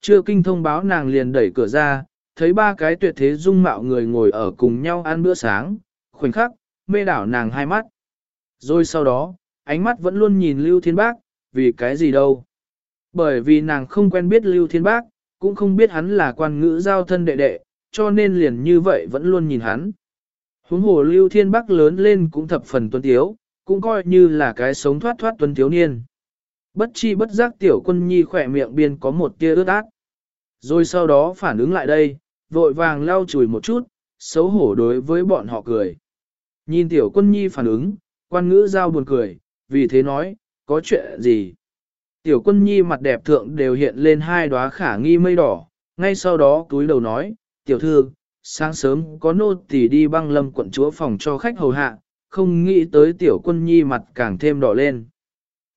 Chưa kinh thông báo nàng liền đẩy cửa ra, thấy ba cái tuyệt thế dung mạo người ngồi ở cùng nhau ăn bữa sáng, khoảnh khắc, mê đảo nàng hai mắt. Rồi sau đó, ánh mắt vẫn luôn nhìn Lưu Thiên Bác, vì cái gì đâu. Bởi vì nàng không quen biết Lưu Thiên Bác, cũng không biết hắn là quan ngữ giao thân đệ đệ, cho nên liền như vậy vẫn luôn nhìn hắn. Huống hồ Lưu Thiên Bắc lớn lên cũng thập phần tuấn tiếu, cũng coi như là cái sống thoát thoát tuấn thiếu niên. Bất chi bất giác tiểu quân nhi khỏe miệng biên có một tia ướt át. Rồi sau đó phản ứng lại đây, vội vàng lau chùi một chút, xấu hổ đối với bọn họ cười. Nhìn tiểu quân nhi phản ứng, quan ngữ giao buồn cười, vì thế nói, có chuyện gì? Tiểu quân nhi mặt đẹp thượng đều hiện lên hai đóa khả nghi mây đỏ, ngay sau đó túi đầu nói, tiểu thư, sáng sớm có nô tỳ đi băng lâm quận chúa phòng cho khách hầu hạ, không nghĩ tới tiểu quân nhi mặt càng thêm đỏ lên.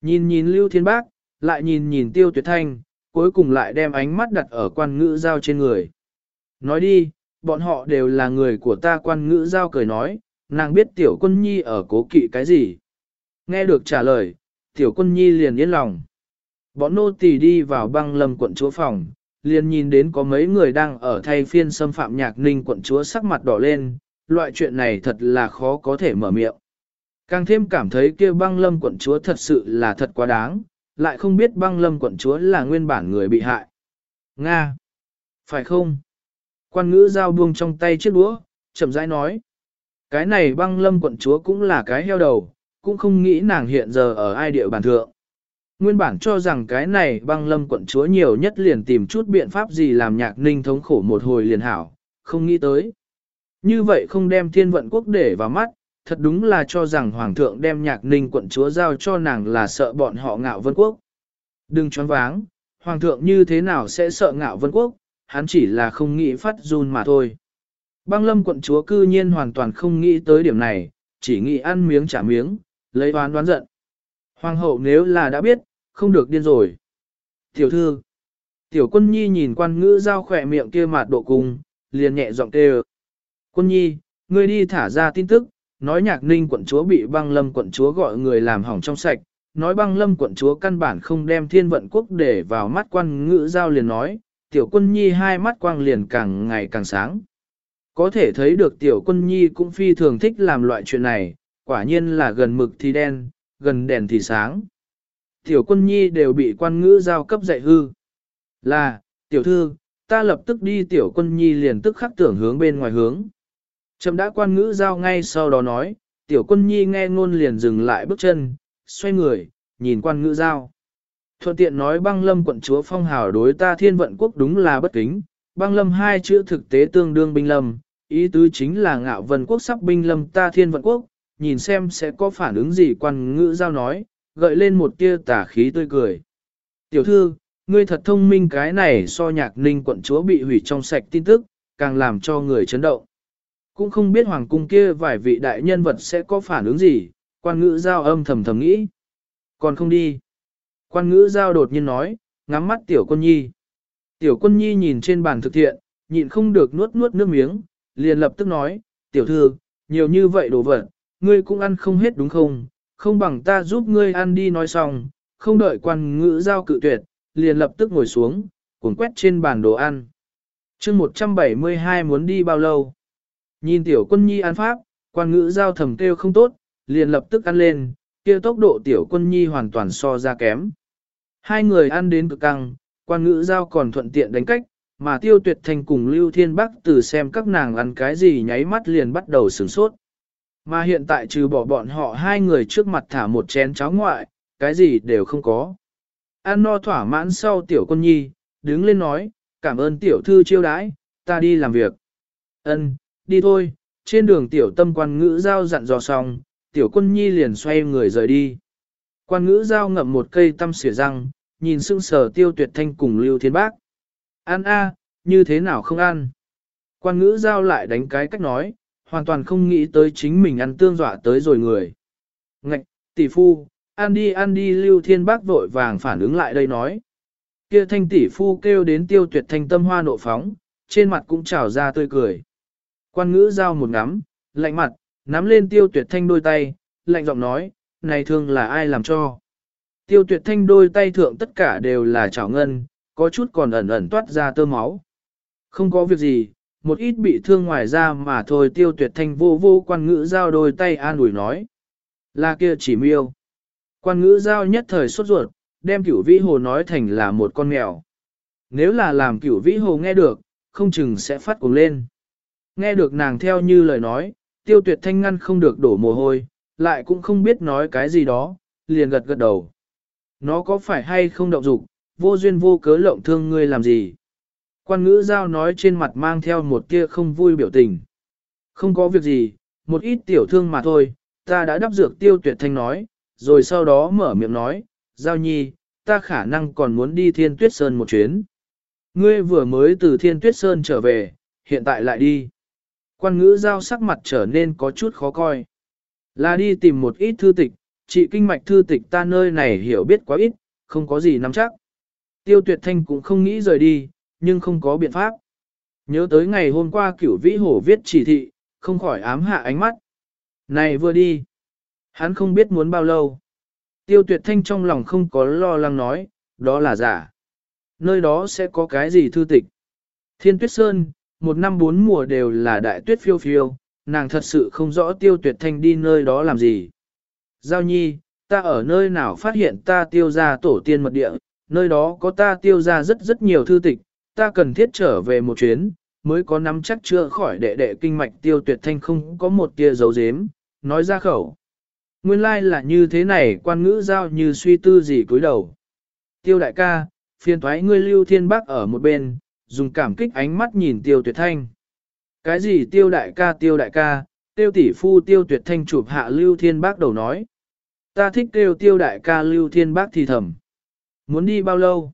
Nhìn nhìn Lưu Thiên Bác, lại nhìn nhìn Tiêu Tuyệt Thanh, cuối cùng lại đem ánh mắt đặt ở quan ngữ giao trên người. Nói đi, bọn họ đều là người của ta quan ngữ giao cười nói, nàng biết tiểu quân nhi ở cố kỵ cái gì. Nghe được trả lời, tiểu quân nhi liền yên lòng. Bọn nô tỳ đi vào băng lâm quận chúa phòng, liền nhìn đến có mấy người đang ở thay phiên xâm phạm nhạc ninh quận chúa sắc mặt đỏ lên, loại chuyện này thật là khó có thể mở miệng. Càng thêm cảm thấy kia băng lâm quận chúa thật sự là thật quá đáng, lại không biết băng lâm quận chúa là nguyên bản người bị hại. Nga! Phải không? Quan ngữ giao buông trong tay chiếc đũa, chậm rãi nói. Cái này băng lâm quận chúa cũng là cái heo đầu, cũng không nghĩ nàng hiện giờ ở ai địa bàn thượng. Nguyên bản cho rằng cái này băng lâm quận chúa nhiều nhất liền tìm chút biện pháp gì làm nhạc ninh thống khổ một hồi liền hảo, không nghĩ tới. Như vậy không đem thiên vận quốc để vào mắt, thật đúng là cho rằng hoàng thượng đem nhạc ninh quận chúa giao cho nàng là sợ bọn họ ngạo vân quốc. Đừng choáng váng, hoàng thượng như thế nào sẽ sợ ngạo vân quốc, hắn chỉ là không nghĩ phát run mà thôi. Băng lâm quận chúa cư nhiên hoàn toàn không nghĩ tới điểm này, chỉ nghĩ ăn miếng trả miếng, lấy oán đoán giận. Hoàng hậu nếu là đã biết, không được điên rồi. Tiểu thư, tiểu quân nhi nhìn quan ngữ giao khỏe miệng kia mạt độ cung, liền nhẹ giọng kêu. Quân nhi, ngươi đi thả ra tin tức, nói nhạc ninh quận chúa bị băng lâm quận chúa gọi người làm hỏng trong sạch, nói băng lâm quận chúa căn bản không đem thiên vận quốc để vào mắt quan ngữ giao liền nói, tiểu quân nhi hai mắt quang liền càng ngày càng sáng. Có thể thấy được tiểu quân nhi cũng phi thường thích làm loại chuyện này, quả nhiên là gần mực thì đen, gần đèn thì sáng. Tiểu quân nhi đều bị quan ngữ giao cấp dạy hư. Là, tiểu thư, ta lập tức đi tiểu quân nhi liền tức khắc tưởng hướng bên ngoài hướng. Trầm đã quan ngữ giao ngay sau đó nói, tiểu quân nhi nghe ngôn liền dừng lại bước chân, xoay người, nhìn quan ngữ giao. Thuận tiện nói băng lâm quận chúa phong hào đối ta thiên vận quốc đúng là bất kính, băng lâm hai chữ thực tế tương đương binh lâm, ý tứ chính là ngạo vân quốc sắp binh lâm ta thiên vận quốc, nhìn xem sẽ có phản ứng gì quan ngữ giao nói, gợi lên một tia tả khí tươi cười. Tiểu thư, ngươi thật thông minh cái này so nhạc ninh quận chúa bị hủy trong sạch tin tức, càng làm cho người chấn động. Cũng không biết hoàng cung kia vài vị đại nhân vật sẽ có phản ứng gì, quan ngữ giao âm thầm thầm nghĩ. Còn không đi. Quan ngữ giao đột nhiên nói, ngắm mắt tiểu quân nhi. Tiểu quân nhi nhìn trên bàn thực thiện, nhịn không được nuốt nuốt nước miếng, liền lập tức nói, tiểu thư, nhiều như vậy đồ vật, ngươi cũng ăn không hết đúng không, không bằng ta giúp ngươi ăn đi nói xong, không đợi quan ngữ giao cự tuyệt, liền lập tức ngồi xuống, cuốn quét trên bàn đồ ăn. chương 172 muốn đi bao lâu? Nhìn tiểu quân nhi ăn pháp, quan ngữ giao thầm kêu không tốt, liền lập tức ăn lên, kia tốc độ tiểu quân nhi hoàn toàn so ra kém. Hai người ăn đến cực căng, quan ngữ giao còn thuận tiện đánh cách, mà tiêu tuyệt thành cùng Lưu Thiên Bắc từ xem các nàng ăn cái gì nháy mắt liền bắt đầu sửng sốt. Mà hiện tại trừ bỏ bọn họ hai người trước mặt thả một chén cháo ngoại, cái gì đều không có. Ăn no thỏa mãn sau tiểu quân nhi, đứng lên nói, cảm ơn tiểu thư chiêu đãi, ta đi làm việc. Ân, đi thôi, trên đường tiểu tâm quan ngữ giao dặn dò xong, tiểu quân nhi liền xoay người rời đi. Quan ngữ giao ngậm một cây tâm xỉa răng, nhìn sưng sờ tiêu tuyệt thanh cùng lưu thiên bác. Ăn a, như thế nào không ăn? Quan ngữ giao lại đánh cái cách nói, hoàn toàn không nghĩ tới chính mình ăn tương dọa tới rồi người. Ngạch, tỷ phu, ăn đi ăn đi lưu thiên bác vội vàng phản ứng lại đây nói. Kia thanh tỷ phu kêu đến tiêu tuyệt thanh tâm hoa nộ phóng, trên mặt cũng trào ra tươi cười. Quan ngữ giao một ngắm, lạnh mặt, nắm lên tiêu tuyệt thanh đôi tay, lạnh giọng nói, này thương là ai làm cho. Tiêu tuyệt thanh đôi tay thượng tất cả đều là chảo ngân, có chút còn ẩn ẩn toát ra tơ máu. Không có việc gì, một ít bị thương ngoài ra mà thôi tiêu tuyệt thanh vô vô quan ngữ giao đôi tay an ủi nói. Là kia chỉ miêu. Quan ngữ giao nhất thời sốt ruột, đem cửu vĩ hồ nói thành là một con mèo. Nếu là làm cửu vĩ hồ nghe được, không chừng sẽ phát cuồng lên. Nghe được nàng theo như lời nói, tiêu tuyệt thanh ngăn không được đổ mồ hôi, lại cũng không biết nói cái gì đó, liền gật gật đầu. Nó có phải hay không động dục, vô duyên vô cớ lộng thương ngươi làm gì? Quan ngữ giao nói trên mặt mang theo một tia không vui biểu tình. Không có việc gì, một ít tiểu thương mà thôi, ta đã đắp dược tiêu tuyệt thanh nói, rồi sau đó mở miệng nói, giao nhi, ta khả năng còn muốn đi thiên tuyết sơn một chuyến. Ngươi vừa mới từ thiên tuyết sơn trở về, hiện tại lại đi. Quan ngữ giao sắc mặt trở nên có chút khó coi. Là đi tìm một ít thư tịch, chị kinh mạch thư tịch ta nơi này hiểu biết quá ít, không có gì nắm chắc. Tiêu tuyệt thanh cũng không nghĩ rời đi, nhưng không có biện pháp. Nhớ tới ngày hôm qua cửu vĩ hổ viết chỉ thị, không khỏi ám hạ ánh mắt. Này vừa đi. Hắn không biết muốn bao lâu. Tiêu tuyệt thanh trong lòng không có lo lắng nói, đó là giả. Nơi đó sẽ có cái gì thư tịch. Thiên tuyết sơn, một năm bốn mùa đều là đại tuyết phiêu phiêu, nàng thật sự không rõ tiêu tuyệt thanh đi nơi đó làm gì. Giao nhi, ta ở nơi nào phát hiện ta tiêu ra tổ tiên mật địa, nơi đó có ta tiêu ra rất rất nhiều thư tịch, ta cần thiết trở về một chuyến, mới có nắm chắc chưa khỏi đệ đệ kinh mạch tiêu tuyệt thanh không có một tia dấu dếm, nói ra khẩu. Nguyên lai like là như thế này quan ngữ giao như suy tư gì cúi đầu. Tiêu đại ca, phiền thoái ngươi lưu thiên bác ở một bên, dùng cảm kích ánh mắt nhìn tiêu tuyệt thanh. Cái gì tiêu đại ca tiêu đại ca, tiêu tỷ phu tiêu tuyệt thanh chụp hạ lưu thiên bác đầu nói. Ta thích tiêu tiêu đại ca lưu thiên bác thì thầm. Muốn đi bao lâu?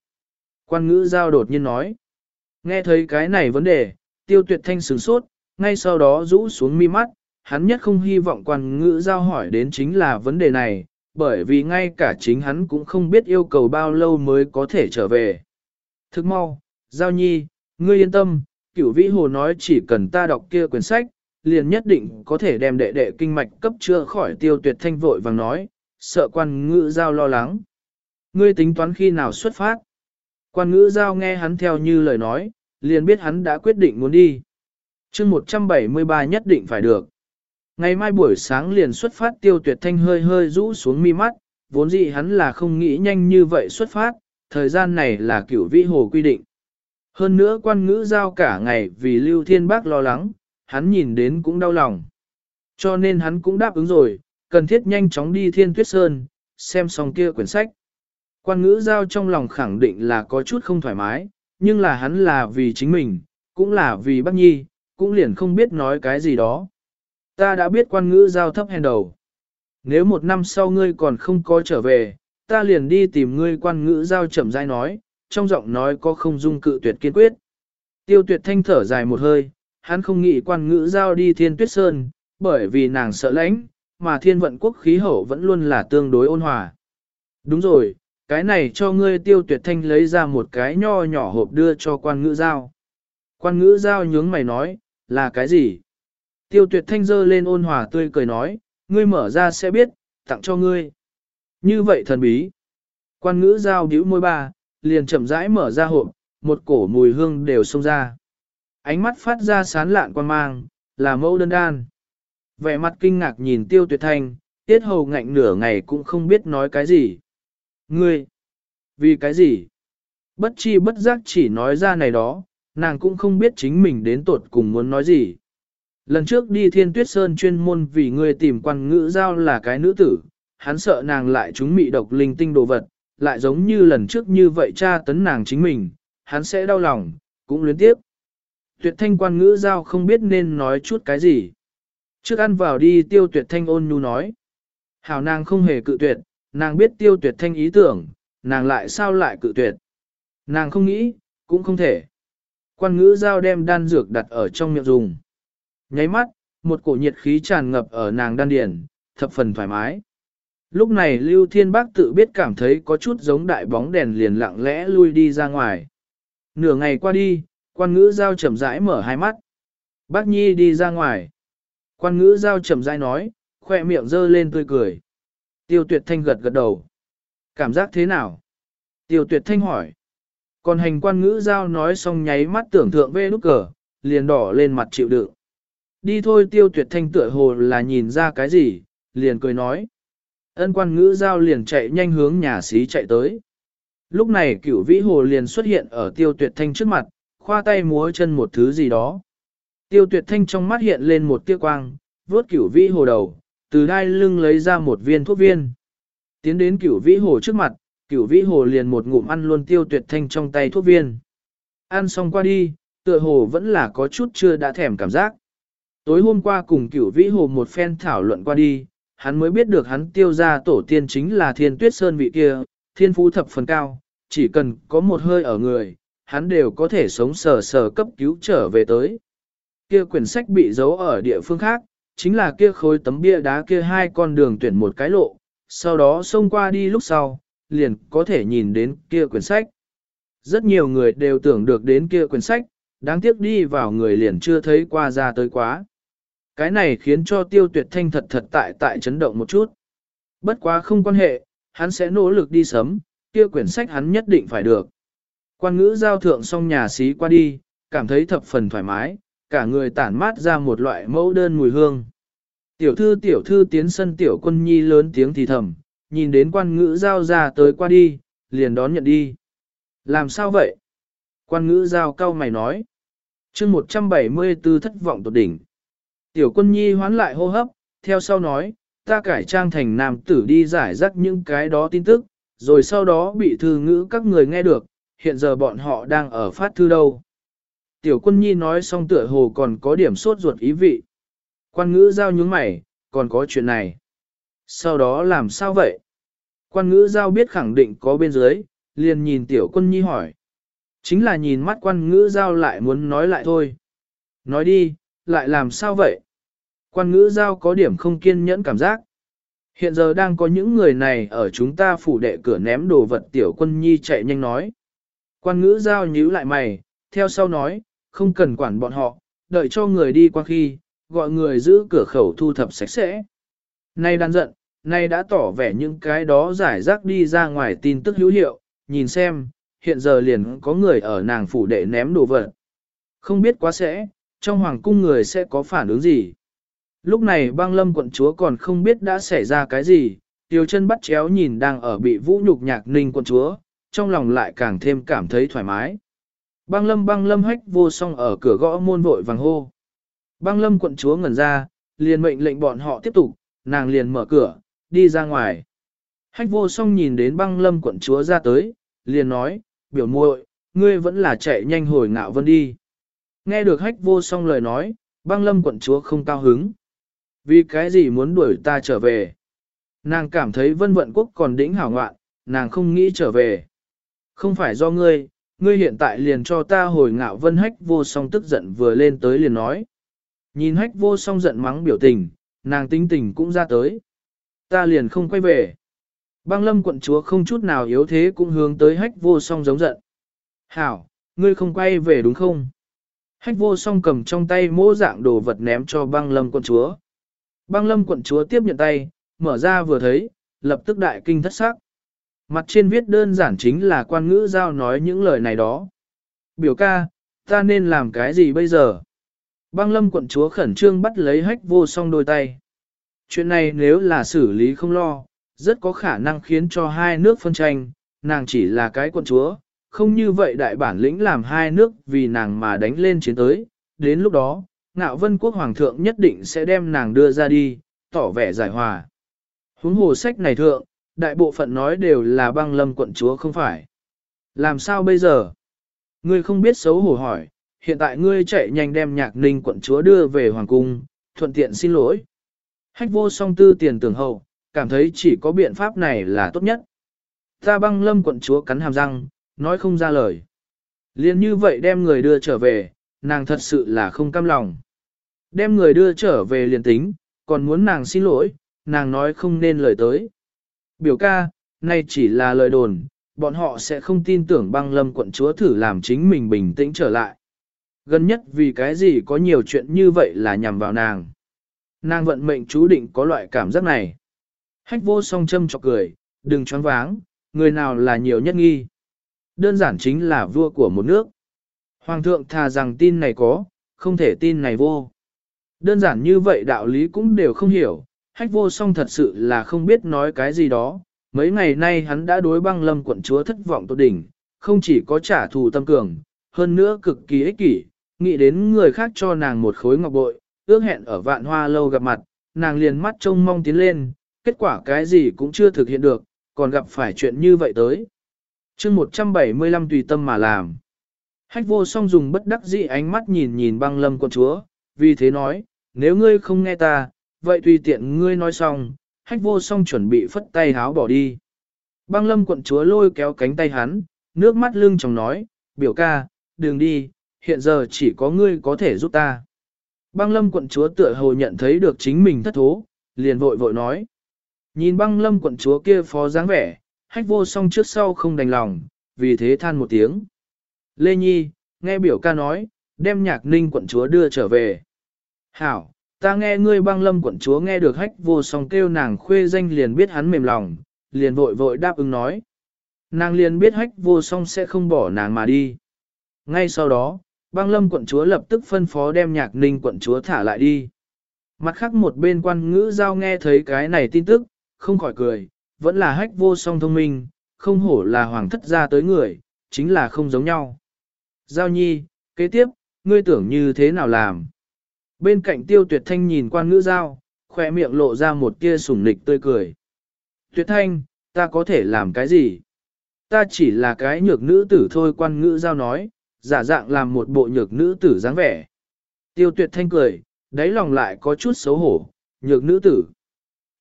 Quan ngữ giao đột nhiên nói. Nghe thấy cái này vấn đề, tiêu tuyệt thanh sửng sốt, ngay sau đó rũ xuống mi mắt, hắn nhất không hy vọng quan ngữ giao hỏi đến chính là vấn đề này, bởi vì ngay cả chính hắn cũng không biết yêu cầu bao lâu mới có thể trở về. Thức mau, giao nhi, ngươi yên tâm, cửu vĩ hồ nói chỉ cần ta đọc kia quyển sách, liền nhất định có thể đem đệ đệ kinh mạch cấp chữa khỏi tiêu tuyệt thanh vội vàng nói, sợ quan ngữ giao lo lắng. Ngươi tính toán khi nào xuất phát? Quan ngữ giao nghe hắn theo như lời nói, liền biết hắn đã quyết định muốn đi. chương 173 nhất định phải được. Ngày mai buổi sáng liền xuất phát tiêu tuyệt thanh hơi hơi rũ xuống mi mắt, vốn dĩ hắn là không nghĩ nhanh như vậy xuất phát, thời gian này là cửu vĩ hồ quy định. Hơn nữa quan ngữ giao cả ngày vì Lưu Thiên Bác lo lắng, hắn nhìn đến cũng đau lòng. Cho nên hắn cũng đáp ứng rồi, cần thiết nhanh chóng đi Thiên Tuyết Sơn, xem xong kia quyển sách. Quan ngữ giao trong lòng khẳng định là có chút không thoải mái, nhưng là hắn là vì chính mình, cũng là vì bác nhi, cũng liền không biết nói cái gì đó. Ta đã biết quan ngữ giao thấp hèn đầu. Nếu một năm sau ngươi còn không có trở về, ta liền đi tìm ngươi quan ngữ giao chậm rãi nói, trong giọng nói có không dung cự tuyệt kiên quyết. Tiêu tuyệt thanh thở dài một hơi, hắn không nghĩ quan ngữ giao đi thiên tuyết sơn, bởi vì nàng sợ lãnh, mà thiên vận quốc khí hậu vẫn luôn là tương đối ôn hòa. Đúng rồi, cái này cho ngươi tiêu tuyệt thanh lấy ra một cái nho nhỏ hộp đưa cho quan ngữ giao. Quan ngữ giao nhướng mày nói, là cái gì? Tiêu tuyệt thanh dơ lên ôn hòa tươi cười nói, ngươi mở ra sẽ biết, tặng cho ngươi. Như vậy thần bí. Quan ngữ giao điếu môi ba, liền chậm rãi mở ra hộp, một cổ mùi hương đều xông ra. Ánh mắt phát ra sán lạn quan mang, là mẫu đơn đan. Vẻ mặt kinh ngạc nhìn tiêu tuyệt thanh, tiết hầu ngạnh nửa ngày cũng không biết nói cái gì. Ngươi! Vì cái gì? Bất chi bất giác chỉ nói ra này đó, nàng cũng không biết chính mình đến tột cùng muốn nói gì. Lần trước đi thiên tuyết sơn chuyên môn vì ngươi tìm quan ngữ giao là cái nữ tử, hắn sợ nàng lại chúng mị độc linh tinh đồ vật, lại giống như lần trước như vậy cha tấn nàng chính mình, hắn sẽ đau lòng, cũng luyến tiếp. Tuyệt thanh quan ngữ giao không biết nên nói chút cái gì. Trước ăn vào đi tiêu tuyệt thanh ôn nhu nói. Hảo nàng không hề cự tuyệt, nàng biết tiêu tuyệt thanh ý tưởng, nàng lại sao lại cự tuyệt. Nàng không nghĩ, cũng không thể. Quan ngữ giao đem đan dược đặt ở trong miệng dùng. Nháy mắt, một cổ nhiệt khí tràn ngập ở nàng đan điển, thập phần thoải mái. Lúc này Lưu Thiên Bác tự biết cảm thấy có chút giống đại bóng đèn liền lặng lẽ lui đi ra ngoài. Nửa ngày qua đi, quan ngữ giao chậm rãi mở hai mắt. Bác Nhi đi ra ngoài. Quan ngữ giao chậm rãi nói, khoe miệng dơ lên tươi cười. Tiêu tuyệt thanh gật gật đầu. Cảm giác thế nào? Tiêu tuyệt thanh hỏi. Còn hành quan ngữ giao nói xong nháy mắt tưởng thượng về nút cờ, liền đỏ lên mặt chịu đựng. Đi thôi tiêu tuyệt thanh tựa hồ là nhìn ra cái gì, liền cười nói. Ân quan ngữ giao liền chạy nhanh hướng nhà xí chạy tới. Lúc này cửu vĩ hồ liền xuất hiện ở tiêu tuyệt thanh trước mặt, khoa tay múa chân một thứ gì đó. Tiêu tuyệt thanh trong mắt hiện lên một tia quang, vuốt cửu vĩ hồ đầu, từ đai lưng lấy ra một viên thuốc viên. Tiến đến cửu vĩ hồ trước mặt, cửu vĩ hồ liền một ngụm ăn luôn tiêu tuyệt thanh trong tay thuốc viên. Ăn xong qua đi, tựa hồ vẫn là có chút chưa đã thèm cảm giác. Tối hôm qua cùng cửu vĩ hồ một phen thảo luận qua đi, hắn mới biết được hắn tiêu ra tổ tiên chính là thiên tuyết sơn vị kia, thiên phú thập phần cao, chỉ cần có một hơi ở người, hắn đều có thể sống sờ sờ cấp cứu trở về tới. Kia quyển sách bị giấu ở địa phương khác, chính là kia khối tấm bia đá kia hai con đường tuyển một cái lộ, sau đó xông qua đi lúc sau, liền có thể nhìn đến kia quyển sách. Rất nhiều người đều tưởng được đến kia quyển sách, đáng tiếc đi vào người liền chưa thấy qua ra tới quá. Cái này khiến cho tiêu tuyệt thanh thật thật tại tại chấn động một chút. Bất quá không quan hệ, hắn sẽ nỗ lực đi sớm, kia quyển sách hắn nhất định phải được. Quan ngữ giao thượng xong nhà xí qua đi, cảm thấy thập phần thoải mái, cả người tản mát ra một loại mẫu đơn mùi hương. Tiểu thư tiểu thư tiến sân tiểu quân nhi lớn tiếng thì thầm, nhìn đến quan ngữ giao ra tới qua đi, liền đón nhận đi. Làm sao vậy? Quan ngữ giao cao mày nói. chương 174 thất vọng tột đỉnh. Tiểu quân nhi hoán lại hô hấp, theo sau nói, ta cải trang thành nam tử đi giải rắc những cái đó tin tức, rồi sau đó bị thư ngữ các người nghe được, hiện giờ bọn họ đang ở phát thư đâu. Tiểu quân nhi nói xong tựa hồ còn có điểm sốt ruột ý vị. Quan ngữ giao nhướng mày, còn có chuyện này. Sau đó làm sao vậy? Quan ngữ giao biết khẳng định có bên dưới, liền nhìn tiểu quân nhi hỏi. Chính là nhìn mắt quan ngữ giao lại muốn nói lại thôi. Nói đi, lại làm sao vậy? Quan ngữ giao có điểm không kiên nhẫn cảm giác. Hiện giờ đang có những người này ở chúng ta phủ đệ cửa ném đồ vật tiểu quân nhi chạy nhanh nói. Quan ngữ giao nhíu lại mày, theo sau nói, không cần quản bọn họ, đợi cho người đi qua khi, gọi người giữ cửa khẩu thu thập sạch sẽ. Nay đang giận, nay đã tỏ vẻ những cái đó giải rác đi ra ngoài tin tức hữu hiệu, nhìn xem, hiện giờ liền có người ở nàng phủ đệ ném đồ vật. Không biết quá sẽ, trong hoàng cung người sẽ có phản ứng gì. Lúc này băng lâm quận chúa còn không biết đã xảy ra cái gì, tiêu chân bắt chéo nhìn đang ở bị vũ nhục nhạc ninh quận chúa, trong lòng lại càng thêm cảm thấy thoải mái. Băng lâm băng lâm hách vô song ở cửa gõ môn vội vàng hô. Băng lâm quận chúa ngẩn ra, liền mệnh lệnh bọn họ tiếp tục, nàng liền mở cửa, đi ra ngoài. Hách vô song nhìn đến băng lâm quận chúa ra tới, liền nói, biểu muội, ngươi vẫn là chạy nhanh hồi ngạo vân đi. Nghe được hách vô song lời nói, băng lâm quận chúa không cao hứng. Vì cái gì muốn đuổi ta trở về? Nàng cảm thấy vân vận quốc còn đỉnh hảo ngoạn, nàng không nghĩ trở về. Không phải do ngươi, ngươi hiện tại liền cho ta hồi ngạo vân hách vô song tức giận vừa lên tới liền nói. Nhìn hách vô song giận mắng biểu tình, nàng tính tình cũng ra tới. Ta liền không quay về. Băng lâm quận chúa không chút nào yếu thế cũng hướng tới hách vô song giống giận. Hảo, ngươi không quay về đúng không? Hách vô song cầm trong tay mô dạng đồ vật ném cho băng lâm quận chúa. Băng lâm quận chúa tiếp nhận tay, mở ra vừa thấy, lập tức đại kinh thất sắc. Mặt trên viết đơn giản chính là quan ngữ giao nói những lời này đó. Biểu ca, ta nên làm cái gì bây giờ? Băng lâm quận chúa khẩn trương bắt lấy hách vô song đôi tay. Chuyện này nếu là xử lý không lo, rất có khả năng khiến cho hai nước phân tranh, nàng chỉ là cái quận chúa, không như vậy đại bản lĩnh làm hai nước vì nàng mà đánh lên chiến tới, đến lúc đó, ngạo vân quốc hoàng thượng nhất định sẽ đem nàng đưa ra đi, tỏ vẻ giải hòa. Huống hồ sách này thượng, đại bộ phận nói đều là băng lâm quận chúa không phải. Làm sao bây giờ? Ngươi không biết xấu hổ hỏi, hiện tại ngươi chạy nhanh đem nhạc ninh quận chúa đưa về hoàng cung, thuận tiện xin lỗi. Hách vô song tư tiền tưởng hậu, cảm thấy chỉ có biện pháp này là tốt nhất. Ta băng lâm quận chúa cắn hàm răng, nói không ra lời. Liên như vậy đem người đưa trở về, nàng thật sự là không cam lòng. Đem người đưa trở về liền tính, còn muốn nàng xin lỗi, nàng nói không nên lời tới. Biểu ca, nay chỉ là lời đồn, bọn họ sẽ không tin tưởng băng lâm quận chúa thử làm chính mình bình tĩnh trở lại. Gần nhất vì cái gì có nhiều chuyện như vậy là nhằm vào nàng. Nàng vận mệnh chú định có loại cảm giác này. Hách vô song châm chọc cười, đừng choáng váng, người nào là nhiều nhất nghi. đơn giản chính là vua của một nước. Hoàng thượng thà rằng tin này có, không thể tin này vô. Đơn giản như vậy đạo lý cũng đều không hiểu, hách vô song thật sự là không biết nói cái gì đó. Mấy ngày nay hắn đã đối băng lâm quận chúa thất vọng tốt đỉnh, không chỉ có trả thù tâm cường, hơn nữa cực kỳ ích kỷ, nghĩ đến người khác cho nàng một khối ngọc bội, ước hẹn ở vạn hoa lâu gặp mặt, nàng liền mắt trông mong tiến lên, kết quả cái gì cũng chưa thực hiện được, còn gặp phải chuyện như vậy tới. chương 175 tùy tâm mà làm. Hách vô song dùng bất đắc dĩ ánh mắt nhìn nhìn băng lâm quận chúa, vì thế nói, nếu ngươi không nghe ta, vậy tùy tiện ngươi nói xong, hách vô song chuẩn bị phất tay háo bỏ đi. Băng lâm quận chúa lôi kéo cánh tay hắn, nước mắt lưng chồng nói, biểu ca, đừng đi, hiện giờ chỉ có ngươi có thể giúp ta. Băng lâm quận chúa tựa hồ nhận thấy được chính mình thất thố, liền vội vội nói. Nhìn băng lâm quận chúa kia phó dáng vẻ, hách vô song trước sau không đành lòng, vì thế than một tiếng. Lê Nhi, nghe biểu ca nói, đem nhạc ninh quận chúa đưa trở về. Hảo, ta nghe ngươi băng lâm quận chúa nghe được hách vô song kêu nàng khuê danh liền biết hắn mềm lòng, liền vội vội đáp ứng nói. Nàng liền biết hách vô song sẽ không bỏ nàng mà đi. Ngay sau đó, băng lâm quận chúa lập tức phân phó đem nhạc ninh quận chúa thả lại đi. Mặt khác một bên quan ngữ giao nghe thấy cái này tin tức, không khỏi cười, vẫn là hách vô song thông minh, không hổ là hoàng thất gia tới người, chính là không giống nhau. Giao nhi, kế tiếp, ngươi tưởng như thế nào làm? Bên cạnh tiêu tuyệt thanh nhìn quan ngữ giao, khỏe miệng lộ ra một tia sủng nịch tươi cười. Tuyệt thanh, ta có thể làm cái gì? Ta chỉ là cái nhược nữ tử thôi quan ngữ giao nói, giả dạng làm một bộ nhược nữ tử dáng vẻ. Tiêu tuyệt thanh cười, đáy lòng lại có chút xấu hổ, nhược nữ tử.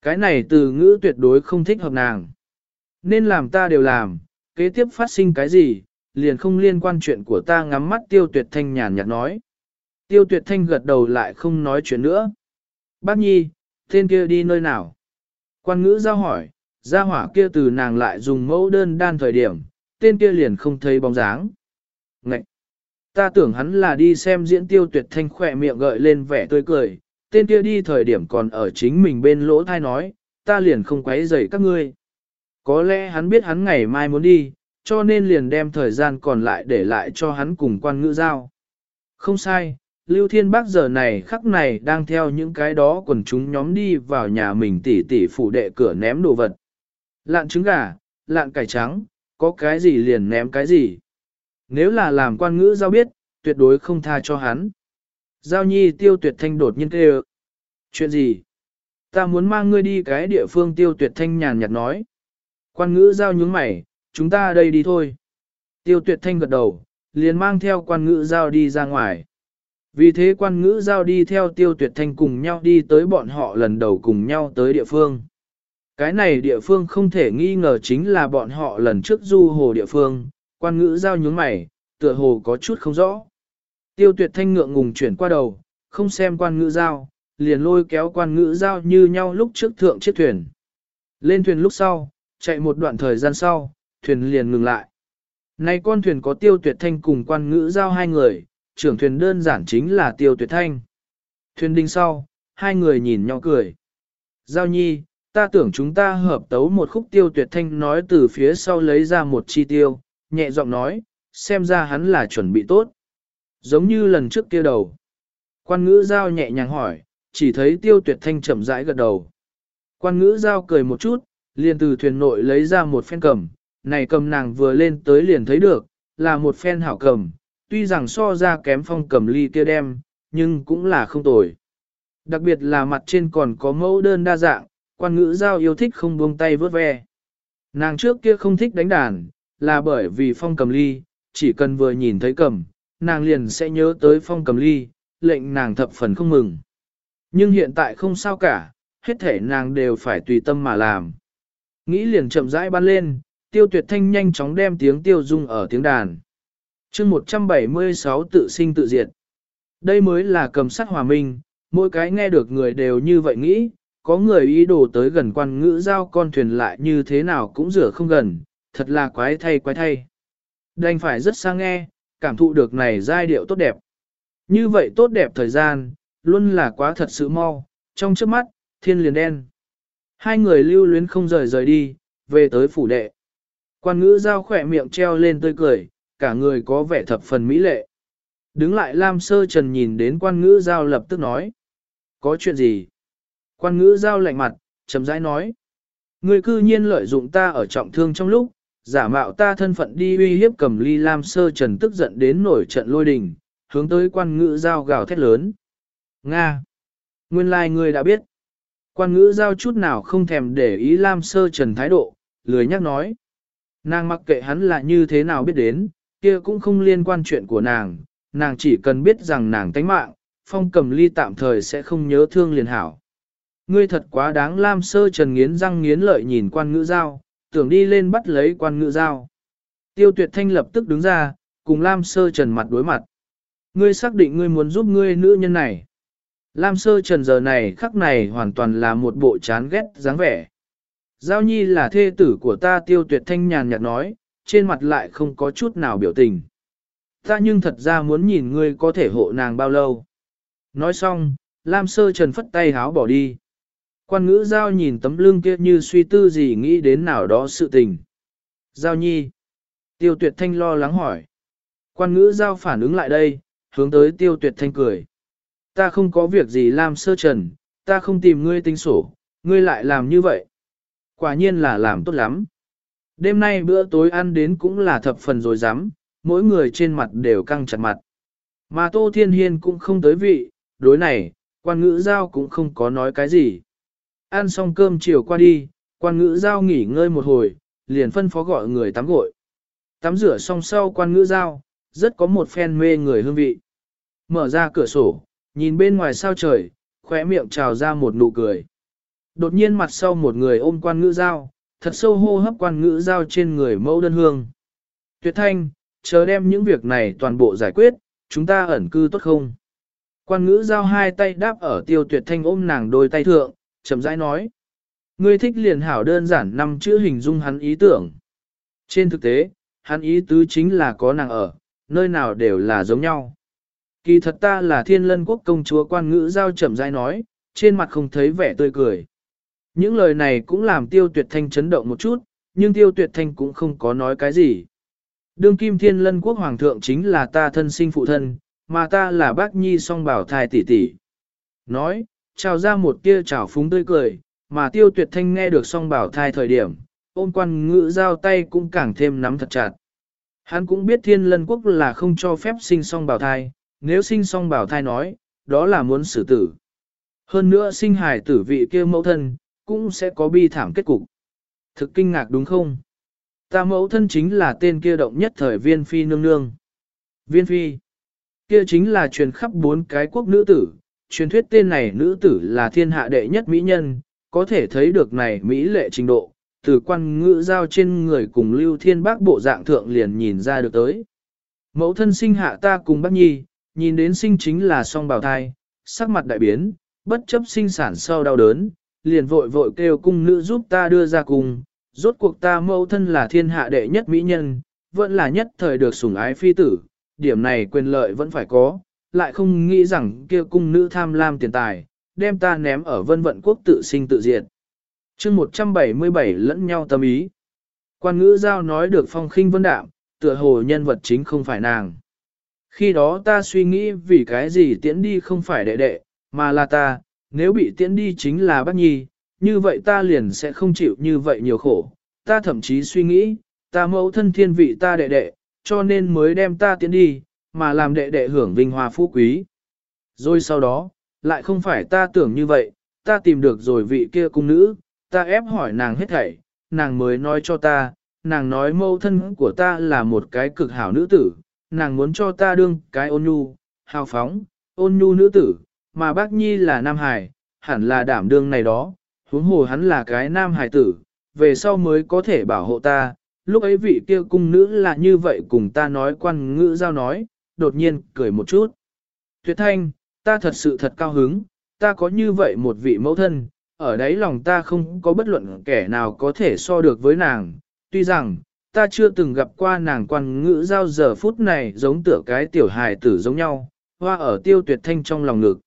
Cái này từ ngữ tuyệt đối không thích hợp nàng. Nên làm ta đều làm, kế tiếp phát sinh cái gì, liền không liên quan chuyện của ta ngắm mắt tiêu tuyệt thanh nhàn nhạt nói. Tiêu tuyệt thanh gật đầu lại không nói chuyện nữa. Bác nhi, tên kia đi nơi nào? Quan ngữ giao hỏi, gia hỏa kia từ nàng lại dùng mẫu đơn đan thời điểm, tên kia liền không thấy bóng dáng. Ngậy! Ta tưởng hắn là đi xem diễn tiêu tuyệt thanh khỏe miệng gợi lên vẻ tươi cười, tên kia đi thời điểm còn ở chính mình bên lỗ thai nói, ta liền không quấy rầy các ngươi. Có lẽ hắn biết hắn ngày mai muốn đi, cho nên liền đem thời gian còn lại để lại cho hắn cùng quan ngữ giao. Không sai, Lưu Thiên Bác giờ này khắc này đang theo những cái đó quần chúng nhóm đi vào nhà mình tỉ tỉ phủ đệ cửa ném đồ vật. Lạn trứng gà, lạn cải trắng, có cái gì liền ném cái gì. Nếu là làm quan ngữ giao biết, tuyệt đối không tha cho hắn. Giao nhi tiêu tuyệt thanh đột nhiên kêu. Chuyện gì? Ta muốn mang ngươi đi cái địa phương tiêu tuyệt thanh nhàn nhạt nói. Quan ngữ giao nhướng mày, chúng ta đây đi thôi. Tiêu tuyệt thanh gật đầu, liền mang theo quan ngữ giao đi ra ngoài. Vì thế quan ngữ giao đi theo tiêu tuyệt thanh cùng nhau đi tới bọn họ lần đầu cùng nhau tới địa phương. Cái này địa phương không thể nghi ngờ chính là bọn họ lần trước du hồ địa phương, quan ngữ giao nhướng mày, tựa hồ có chút không rõ. Tiêu tuyệt thanh ngượng ngùng chuyển qua đầu, không xem quan ngữ giao, liền lôi kéo quan ngữ giao như nhau lúc trước thượng chiếc thuyền. Lên thuyền lúc sau, chạy một đoạn thời gian sau, thuyền liền ngừng lại. này con thuyền có tiêu tuyệt thanh cùng quan ngữ giao hai người, trưởng thuyền đơn giản chính là tiêu tuyệt thanh. Thuyền đinh sau, hai người nhìn nhau cười. Giao nhi, ta tưởng chúng ta hợp tấu một khúc tiêu tuyệt thanh nói từ phía sau lấy ra một chi tiêu, nhẹ giọng nói, xem ra hắn là chuẩn bị tốt. Giống như lần trước kia đầu. Quan ngữ giao nhẹ nhàng hỏi, chỉ thấy tiêu tuyệt thanh chậm rãi gật đầu. Quan ngữ giao cười một chút, liền từ thuyền nội lấy ra một phen cầm, này cầm nàng vừa lên tới liền thấy được, là một phen hảo cầm, tuy rằng so ra kém phong cầm ly kia đem, nhưng cũng là không tồi. Đặc biệt là mặt trên còn có mẫu đơn đa dạng, quan ngữ giao yêu thích không buông tay vớt ve. Nàng trước kia không thích đánh đàn, là bởi vì phong cầm ly, chỉ cần vừa nhìn thấy cầm, nàng liền sẽ nhớ tới phong cầm ly, lệnh nàng thập phần không mừng. Nhưng hiện tại không sao cả, hết thể nàng đều phải tùy tâm mà làm. Nghĩ liền chậm rãi ban lên, tiêu tuyệt thanh nhanh chóng đem tiếng tiêu dung ở tiếng đàn chương 176 tự sinh tự diệt. Đây mới là cầm sắc hòa minh, mỗi cái nghe được người đều như vậy nghĩ, có người ý đồ tới gần quan ngữ giao con thuyền lại như thế nào cũng rửa không gần, thật là quái thay quái thay. Đành phải rất sang nghe, cảm thụ được này giai điệu tốt đẹp. Như vậy tốt đẹp thời gian, luôn là quá thật sự mau, trong trước mắt, thiên liền đen. Hai người lưu luyến không rời rời đi, về tới phủ đệ. Quan ngữ giao khỏe miệng treo lên tươi cười, cả người có vẻ thập phần mỹ lệ. Đứng lại Lam Sơ Trần nhìn đến quan ngữ giao lập tức nói. Có chuyện gì? Quan ngữ giao lạnh mặt, chấm rãi nói. người cư nhiên lợi dụng ta ở trọng thương trong lúc, giả mạo ta thân phận đi uy hiếp cầm ly Lam Sơ Trần tức giận đến nổi trận lôi đình, hướng tới quan ngữ giao gào thét lớn. Nga! Nguyên lai like ngươi đã biết. Quan ngữ giao chút nào không thèm để ý Lam Sơ Trần thái độ, lười nhắc nói. Nàng mặc kệ hắn là như thế nào biết đến, kia cũng không liên quan chuyện của nàng, nàng chỉ cần biết rằng nàng tánh mạng, phong cầm ly tạm thời sẽ không nhớ thương liền hảo. Ngươi thật quá đáng Lam Sơ Trần nghiến răng nghiến lợi nhìn quan ngữ giao, tưởng đi lên bắt lấy quan ngữ giao. Tiêu tuyệt thanh lập tức đứng ra, cùng Lam Sơ Trần mặt đối mặt. Ngươi xác định ngươi muốn giúp ngươi nữ nhân này. Lam Sơ Trần giờ này khắc này hoàn toàn là một bộ chán ghét dáng vẻ. Giao nhi là thê tử của ta tiêu tuyệt thanh nhàn nhạt nói, trên mặt lại không có chút nào biểu tình. Ta nhưng thật ra muốn nhìn ngươi có thể hộ nàng bao lâu. Nói xong, Lam Sơ Trần phất tay háo bỏ đi. Quan ngữ giao nhìn tấm lưng kia như suy tư gì nghĩ đến nào đó sự tình. Giao nhi. Tiêu tuyệt thanh lo lắng hỏi. Quan ngữ giao phản ứng lại đây, hướng tới tiêu tuyệt thanh cười. Ta không có việc gì lam sơ trần, ta không tìm ngươi tính sổ, ngươi lại làm như vậy. Quả nhiên là làm tốt lắm. Đêm nay bữa tối ăn đến cũng là thập phần rồi dám, mỗi người trên mặt đều căng chặt mặt. Mà Tô Thiên Hiên cũng không tới vị, đối này, quan ngữ giao cũng không có nói cái gì. Ăn xong cơm chiều qua đi, quan ngữ giao nghỉ ngơi một hồi, liền phân phó gọi người tắm gội. Tắm rửa xong sau quan ngữ giao, rất có một phen mê người hương vị. Mở ra cửa sổ, nhìn bên ngoài sao trời, khóe miệng trào ra một nụ cười. Đột nhiên mặt sau một người ôm quan ngữ giao, thật sâu hô hấp quan ngữ giao trên người mẫu đơn hương. Tuyệt thanh, chờ đem những việc này toàn bộ giải quyết, chúng ta ẩn cư tốt không? Quan ngữ giao hai tay đáp ở tiêu tuyệt thanh ôm nàng đôi tay thượng, chậm rãi nói. Ngươi thích liền hảo đơn giản năm chữ hình dung hắn ý tưởng. Trên thực tế, hắn ý tứ chính là có nàng ở, nơi nào đều là giống nhau. Kỳ thật ta là thiên lân quốc công chúa quan ngữ giao chậm rãi nói, trên mặt không thấy vẻ tươi cười. Những lời này cũng làm tiêu tuyệt thanh chấn động một chút, nhưng tiêu tuyệt thanh cũng không có nói cái gì. Đương kim thiên lân quốc hoàng thượng chính là ta thân sinh phụ thân, mà ta là bác nhi song bảo thai tỷ tỷ. Nói, trào ra một tia trào phúng tươi cười, mà tiêu tuyệt thanh nghe được song bảo thai thời điểm, ôm quan ngữ giao tay cũng càng thêm nắm thật chặt. Hắn cũng biết thiên lân quốc là không cho phép sinh song bảo thai, nếu sinh song bảo thai nói, đó là muốn xử tử. Hơn nữa sinh hài tử vị kia mẫu thân, cũng sẽ có bi thảm kết cục. Thực kinh ngạc đúng không? Ta mẫu thân chính là tên kia động nhất thời viên phi nương nương. Viên phi. Kia chính là truyền khắp bốn cái quốc nữ tử, truyền thuyết tên này nữ tử là thiên hạ đệ nhất mỹ nhân, có thể thấy được này mỹ lệ trình độ, từ quan ngữ giao trên người cùng lưu thiên bác bộ dạng thượng liền nhìn ra được tới. Mẫu thân sinh hạ ta cùng bác nhi, nhìn đến sinh chính là song bào thai, sắc mặt đại biến, bất chấp sinh sản sau đau đớn, liền vội vội kêu cung nữ giúp ta đưa ra cùng, rốt cuộc ta mẫu thân là thiên hạ đệ nhất mỹ nhân, vẫn là nhất thời được sủng ái phi tử, điểm này quyền lợi vẫn phải có, lại không nghĩ rằng kia cung nữ tham lam tiền tài, đem ta ném ở vân vận quốc tự sinh tự diệt. chương 177 lẫn nhau tâm ý. Quan ngữ giao nói được phong khinh vân đạm, tựa hồ nhân vật chính không phải nàng. Khi đó ta suy nghĩ vì cái gì tiễn đi không phải đệ đệ, mà là ta, nếu bị tiễn đi chính là bác nhi, như vậy ta liền sẽ không chịu như vậy nhiều khổ. Ta thậm chí suy nghĩ, ta mẫu thân thiên vị ta đệ đệ, cho nên mới đem ta tiễn đi, mà làm đệ đệ hưởng vinh hoa phú quý. Rồi sau đó, lại không phải ta tưởng như vậy, ta tìm được rồi vị kia cung nữ, ta ép hỏi nàng hết thảy, nàng mới nói cho ta, nàng nói mẫu thân của ta là một cái cực hảo nữ tử, nàng muốn cho ta đương cái ôn nhu, hào phóng, ôn nhu nữ tử, mà bác nhi là nam hải, hẳn là đảm đương này đó, huống hồ hắn là cái nam hải tử, về sau mới có thể bảo hộ ta, lúc ấy vị kia cung nữ là như vậy cùng ta nói quan ngữ giao nói, đột nhiên cười một chút. Tuyệt thanh, ta thật sự thật cao hứng, ta có như vậy một vị mẫu thân, ở đấy lòng ta không có bất luận kẻ nào có thể so được với nàng, tuy rằng, ta chưa từng gặp qua nàng quan ngữ giao giờ phút này giống tựa cái tiểu hài tử giống nhau, hoa ở tiêu tuyệt thanh trong lòng ngực.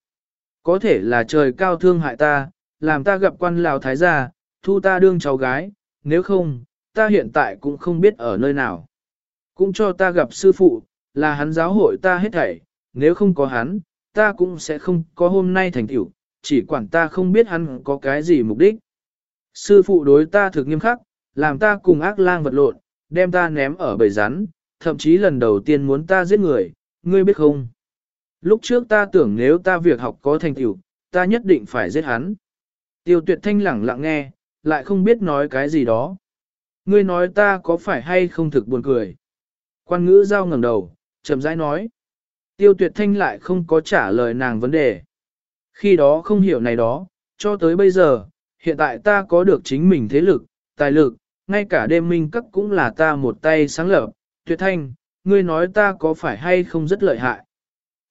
Có thể là trời cao thương hại ta, làm ta gặp quan lào thái gia, thu ta đương cháu gái, nếu không, ta hiện tại cũng không biết ở nơi nào. Cũng cho ta gặp sư phụ, là hắn giáo hội ta hết thảy, nếu không có hắn, ta cũng sẽ không có hôm nay thành tựu, chỉ quản ta không biết hắn có cái gì mục đích. Sư phụ đối ta thực nghiêm khắc, làm ta cùng ác lang vật lộn, đem ta ném ở bầy rắn, thậm chí lần đầu tiên muốn ta giết người, ngươi biết không? Lúc trước ta tưởng nếu ta việc học có thành tựu, ta nhất định phải giết hắn. Tiêu tuyệt thanh lẳng lặng nghe, lại không biết nói cái gì đó. Ngươi nói ta có phải hay không thực buồn cười. Quan ngữ giao ngẩng đầu, chậm rãi nói. Tiêu tuyệt thanh lại không có trả lời nàng vấn đề. Khi đó không hiểu này đó, cho tới bây giờ, hiện tại ta có được chính mình thế lực, tài lực, ngay cả đêm minh cấp cũng là ta một tay sáng lập. Tuyệt thanh, ngươi nói ta có phải hay không rất lợi hại.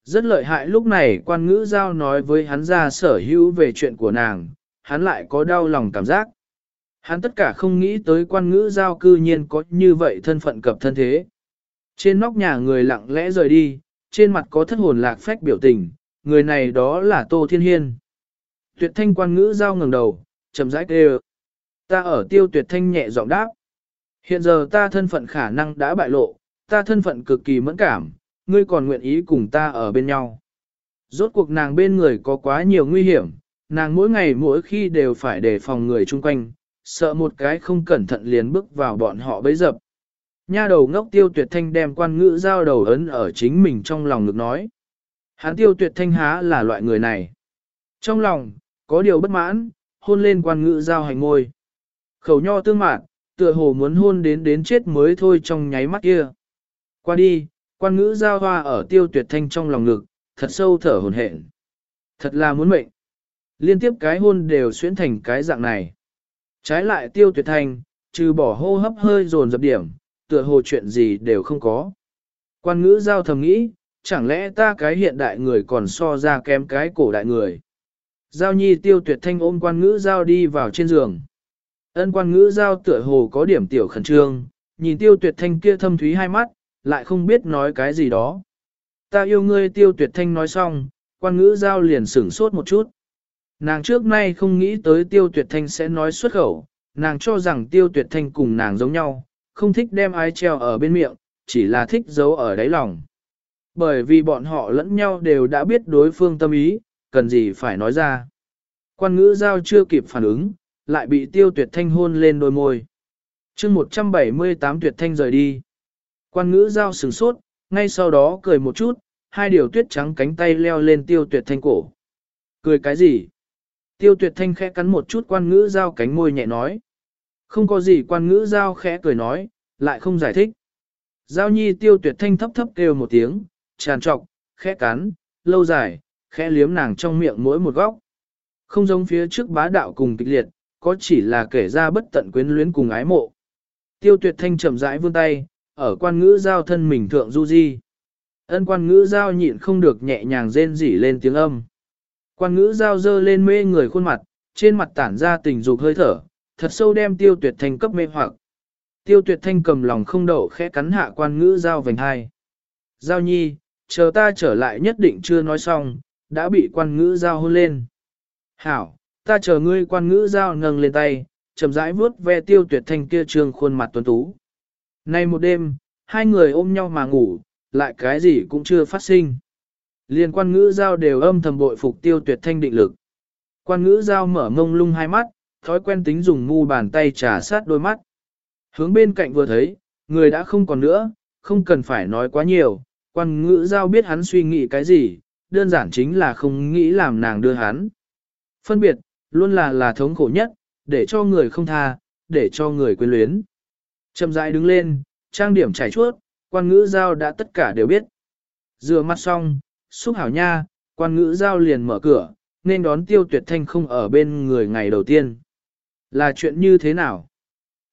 Rất lợi hại lúc này quan ngữ giao nói với hắn ra sở hữu về chuyện của nàng, hắn lại có đau lòng cảm giác. Hắn tất cả không nghĩ tới quan ngữ giao cư nhiên có như vậy thân phận cập thân thế. Trên nóc nhà người lặng lẽ rời đi, trên mặt có thất hồn lạc phách biểu tình, người này đó là Tô Thiên Hiên. Tuyệt thanh quan ngữ giao ngẩng đầu, chậm rãi kêu. Ta ở tiêu tuyệt thanh nhẹ giọng đáp. Hiện giờ ta thân phận khả năng đã bại lộ, ta thân phận cực kỳ mẫn cảm, ngươi còn nguyện ý cùng ta ở bên nhau. Rốt cuộc nàng bên người có quá nhiều nguy hiểm, nàng mỗi ngày mỗi khi đều phải đề phòng người chung quanh, sợ một cái không cẩn thận liền bước vào bọn họ bấy dập. Nha đầu ngốc tiêu tuyệt thanh đem quan ngữ giao đầu ấn ở chính mình trong lòng ngực nói. Hắn tiêu tuyệt thanh há là loại người này. Trong lòng, có điều bất mãn, hôn lên quan ngữ giao hành ngôi. Khẩu nho tương mạn, tựa hồ muốn hôn đến đến chết mới thôi trong nháy mắt kia. Qua đi, quan ngữ giao hoa ở tiêu tuyệt thanh trong lòng ngực, thật sâu thở hồn hển. Thật là muốn mệnh. Liên tiếp cái hôn đều xuyến thành cái dạng này. Trái lại tiêu tuyệt thanh, trừ bỏ hô hấp hơi dồn dập điểm, tựa hồ chuyện gì đều không có. Quan ngữ giao thầm nghĩ, chẳng lẽ ta cái hiện đại người còn so ra kém cái cổ đại người. Giao nhi tiêu tuyệt thanh ôm quan ngữ giao đi vào trên giường. Ân quan ngữ giao tựa hồ có điểm tiểu khẩn trương, nhìn tiêu tuyệt thanh kia thâm thúy hai mắt, lại không biết nói cái gì đó. Ta yêu ngươi tiêu tuyệt thanh nói xong, quan ngữ giao liền sửng sốt một chút. Nàng trước nay không nghĩ tới tiêu tuyệt thanh sẽ nói xuất khẩu, nàng cho rằng tiêu tuyệt thanh cùng nàng giống nhau, không thích đem ai treo ở bên miệng, chỉ là thích giấu ở đáy lòng. Bởi vì bọn họ lẫn nhau đều đã biết đối phương tâm ý, cần gì phải nói ra. Quan ngữ giao chưa kịp phản ứng, lại bị tiêu tuyệt thanh hôn lên đôi môi. chương 178 tuyệt thanh rời đi. Quan ngữ giao sừng sốt, ngay sau đó cười một chút, hai điều tuyết trắng cánh tay leo lên tiêu tuyệt thanh cổ. Cười cái gì? Tiêu tuyệt thanh khẽ cắn một chút quan ngữ giao cánh môi nhẹ nói. Không có gì quan ngữ giao khẽ cười nói, lại không giải thích. Giao nhi tiêu tuyệt thanh thấp thấp kêu một tiếng, tràn trọc, khẽ cắn, lâu dài, khẽ liếm nàng trong miệng mỗi một góc. Không giống phía trước bá đạo cùng kịch liệt, có chỉ là kể ra bất tận quyến luyến cùng ái mộ. Tiêu tuyệt thanh chậm rãi vươn tay, ở quan ngữ giao thân mình thượng du di. Ân quan ngữ giao nhịn không được nhẹ nhàng rên rỉ lên tiếng âm. Quan ngữ giao dơ lên mê người khuôn mặt, trên mặt tản ra tình dục hơi thở, thật sâu đem tiêu tuyệt thanh cấp mê hoặc. Tiêu tuyệt thanh cầm lòng không đậu khẽ cắn hạ quan ngữ giao vành hai. Giao nhi, chờ ta trở lại nhất định chưa nói xong, đã bị quan ngữ giao hôn lên. Hảo, ta chờ ngươi quan ngữ giao nâng lên tay, chậm rãi vuốt ve tiêu tuyệt thanh kia trương khuôn mặt tuấn tú. Nay một đêm, hai người ôm nhau mà ngủ, lại cái gì cũng chưa phát sinh. Liên quan ngữ giao đều âm thầm bội phục tiêu tuyệt thanh định lực. Quan ngữ giao mở ngông lung hai mắt, thói quen tính dùng ngu bàn tay trà sát đôi mắt. Hướng bên cạnh vừa thấy, người đã không còn nữa, không cần phải nói quá nhiều, quan ngữ giao biết hắn suy nghĩ cái gì, đơn giản chính là không nghĩ làm nàng đưa hắn. Phân biệt, luôn là là thống khổ nhất, để cho người không tha, để cho người quên luyến. Chậm rãi đứng lên, trang điểm trải chuốt, quan ngữ giao đã tất cả đều biết. Rửa mặt xong, xúc hảo nha, quan ngữ giao liền mở cửa, nên đón tiêu tuyệt thanh không ở bên người ngày đầu tiên. Là chuyện như thế nào?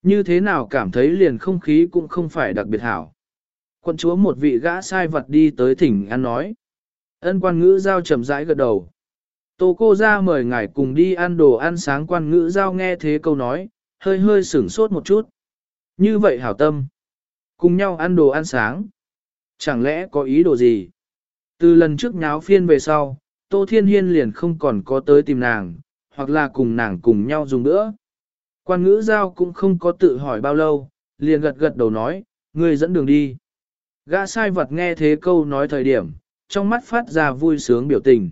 Như thế nào cảm thấy liền không khí cũng không phải đặc biệt hảo. Quân chúa một vị gã sai vật đi tới thỉnh ăn nói. Ân quan ngữ giao chậm rãi gật đầu. Tô cô ra mời ngài cùng đi ăn đồ ăn sáng quan ngữ giao nghe thế câu nói, hơi hơi sửng sốt một chút. Như vậy hảo tâm. Cùng nhau ăn đồ ăn sáng. Chẳng lẽ có ý đồ gì? Từ lần trước nháo phiên về sau, Tô Thiên Hiên liền không còn có tới tìm nàng, hoặc là cùng nàng cùng nhau dùng nữa. Quan ngữ giao cũng không có tự hỏi bao lâu, liền gật gật đầu nói, ngươi dẫn đường đi. Gã sai vật nghe thế câu nói thời điểm, trong mắt phát ra vui sướng biểu tình.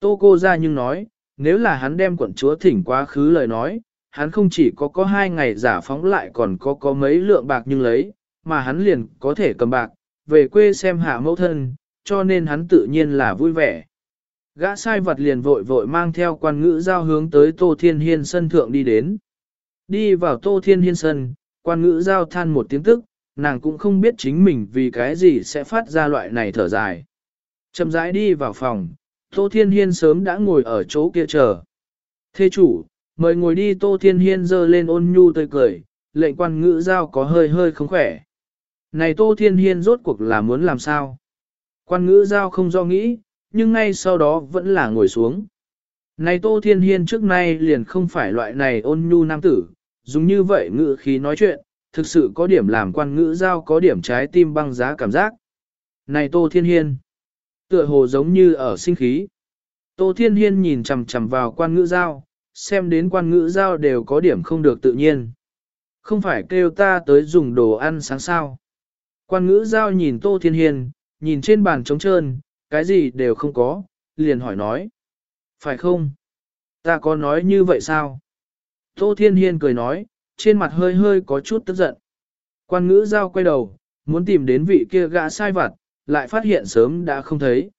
Tô cô ra nhưng nói, nếu là hắn đem quận chúa thỉnh quá khứ lời nói, hắn không chỉ có có hai ngày giả phóng lại còn có có mấy lượng bạc nhưng lấy, mà hắn liền có thể cầm bạc, về quê xem hạ mẫu thân, cho nên hắn tự nhiên là vui vẻ. Gã sai vật liền vội vội mang theo quan ngữ giao hướng tới Tô Thiên Hiên sân thượng đi đến. Đi vào Tô Thiên Hiên sân, quan ngữ giao than một tiếng tức, nàng cũng không biết chính mình vì cái gì sẽ phát ra loại này thở dài. Chậm rãi đi vào phòng, Tô Thiên Hiên sớm đã ngồi ở chỗ kia chờ. Thê chủ, mời ngồi đi Tô Thiên Hiên dơ lên ôn nhu tươi cười, lệnh quan ngữ giao có hơi hơi không khỏe. Này Tô Thiên Hiên rốt cuộc là muốn làm sao? Quan ngữ giao không do nghĩ, nhưng ngay sau đó vẫn là ngồi xuống. Này Tô Thiên Hiên trước nay liền không phải loại này ôn nhu nam tử, dùng như vậy ngữ khí nói chuyện, thực sự có điểm làm quan ngữ giao có điểm trái tim băng giá cảm giác. Này Tô Thiên Hiên, tựa hồ giống như ở sinh khí. Tô Thiên Hiên nhìn chằm chằm vào quan ngữ giao, xem đến quan ngữ giao đều có điểm không được tự nhiên. Không phải kêu ta tới dùng đồ ăn sáng sao. Quan ngữ giao nhìn Tô Thiên hiền, nhìn trên bàn trống trơn, cái gì đều không có, liền hỏi nói. Phải không? Ta có nói như vậy sao? Tô Thiên Hiên cười nói, trên mặt hơi hơi có chút tức giận. Quan ngữ giao quay đầu, muốn tìm đến vị kia gã sai vặt, lại phát hiện sớm đã không thấy.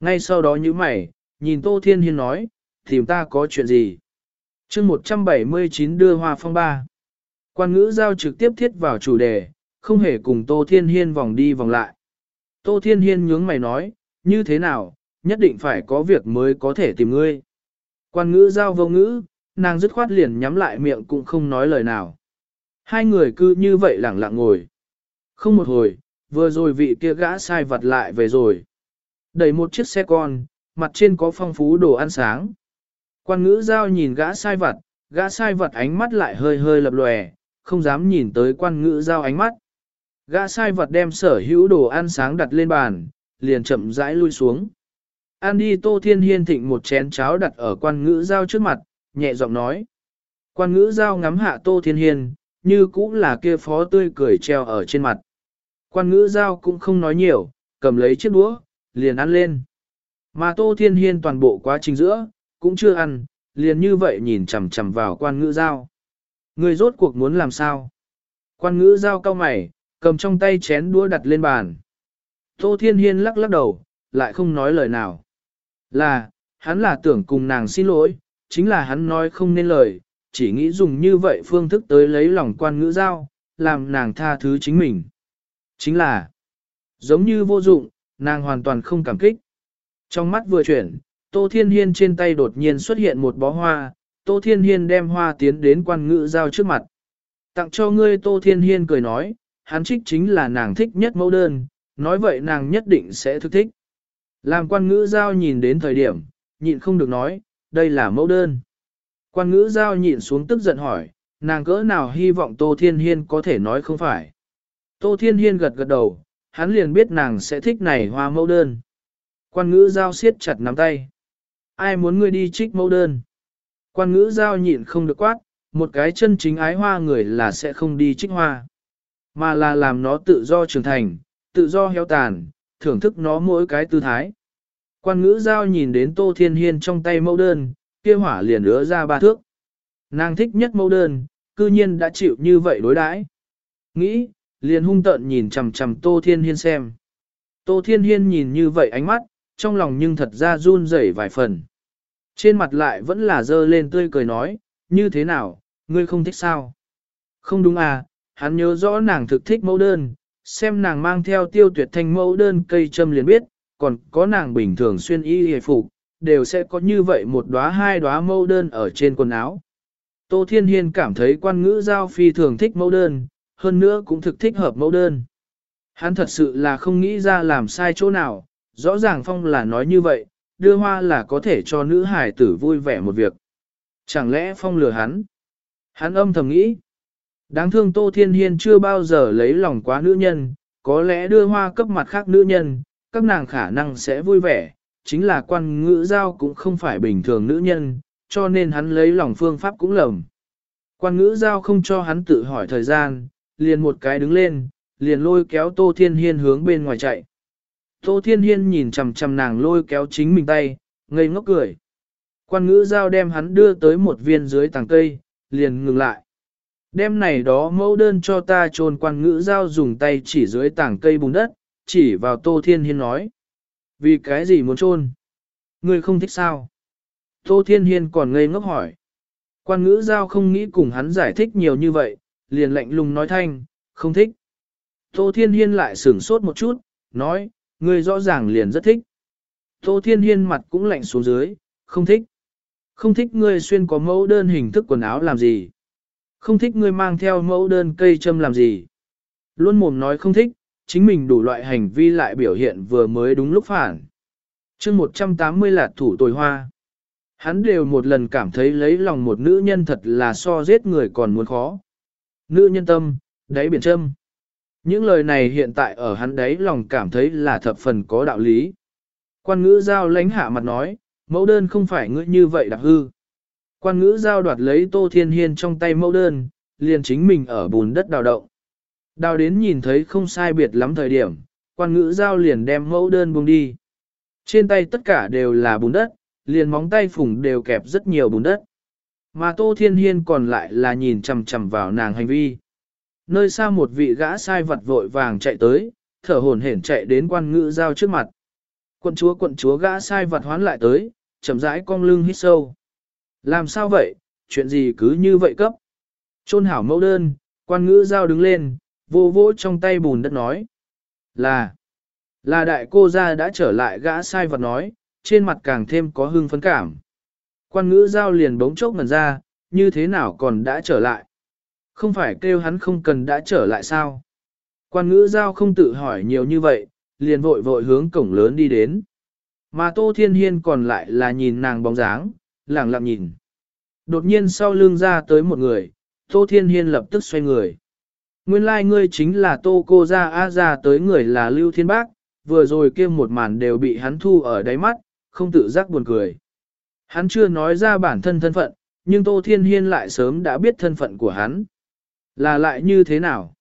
Ngay sau đó như mày, nhìn Tô Thiên Hiên nói, tìm ta có chuyện gì? Chương 179 đưa hoa phong ba. Quan ngữ giao trực tiếp thiết vào chủ đề, không hề cùng Tô Thiên Hiên vòng đi vòng lại. Tô Thiên Hiên nhướng mày nói, như thế nào, nhất định phải có việc mới có thể tìm ngươi. Quan ngữ giao vô ngữ, nàng dứt khoát liền nhắm lại miệng cũng không nói lời nào. Hai người cứ như vậy lẳng lặng ngồi. Không một hồi, vừa rồi vị kia gã sai vật lại về rồi. Đẩy một chiếc xe con, mặt trên có phong phú đồ ăn sáng. Quan ngữ giao nhìn gã sai vật, gã sai vật ánh mắt lại hơi hơi lập lòe, không dám nhìn tới quan ngữ giao ánh mắt. Gã sai vật đem sở hữu đồ ăn sáng đặt lên bàn, liền chậm rãi lui xuống. An đi Tô Thiên Hiên thịnh một chén cháo đặt ở quan ngữ giao trước mặt, nhẹ giọng nói. Quan ngữ giao ngắm hạ Tô Thiên Hiên, như cũng là kia phó tươi cười treo ở trên mặt. Quan ngữ giao cũng không nói nhiều, cầm lấy chiếc đũa, liền ăn lên. Mà Tô Thiên Hiên toàn bộ quá trình giữa, cũng chưa ăn, liền như vậy nhìn chằm chằm vào quan ngữ giao. Người rốt cuộc muốn làm sao? Quan ngữ giao cao mày, cầm trong tay chén đũa đặt lên bàn. Tô Thiên Hiên lắc lắc đầu, lại không nói lời nào. Là, hắn là tưởng cùng nàng xin lỗi, chính là hắn nói không nên lời, chỉ nghĩ dùng như vậy phương thức tới lấy lòng quan ngữ giao, làm nàng tha thứ chính mình. Chính là, giống như vô dụng, nàng hoàn toàn không cảm kích. Trong mắt vừa chuyển, Tô Thiên Hiên trên tay đột nhiên xuất hiện một bó hoa, Tô Thiên Hiên đem hoa tiến đến quan ngữ giao trước mặt. Tặng cho ngươi Tô Thiên Hiên cười nói, hắn trích chính là nàng thích nhất mẫu đơn, nói vậy nàng nhất định sẽ thức thích. Làm quan ngữ giao nhìn đến thời điểm, nhịn không được nói, đây là mẫu đơn. Quan ngữ giao nhịn xuống tức giận hỏi, nàng cỡ nào hy vọng Tô Thiên Hiên có thể nói không phải. Tô Thiên Hiên gật gật đầu, hắn liền biết nàng sẽ thích này hoa mẫu đơn. Quan ngữ giao siết chặt nắm tay. Ai muốn ngươi đi trích mẫu đơn? Quan ngữ giao nhịn không được quát, một cái chân chính ái hoa người là sẽ không đi trích hoa. Mà là làm nó tự do trưởng thành, tự do heo tàn, thưởng thức nó mỗi cái tư thái. Quan ngữ giao nhìn đến Tô Thiên Hiên trong tay mẫu đơn, kia hỏa liền ứa ra ba thước. Nàng thích nhất mẫu đơn, cư nhiên đã chịu như vậy đối đãi. Nghĩ, liền hung tợn nhìn chằm chằm Tô Thiên Hiên xem. Tô Thiên Hiên nhìn như vậy ánh mắt, trong lòng nhưng thật ra run rẩy vài phần. Trên mặt lại vẫn là dơ lên tươi cười nói, như thế nào, ngươi không thích sao? Không đúng à, hắn nhớ rõ nàng thực thích mẫu đơn, xem nàng mang theo tiêu tuyệt thanh mẫu đơn cây châm liền biết, còn có nàng bình thường xuyên y hề phục, đều sẽ có như vậy một đóa hai đóa mẫu đơn ở trên quần áo. Tô Thiên Hiên cảm thấy quan ngữ giao phi thường thích mẫu đơn, hơn nữa cũng thực thích hợp mẫu đơn. Hắn thật sự là không nghĩ ra làm sai chỗ nào, rõ ràng Phong là nói như vậy, đưa hoa là có thể cho nữ hài tử vui vẻ một việc. Chẳng lẽ Phong lừa hắn? Hắn âm thầm nghĩ. Đáng thương Tô Thiên Hiên chưa bao giờ lấy lòng quá nữ nhân, có lẽ đưa hoa cấp mặt khác nữ nhân, các nàng khả năng sẽ vui vẻ, chính là quan ngữ giao cũng không phải bình thường nữ nhân, cho nên hắn lấy lòng phương pháp cũng lầm. Quan ngữ giao không cho hắn tự hỏi thời gian, liền một cái đứng lên, liền lôi kéo Tô Thiên Hiên hướng bên ngoài chạy. Tô Thiên Hiên nhìn chằm chằm nàng lôi kéo chính mình tay, ngây ngốc cười. Quan ngữ giao đem hắn đưa tới một viên dưới tàng cây, liền ngừng lại. Đem này đó mẫu đơn cho ta trôn quan ngữ giao dùng tay chỉ dưới tảng cây bùn đất, chỉ vào Tô Thiên Hiên nói. Vì cái gì muốn trôn? Ngươi không thích sao? Tô Thiên Hiên còn ngây ngốc hỏi. Quan ngữ giao không nghĩ cùng hắn giải thích nhiều như vậy, liền lạnh lùng nói thanh, không thích. Tô Thiên Hiên lại sửng sốt một chút, nói, ngươi rõ ràng liền rất thích. Tô Thiên Hiên mặt cũng lạnh xuống dưới, không thích. Không thích ngươi xuyên có mẫu đơn hình thức quần áo làm gì. Không thích ngươi mang theo mẫu đơn cây châm làm gì. Luôn mồm nói không thích, chính mình đủ loại hành vi lại biểu hiện vừa mới đúng lúc phản. chương 180 là thủ tồi hoa. Hắn đều một lần cảm thấy lấy lòng một nữ nhân thật là so giết người còn muốn khó. Nữ nhân tâm, đáy biển châm. Những lời này hiện tại ở hắn đấy lòng cảm thấy là thập phần có đạo lý. Quan ngữ giao lánh hạ mặt nói, mẫu đơn không phải ngươi như vậy đặc hư. Quan ngữ giao đoạt lấy Tô Thiên Hiên trong tay mẫu đơn, liền chính mình ở bùn đất đào động. Đào đến nhìn thấy không sai biệt lắm thời điểm, quan ngữ giao liền đem mẫu đơn buông đi. Trên tay tất cả đều là bùn đất, liền móng tay phủng đều kẹp rất nhiều bùn đất. Mà Tô Thiên Hiên còn lại là nhìn chằm chằm vào nàng hành vi. Nơi xa một vị gã sai vật vội vàng chạy tới, thở hổn hển chạy đến quan ngữ giao trước mặt. Quận chúa quận chúa gã sai vật hoán lại tới, chậm rãi cong lưng hít sâu. Làm sao vậy, chuyện gì cứ như vậy cấp? Trôn hảo mẫu đơn, quan ngữ giao đứng lên, vô vỗ trong tay bùn đất nói. Là, là đại cô gia đã trở lại gã sai vật nói, trên mặt càng thêm có hưng phấn cảm. Quan ngữ giao liền bỗng chốc ngần ra, như thế nào còn đã trở lại? Không phải kêu hắn không cần đã trở lại sao? Quan ngữ giao không tự hỏi nhiều như vậy, liền vội vội hướng cổng lớn đi đến. Mà Tô Thiên Hiên còn lại là nhìn nàng bóng dáng, lẳng lặng nhìn. Đột nhiên sau lưng ra tới một người, Tô Thiên Hiên lập tức xoay người. Nguyên lai like ngươi chính là Tô cô gia A gia tới người là Lưu Thiên Bác, vừa rồi kia một màn đều bị hắn thu ở đáy mắt, không tự giác buồn cười. Hắn chưa nói ra bản thân thân phận, nhưng Tô Thiên Hiên lại sớm đã biết thân phận của hắn. Là lại như thế nào?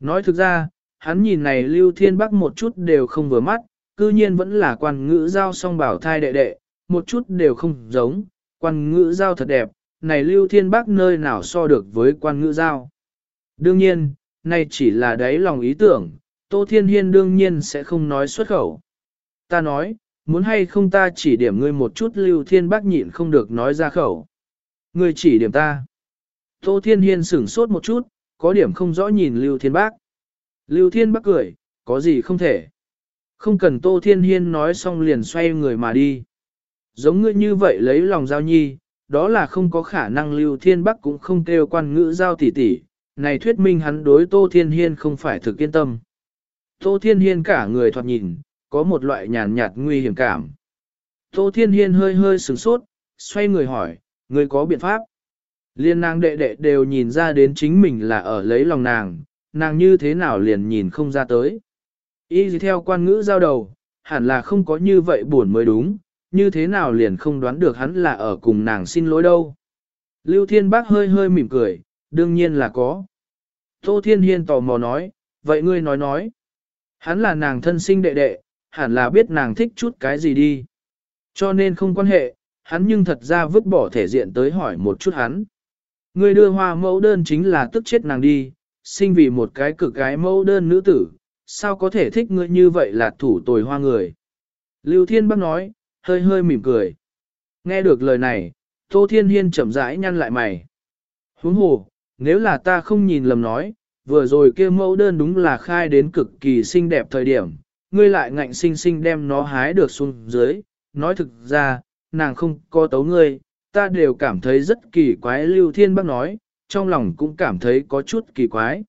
Nói thực ra, hắn nhìn này Lưu Thiên Bắc một chút đều không vừa mắt, cư nhiên vẫn là quan ngữ giao song bảo thai đệ đệ, một chút đều không giống, quan ngữ giao thật đẹp, này Lưu Thiên Bắc nơi nào so được với quan ngữ giao. Đương nhiên, này chỉ là đáy lòng ý tưởng, Tô Thiên Hiên đương nhiên sẽ không nói xuất khẩu. Ta nói, muốn hay không ta chỉ điểm ngươi một chút Lưu Thiên Bắc nhịn không được nói ra khẩu. Ngươi chỉ điểm ta. Tô Thiên Hiên sửng sốt một chút, có điểm không rõ nhìn Lưu Thiên Bắc. Lưu Thiên Bắc cười, có gì không thể. Không cần Tô Thiên Hiên nói xong liền xoay người mà đi. Giống ngươi như vậy lấy lòng giao nhi, đó là không có khả năng Lưu Thiên Bắc cũng không kêu quan ngữ giao tỷ tỷ, này thuyết minh hắn đối Tô Thiên Hiên không phải thực yên tâm. Tô Thiên Hiên cả người thoạt nhìn, có một loại nhàn nhạt nguy hiểm cảm. Tô Thiên Hiên hơi hơi sửng sốt, xoay người hỏi, người có biện pháp. Liên nàng đệ đệ đều nhìn ra đến chính mình là ở lấy lòng nàng, nàng như thế nào liền nhìn không ra tới. Y gì theo quan ngữ giao đầu, hẳn là không có như vậy buồn mới đúng, như thế nào liền không đoán được hắn là ở cùng nàng xin lỗi đâu. Lưu Thiên Bác hơi hơi mỉm cười, đương nhiên là có. Tô Thiên Hiên tò mò nói, vậy ngươi nói nói. Hắn là nàng thân sinh đệ đệ, hẳn là biết nàng thích chút cái gì đi. Cho nên không quan hệ, hắn nhưng thật ra vứt bỏ thể diện tới hỏi một chút hắn. Ngươi đưa hoa mẫu đơn chính là tức chết nàng đi, sinh vì một cái cực gái mẫu đơn nữ tử, sao có thể thích ngươi như vậy là thủ tồi hoa người. Lưu Thiên Bắc nói, hơi hơi mỉm cười. Nghe được lời này, Tô Thiên Hiên chậm rãi nhăn lại mày. Huống hồ, nếu là ta không nhìn lầm nói, vừa rồi kia mẫu đơn đúng là khai đến cực kỳ xinh đẹp thời điểm, ngươi lại ngạnh sinh sinh đem nó hái được xuống dưới, nói thực ra, nàng không có tấu ngươi, ta đều cảm thấy rất kỳ quái Lưu Thiên Bắc nói, trong lòng cũng cảm thấy có chút kỳ quái.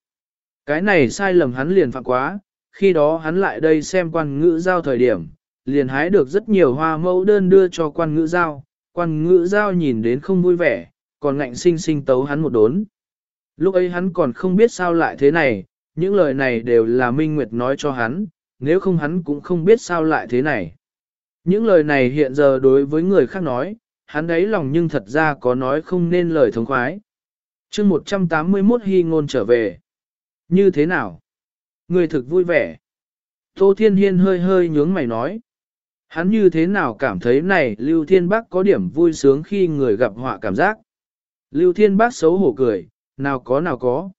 Cái này sai lầm hắn liền phạm quá, khi đó hắn lại đây xem quan ngữ giao thời điểm, liền hái được rất nhiều hoa mẫu đơn đưa cho quan ngữ giao, quan ngữ giao nhìn đến không vui vẻ, còn ngạnh sinh sinh tấu hắn một đốn. Lúc ấy hắn còn không biết sao lại thế này, những lời này đều là Minh Nguyệt nói cho hắn, nếu không hắn cũng không biết sao lại thế này. Những lời này hiện giờ đối với người khác nói, hắn ấy lòng nhưng thật ra có nói không nên lời thống khoái. chương 181 hy ngôn trở về. Như thế nào? Người thực vui vẻ. Tô Thiên Hiên hơi hơi nhướng mày nói. Hắn như thế nào cảm thấy này Lưu Thiên bắc có điểm vui sướng khi người gặp họa cảm giác. Lưu Thiên bắc xấu hổ cười, nào có nào có.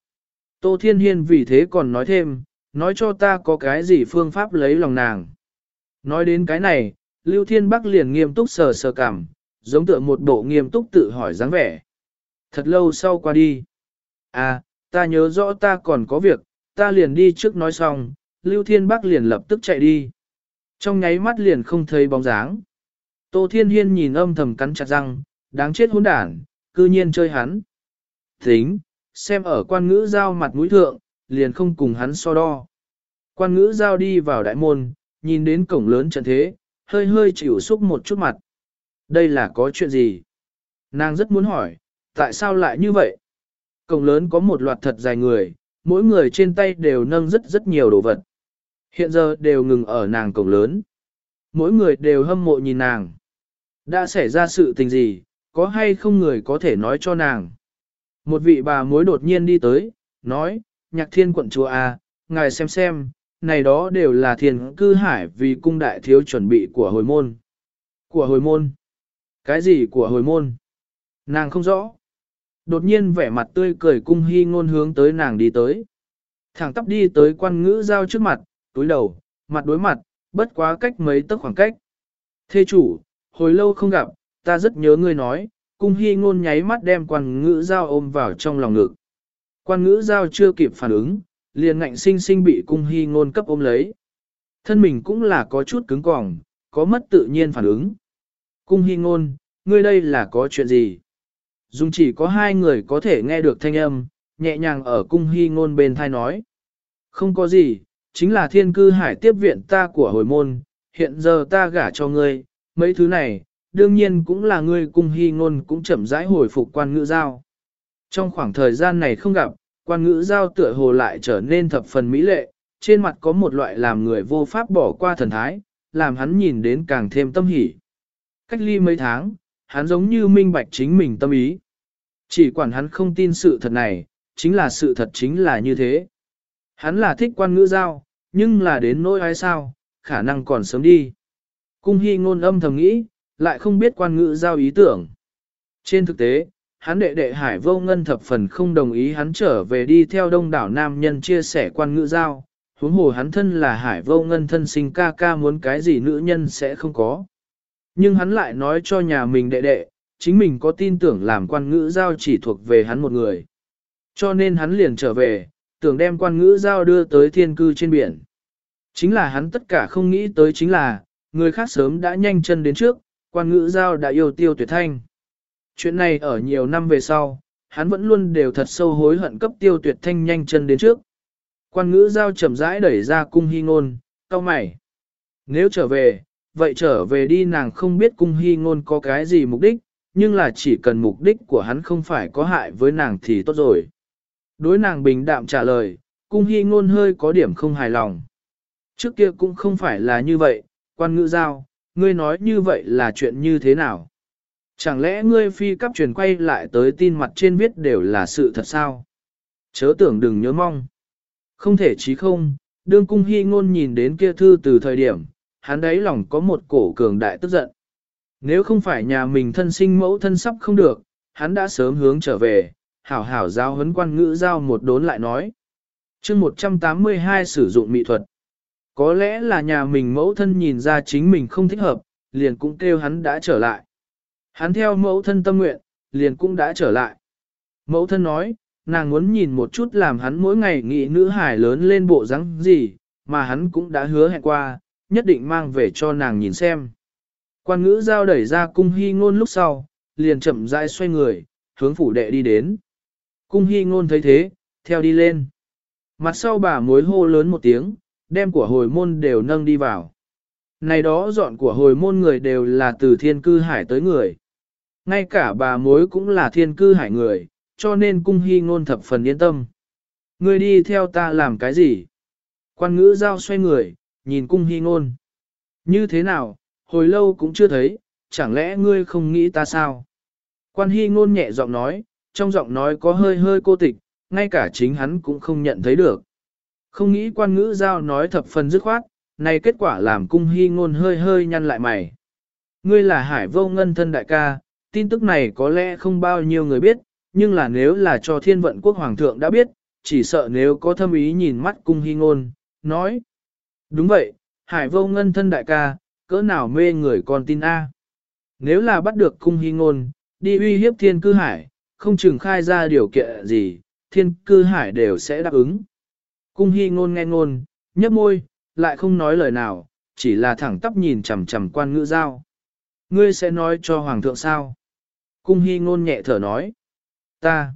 Tô Thiên Hiên vì thế còn nói thêm, nói cho ta có cái gì phương pháp lấy lòng nàng. Nói đến cái này, Lưu Thiên Bắc liền nghiêm túc sờ sờ cảm, giống tựa một bộ nghiêm túc tự hỏi dáng vẻ. Thật lâu sau qua đi. À, ta nhớ rõ ta còn có việc, ta liền đi trước nói xong, Lưu Thiên Bắc liền lập tức chạy đi. Trong nháy mắt liền không thấy bóng dáng. Tô Thiên Hiên nhìn âm thầm cắn chặt răng, đáng chết hỗn đản, cư nhiên chơi hắn. Tính, xem ở quan ngữ giao mặt mũi thượng, liền không cùng hắn so đo. Quan ngữ giao đi vào đại môn, nhìn đến cổng lớn trận thế, hơi hơi chịu xúc một chút mặt. Đây là có chuyện gì? Nàng rất muốn hỏi, tại sao lại như vậy? Cổng lớn có một loạt thật dài người, mỗi người trên tay đều nâng rất rất nhiều đồ vật. Hiện giờ đều ngừng ở nàng cổng lớn. Mỗi người đều hâm mộ nhìn nàng. Đã xảy ra sự tình gì, có hay không người có thể nói cho nàng? Một vị bà mối đột nhiên đi tới, nói, nhạc thiên quận chúa à, ngài xem xem, này đó đều là thiên cư hải vì cung đại thiếu chuẩn bị của hồi môn. Của hồi môn? Cái gì của hồi môn? Nàng không rõ. Đột nhiên vẻ mặt tươi cười cung hy ngôn hướng tới nàng đi tới. Thẳng tắp đi tới quan ngữ giao trước mặt, túi đầu, mặt đối mặt, bất quá cách mấy tấc khoảng cách. Thê chủ, hồi lâu không gặp, ta rất nhớ ngươi nói, cung hy ngôn nháy mắt đem quan ngữ giao ôm vào trong lòng ngực. Quan ngữ giao chưa kịp phản ứng, liền ngạnh sinh sinh bị cung hy ngôn cấp ôm lấy. Thân mình cũng là có chút cứng cỏng, có mất tự nhiên phản ứng. Cung hy ngôn, ngươi đây là có chuyện gì? Dùng chỉ có hai người có thể nghe được thanh âm, nhẹ nhàng ở cung hy ngôn bên thai nói. Không có gì, chính là thiên cư hải tiếp viện ta của hồi môn, hiện giờ ta gả cho ngươi, mấy thứ này, đương nhiên cũng là ngươi cung hy ngôn cũng chậm rãi hồi phục quan ngữ giao. Trong khoảng thời gian này không gặp, quan ngữ giao tựa hồ lại trở nên thập phần mỹ lệ, trên mặt có một loại làm người vô pháp bỏ qua thần thái, làm hắn nhìn đến càng thêm tâm hỉ. Cách ly mấy tháng, hắn giống như minh bạch chính mình tâm ý. Chỉ quản hắn không tin sự thật này, chính là sự thật chính là như thế. Hắn là thích quan ngữ giao, nhưng là đến nỗi ai sao, khả năng còn sớm đi. Cung hy ngôn âm thầm nghĩ, lại không biết quan ngữ giao ý tưởng. Trên thực tế, hắn đệ đệ Hải Vô Ngân thập phần không đồng ý hắn trở về đi theo đông đảo nam nhân chia sẻ quan ngữ giao, huống hồ hắn thân là Hải Vô Ngân thân sinh ca ca muốn cái gì nữ nhân sẽ không có. Nhưng hắn lại nói cho nhà mình đệ đệ, chính mình có tin tưởng làm quan ngữ giao chỉ thuộc về hắn một người. Cho nên hắn liền trở về, tưởng đem quan ngữ giao đưa tới thiên cư trên biển. Chính là hắn tất cả không nghĩ tới chính là, người khác sớm đã nhanh chân đến trước, quan ngữ giao đã yêu tiêu tuyệt thanh. Chuyện này ở nhiều năm về sau, hắn vẫn luôn đều thật sâu hối hận cấp tiêu tuyệt thanh nhanh chân đến trước. Quan ngữ giao chậm rãi đẩy ra cung hy ngôn, cao mày. Nếu trở về, vậy trở về đi nàng không biết cung hy ngôn có cái gì mục đích, nhưng là chỉ cần mục đích của hắn không phải có hại với nàng thì tốt rồi. Đối nàng bình đạm trả lời, cung hy ngôn hơi có điểm không hài lòng. Trước kia cũng không phải là như vậy, quan ngữ giao, ngươi nói như vậy là chuyện như thế nào? Chẳng lẽ ngươi phi cấp truyền quay lại tới tin mặt trên viết đều là sự thật sao? Chớ tưởng đừng nhớ mong. Không thể chí không, đương cung hy ngôn nhìn đến kia thư từ thời điểm, hắn đấy lòng có một cổ cường đại tức giận. Nếu không phải nhà mình thân sinh mẫu thân sắp không được, hắn đã sớm hướng trở về, hảo hảo giao huấn quan ngữ giao một đốn lại nói. chương 182 sử dụng mỹ thuật. Có lẽ là nhà mình mẫu thân nhìn ra chính mình không thích hợp, liền cũng kêu hắn đã trở lại. Hắn theo mẫu thân tâm nguyện, liền cũng đã trở lại. Mẫu thân nói, nàng muốn nhìn một chút làm hắn mỗi ngày nghĩ nữ hải lớn lên bộ dáng gì, mà hắn cũng đã hứa hẹn qua, nhất định mang về cho nàng nhìn xem. Quan ngữ giao đẩy ra cung hy ngôn lúc sau, liền chậm rãi xoay người, hướng phủ đệ đi đến. Cung hy ngôn thấy thế, theo đi lên. Mặt sau bà mối hô lớn một tiếng, đem của hồi môn đều nâng đi vào. Này đó dọn của hồi môn người đều là từ thiên cư hải tới người. Ngay cả bà mối cũng là thiên cư hải người, cho nên cung hy ngôn thập phần yên tâm. Ngươi đi theo ta làm cái gì? Quan ngữ giao xoay người, nhìn cung hy ngôn. Như thế nào, hồi lâu cũng chưa thấy, chẳng lẽ ngươi không nghĩ ta sao? Quan hy ngôn nhẹ giọng nói, trong giọng nói có hơi hơi cô tịch, ngay cả chính hắn cũng không nhận thấy được. Không nghĩ quan ngữ giao nói thập phần dứt khoát, này kết quả làm cung hy ngôn hơi hơi nhăn lại mày. Ngươi là hải vô ngân thân đại ca, tin tức này có lẽ không bao nhiêu người biết, nhưng là nếu là cho thiên vận quốc hoàng thượng đã biết, chỉ sợ nếu có thâm ý nhìn mắt cung hy ngôn, nói. Đúng vậy, hải vô ngân thân đại ca, cỡ nào mê người con tin A. Nếu là bắt được cung hy ngôn, đi uy hiếp thiên cư hải, không chừng khai ra điều kiện gì, thiên cư hải đều sẽ đáp ứng. Cung hy ngôn nghe ngôn, nhấp môi, lại không nói lời nào, chỉ là thẳng tắp nhìn chằm chằm quan ngữ giao. Ngươi sẽ nói cho hoàng thượng sao? Cung hy ngôn nhẹ thở nói. Ta,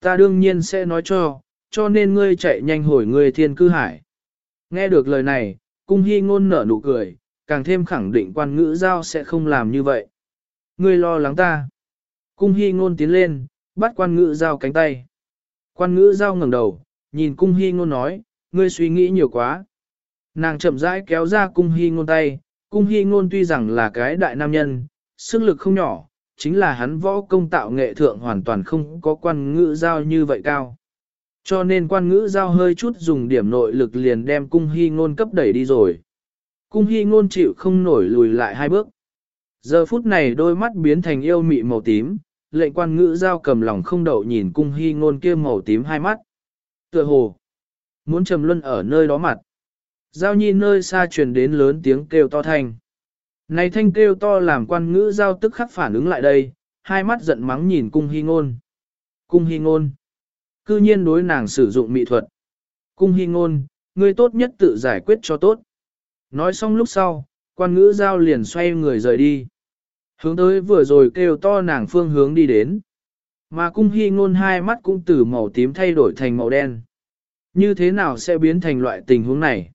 ta đương nhiên sẽ nói cho, cho nên ngươi chạy nhanh hồi ngươi thiên cư hải. Nghe được lời này, cung hy ngôn nở nụ cười, càng thêm khẳng định quan ngữ giao sẽ không làm như vậy. Ngươi lo lắng ta. Cung hy ngôn tiến lên, bắt quan ngữ giao cánh tay. Quan ngữ giao ngẩng đầu, nhìn cung hy ngôn nói, ngươi suy nghĩ nhiều quá. Nàng chậm rãi kéo ra cung hy ngôn tay, cung hy ngôn tuy rằng là cái đại nam nhân, sức lực không nhỏ, chính là hắn võ công tạo nghệ thượng hoàn toàn không có quan ngữ giao như vậy cao. Cho nên quan ngữ giao hơi chút dùng điểm nội lực liền đem cung hy ngôn cấp đẩy đi rồi. Cung hy ngôn chịu không nổi lùi lại hai bước. Giờ phút này đôi mắt biến thành yêu mị màu tím, lệnh quan ngữ giao cầm lòng không đậu nhìn cung hy ngôn kia màu tím hai mắt. Tựa hồ, muốn trầm luân ở nơi đó mặt. Giao nhi nơi xa truyền đến lớn tiếng kêu to thanh. Này thanh kêu to làm quan ngữ giao tức khắc phản ứng lại đây, hai mắt giận mắng nhìn cung hy ngôn. Cung hy ngôn. Cư nhiên đối nàng sử dụng mỹ thuật. Cung hy ngôn, ngươi tốt nhất tự giải quyết cho tốt. Nói xong lúc sau, quan ngữ giao liền xoay người rời đi. Hướng tới vừa rồi kêu to nàng phương hướng đi đến. Mà cung hy ngôn hai mắt cũng từ màu tím thay đổi thành màu đen. Như thế nào sẽ biến thành loại tình huống này?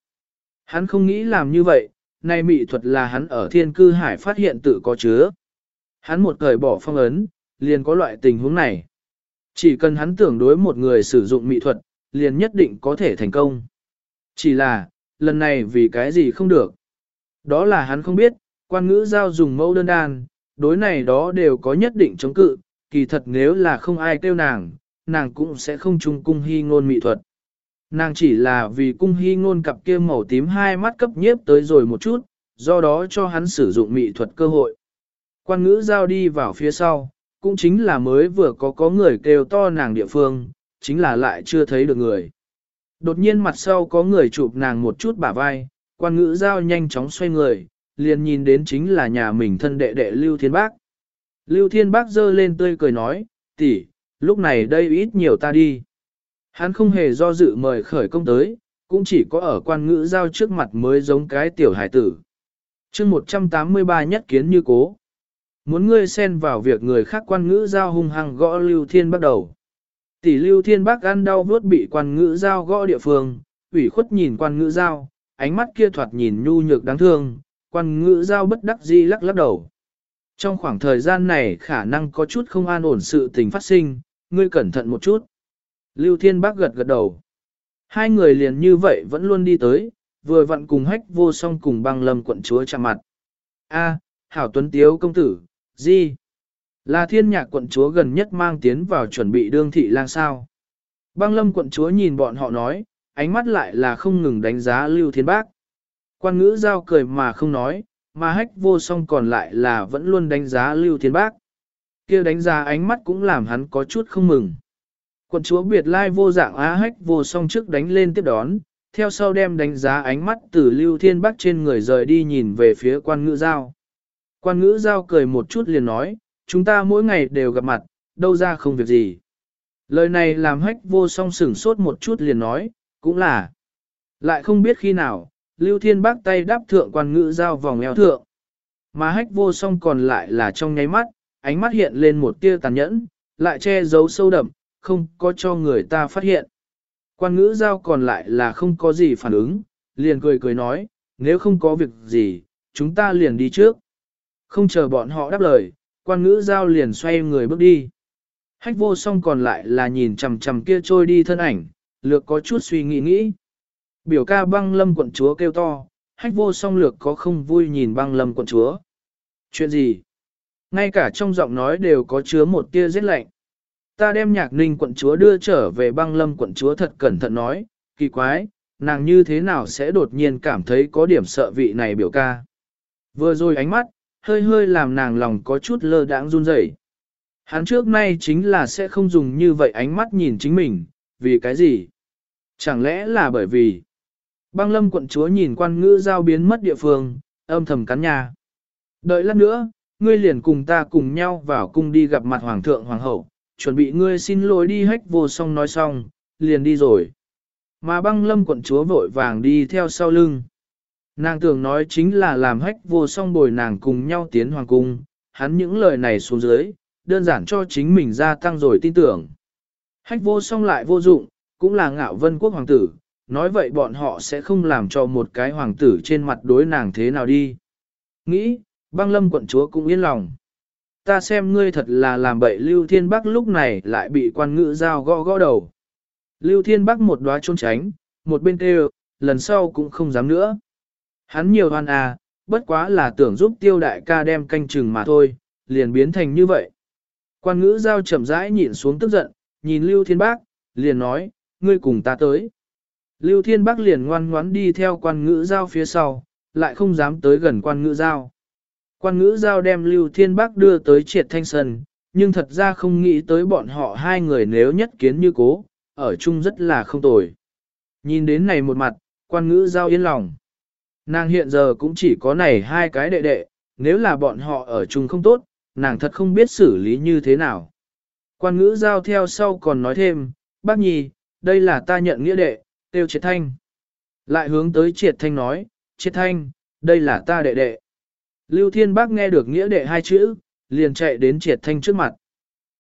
Hắn không nghĩ làm như vậy, nay mỹ thuật là hắn ở thiên cư hải phát hiện tự có chứa. Hắn một thời bỏ phong ấn, liền có loại tình huống này. Chỉ cần hắn tưởng đối một người sử dụng mỹ thuật, liền nhất định có thể thành công. Chỉ là, lần này vì cái gì không được. Đó là hắn không biết, quan ngữ giao dùng mẫu đơn đan, đối này đó đều có nhất định chống cự, kỳ thật nếu là không ai kêu nàng, nàng cũng sẽ không chung cung hy ngôn mỹ thuật. Nàng chỉ là vì cung hy ngôn cặp kia màu tím hai mắt cấp nhiếp tới rồi một chút, do đó cho hắn sử dụng mỹ thuật cơ hội. Quan ngữ giao đi vào phía sau, cũng chính là mới vừa có có người kêu to nàng địa phương, chính là lại chưa thấy được người. Đột nhiên mặt sau có người chụp nàng một chút bả vai, quan ngữ giao nhanh chóng xoay người, liền nhìn đến chính là nhà mình thân đệ đệ Lưu Thiên Bác. Lưu Thiên Bác giơ lên tươi cười nói, tỷ, lúc này đây ít nhiều ta đi. Hắn không hề do dự mời khởi công tới, cũng chỉ có ở quan ngữ giao trước mặt mới giống cái tiểu hải tử. chương 183 nhất kiến như cố. Muốn ngươi xen vào việc người khác quan ngữ giao hung hăng gõ Lưu Thiên bắt đầu. Tỷ Lưu Thiên Bác ăn đau vớt bị quan ngữ giao gõ địa phương, ủy khuất nhìn quan ngữ giao, ánh mắt kia thoạt nhìn nhu nhược đáng thương, quan ngữ giao bất đắc di lắc lắc đầu. Trong khoảng thời gian này khả năng có chút không an ổn sự tình phát sinh, ngươi cẩn thận một chút. Lưu Thiên Bác gật gật đầu. Hai người liền như vậy vẫn luôn đi tới, vừa vặn cùng hách vô song cùng băng lâm quận chúa chạm mặt. A, Hảo Tuấn Tiếu công tử, gì? Là thiên nhạc quận chúa gần nhất mang tiến vào chuẩn bị đương thị lang sao. Băng lâm quận chúa nhìn bọn họ nói, ánh mắt lại là không ngừng đánh giá Lưu Thiên Bác. Quan ngữ giao cười mà không nói, mà hách vô song còn lại là vẫn luôn đánh giá Lưu Thiên Bác. kia đánh giá ánh mắt cũng làm hắn có chút không mừng. Quận chúa biệt lai vô dạng á hách vô song trước đánh lên tiếp đón, theo sau đem đánh giá ánh mắt từ Lưu Thiên Bác trên người rời đi nhìn về phía quan ngữ giao. Quan ngữ giao cười một chút liền nói, chúng ta mỗi ngày đều gặp mặt, đâu ra không việc gì. Lời này làm hách vô song sửng sốt một chút liền nói, cũng là. Lại không biết khi nào, Lưu Thiên Bác tay đáp thượng quan ngữ giao vòng eo thượng. Mà hách vô song còn lại là trong nháy mắt, ánh mắt hiện lên một tia tàn nhẫn, lại che giấu sâu đậm, không có cho người ta phát hiện. Quan ngữ giao còn lại là không có gì phản ứng, liền cười cười nói, nếu không có việc gì, chúng ta liền đi trước. Không chờ bọn họ đáp lời, quan ngữ giao liền xoay người bước đi. Hách vô song còn lại là nhìn chằm chằm kia trôi đi thân ảnh, lược có chút suy nghĩ nghĩ. Biểu ca băng lâm quận chúa kêu to, hách vô song lược có không vui nhìn băng lâm quận chúa. Chuyện gì? Ngay cả trong giọng nói đều có chứa một tia rét lạnh. Ta đem nhạc ninh quận chúa đưa trở về băng lâm quận chúa thật cẩn thận nói, kỳ quái, nàng như thế nào sẽ đột nhiên cảm thấy có điểm sợ vị này biểu ca. Vừa rồi ánh mắt, hơi hơi làm nàng lòng có chút lơ đãng run rẩy. Hắn trước nay chính là sẽ không dùng như vậy ánh mắt nhìn chính mình, vì cái gì? Chẳng lẽ là bởi vì băng lâm quận chúa nhìn quan ngữ giao biến mất địa phương, âm thầm cắn nhà. Đợi lát nữa, ngươi liền cùng ta cùng nhau vào cung đi gặp mặt hoàng thượng hoàng hậu, chuẩn bị ngươi xin lỗi đi hách vô song nói xong, liền đi rồi. Mà băng lâm quận chúa vội vàng đi theo sau lưng. Nàng tưởng nói chính là làm hách vô song bồi nàng cùng nhau tiến hoàng cung, hắn những lời này xuống dưới, đơn giản cho chính mình gia tăng rồi tin tưởng. Hách vô song lại vô dụng, cũng là ngạo vân quốc hoàng tử, nói vậy bọn họ sẽ không làm cho một cái hoàng tử trên mặt đối nàng thế nào đi. Nghĩ, băng lâm quận chúa cũng yên lòng. Ta xem ngươi thật là làm bậy Lưu Thiên Bắc lúc này lại bị quan ngữ giao gõ gõ đầu. Lưu Thiên Bắc một đóa trôn tránh, một bên kêu, lần sau cũng không dám nữa. Hắn nhiều hoan à, bất quá là tưởng giúp tiêu đại ca đem canh chừng mà thôi, liền biến thành như vậy. Quan ngữ giao chậm rãi nhìn xuống tức giận, nhìn Lưu Thiên Bác, liền nói, ngươi cùng ta tới. Lưu Thiên Bác liền ngoan ngoãn đi theo quan ngữ giao phía sau, lại không dám tới gần quan ngữ giao. Quan ngữ giao đem Lưu Thiên Bác đưa tới triệt thanh sân, nhưng thật ra không nghĩ tới bọn họ hai người nếu nhất kiến như cố, ở chung rất là không tồi. Nhìn đến này một mặt, quan ngữ giao yên lòng. Nàng hiện giờ cũng chỉ có này hai cái đệ đệ, nếu là bọn họ ở chung không tốt, nàng thật không biết xử lý như thế nào. Quan ngữ giao theo sau còn nói thêm, bác nhi, đây là ta nhận nghĩa đệ, tiêu triệt thanh. Lại hướng tới triệt thanh nói, triệt thanh, đây là ta đệ đệ. Lưu Thiên Bác nghe được nghĩa đệ hai chữ, liền chạy đến triệt thanh trước mặt.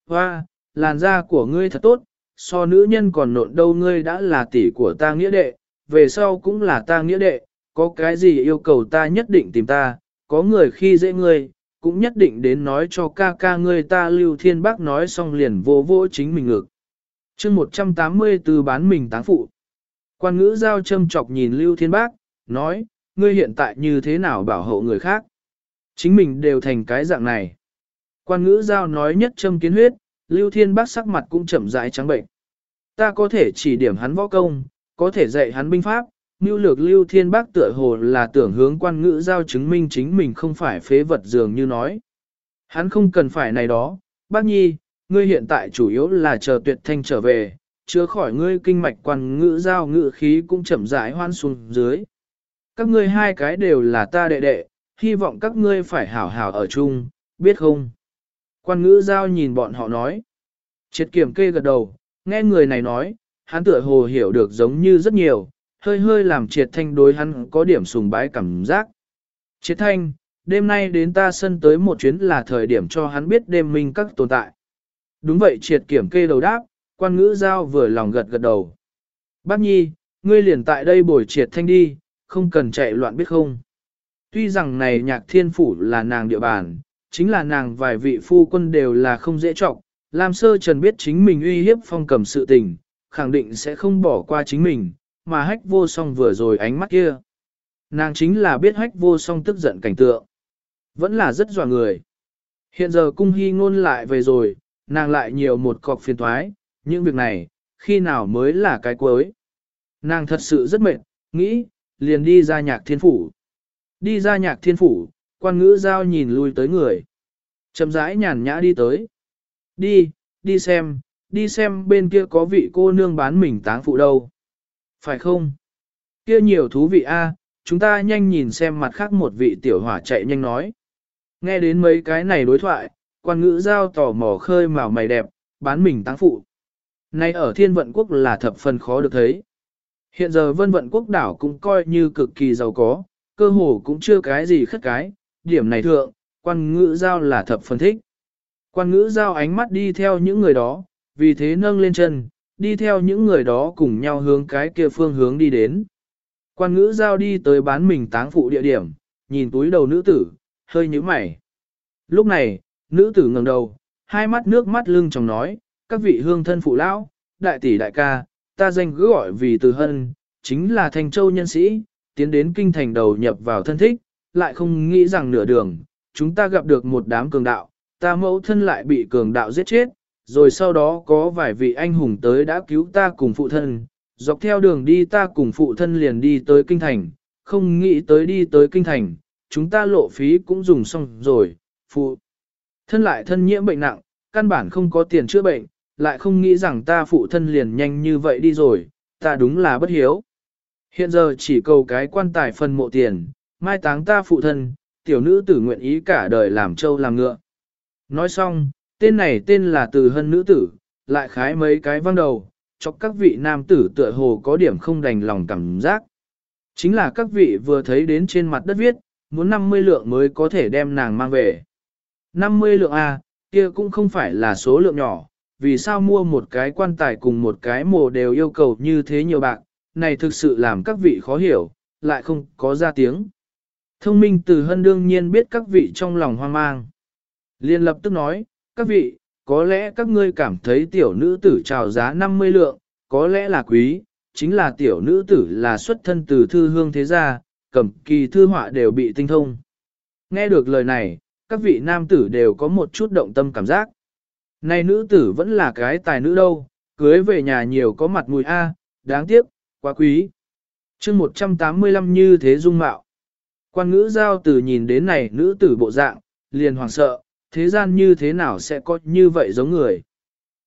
Hoa, làn da của ngươi thật tốt, so nữ nhân còn nộn đâu ngươi đã là tỷ của ta nghĩa đệ, về sau cũng là ta nghĩa đệ, có cái gì yêu cầu ta nhất định tìm ta, có người khi dễ ngươi, cũng nhất định đến nói cho ca ca ngươi ta Lưu Thiên Bác nói xong liền vô vô chính mình ngực. chương 180 từ bán mình táng phụ. Quan ngữ giao châm chọc nhìn Lưu Thiên Bác, nói, ngươi hiện tại như thế nào bảo hộ người khác. Chính mình đều thành cái dạng này. Quan ngữ giao nói nhất châm kiến huyết, Lưu Thiên Bác sắc mặt cũng chậm rãi trắng bệnh. Ta có thể chỉ điểm hắn võ công, có thể dạy hắn binh pháp, Mưu lược lưu thiên bác tựa hồ là tưởng hướng quan ngữ giao chứng minh chính mình không phải phế vật dường như nói. Hắn không cần phải này đó, bác nhi, ngươi hiện tại chủ yếu là chờ tuyệt thanh trở về, chứa khỏi ngươi kinh mạch quan ngữ giao ngữ khí cũng chậm rãi hoan xuống dưới. Các ngươi hai cái đều là ta đệ đệ, hy vọng các ngươi phải hảo hảo ở chung, biết không? Quan ngữ giao nhìn bọn họ nói. Triệt kiểm kê gật đầu, nghe người này nói, hắn tựa hồ hiểu được giống như rất nhiều, hơi hơi làm triệt thanh đối hắn có điểm sùng bái cảm giác. Triệt thanh, đêm nay đến ta sân tới một chuyến là thời điểm cho hắn biết đêm minh các tồn tại. Đúng vậy triệt kiểm kê đầu đáp, quan ngữ giao vừa lòng gật gật đầu. Bác nhi, ngươi liền tại đây bồi triệt thanh đi, không cần chạy loạn biết không. Tuy rằng này nhạc thiên phủ là nàng địa bàn, chính là nàng vài vị phu quân đều là không dễ trọng, Lam Sơ Trần biết chính mình uy hiếp phong cầm sự tình, khẳng định sẽ không bỏ qua chính mình, mà hách vô song vừa rồi ánh mắt kia. Nàng chính là biết hách vô song tức giận cảnh tượng. Vẫn là rất dọa người. Hiện giờ cung hy ngôn lại về rồi, nàng lại nhiều một cọc phiền thoái, những việc này, khi nào mới là cái cuối. Nàng thật sự rất mệt, nghĩ, liền đi ra nhạc thiên phủ. Đi ra nhạc thiên phủ, quan ngữ giao nhìn lui tới người. Chậm rãi nhàn nhã đi tới. Đi, đi xem, đi xem bên kia có vị cô nương bán mình táng phụ đâu. Phải không? Kia nhiều thú vị a, chúng ta nhanh nhìn xem mặt khác một vị tiểu hỏa chạy nhanh nói. Nghe đến mấy cái này đối thoại, quan ngữ giao tò mò khơi màu mày đẹp, bán mình táng phụ. Nay ở thiên vận quốc là thập phần khó được thấy. Hiện giờ vân vận quốc đảo cũng coi như cực kỳ giàu có, cơ hồ cũng chưa cái gì khất cái, điểm này thượng, quan ngữ giao là thập phần thích. Quan ngữ giao ánh mắt đi theo những người đó, vì thế nâng lên chân, đi theo những người đó cùng nhau hướng cái kia phương hướng đi đến. Quan ngữ giao đi tới bán mình táng phụ địa điểm, nhìn túi đầu nữ tử, hơi nhíu mày. Lúc này, nữ tử ngẩng đầu, hai mắt nước mắt lưng trong nói, các vị hương thân phụ lão, đại tỷ đại ca, ta danh cứ gọi vì từ hân, chính là thành châu nhân sĩ, tiến đến kinh thành đầu nhập vào thân thích, lại không nghĩ rằng nửa đường, chúng ta gặp được một đám cường đạo, ta mẫu thân lại bị cường đạo giết chết, rồi sau đó có vài vị anh hùng tới đã cứu ta cùng phụ thân, dọc theo đường đi ta cùng phụ thân liền đi tới kinh thành, không nghĩ tới đi tới kinh thành, chúng ta lộ phí cũng dùng xong rồi, phụ. Thân lại thân nhiễm bệnh nặng, căn bản không có tiền chữa bệnh, lại không nghĩ rằng ta phụ thân liền nhanh như vậy đi rồi, ta đúng là bất hiếu. Hiện giờ chỉ cầu cái quan tài phần mộ tiền, mai táng ta phụ thân, tiểu nữ tử nguyện ý cả đời làm trâu làm ngựa. Nói xong, tên này tên là từ hân nữ tử, lại khái mấy cái văng đầu, cho các vị nam tử tựa hồ có điểm không đành lòng cảm giác. Chính là các vị vừa thấy đến trên mặt đất viết, muốn 50 lượng mới có thể đem nàng mang về. 50 lượng A, kia cũng không phải là số lượng nhỏ, vì sao mua một cái quan tài cùng một cái mồ đều yêu cầu như thế nhiều bạc, này thực sự làm các vị khó hiểu, lại không có ra tiếng. Thông minh từ hân đương nhiên biết các vị trong lòng hoang mang. Liên lập tức nói, các vị, có lẽ các ngươi cảm thấy tiểu nữ tử trào giá 50 lượng, có lẽ là quý, chính là tiểu nữ tử là xuất thân từ thư hương thế gia, cầm kỳ thư họa đều bị tinh thông. Nghe được lời này, các vị nam tử đều có một chút động tâm cảm giác. Này nữ tử vẫn là cái tài nữ đâu, cưới về nhà nhiều có mặt mùi A, đáng tiếc, quá quý. chương 185 như thế dung mạo. Quan ngữ giao tử nhìn đến này nữ tử bộ dạng, liền hoàng sợ, thế gian như thế nào sẽ có như vậy giống người.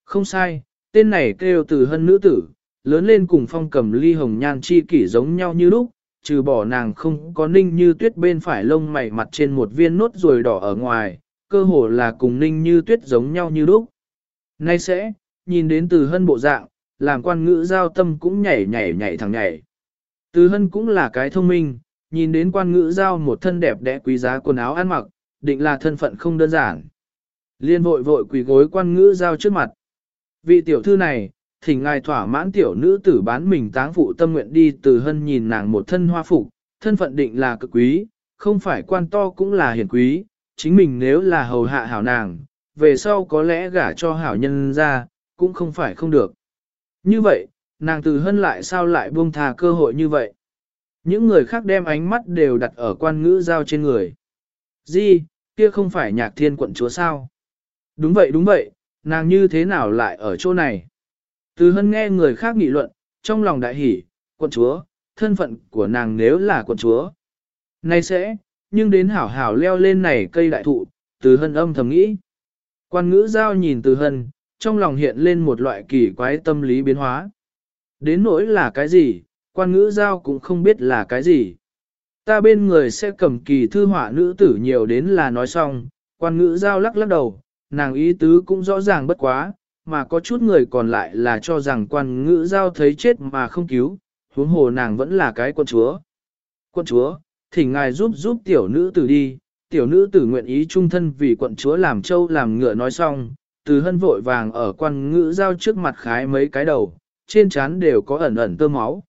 Không sai, tên này kêu từ hân nữ tử, lớn lên cùng phong cầm ly hồng nhan chi kỷ giống nhau như lúc, trừ bỏ nàng không có ninh như tuyết bên phải lông mày mặt trên một viên nốt ruồi đỏ ở ngoài, cơ hồ là cùng ninh như tuyết giống nhau như lúc. Nay sẽ, nhìn đến từ hân bộ dạng, làm quan ngữ giao tâm cũng nhảy nhảy nhảy thẳng nhảy. Từ hân cũng là cái thông minh, nhìn đến quan ngữ giao một thân đẹp đẽ quý giá quần áo ăn mặc, định là thân phận không đơn giản. Liên vội vội quỳ gối quan ngữ giao trước mặt. Vị tiểu thư này, thỉnh ngài thỏa mãn tiểu nữ tử bán mình táng phụ tâm nguyện đi từ hân nhìn nàng một thân hoa phục, thân phận định là cực quý, không phải quan to cũng là hiển quý, chính mình nếu là hầu hạ hảo nàng, về sau có lẽ gả cho hảo nhân ra, cũng không phải không được. Như vậy, nàng từ hân lại sao lại buông thà cơ hội như vậy? Những người khác đem ánh mắt đều đặt ở quan ngữ giao trên người. Di, kia không phải nhạc thiên quận chúa sao? Đúng vậy đúng vậy, nàng như thế nào lại ở chỗ này? Từ hân nghe người khác nghị luận, trong lòng đại hỉ, quận chúa, thân phận của nàng nếu là quận chúa. Nay sẽ, nhưng đến hảo hảo leo lên này cây đại thụ, từ hân âm thầm nghĩ. Quan ngữ giao nhìn từ hân, trong lòng hiện lên một loại kỳ quái tâm lý biến hóa. Đến nỗi là cái gì, quan ngữ giao cũng không biết là cái gì. Ta bên người sẽ cầm kỳ thư họa nữ tử nhiều đến là nói xong, quan ngữ giao lắc lắc đầu, nàng ý tứ cũng rõ ràng bất quá, mà có chút người còn lại là cho rằng quan ngữ giao thấy chết mà không cứu, huống hồ nàng vẫn là cái quân chúa. Quân chúa, thỉnh ngài giúp giúp tiểu nữ tử đi, tiểu nữ tử nguyện ý trung thân vì quận chúa làm châu làm ngựa nói xong, từ hân vội vàng ở quan ngữ giao trước mặt khái mấy cái đầu, trên trán đều có ẩn ẩn tơ máu.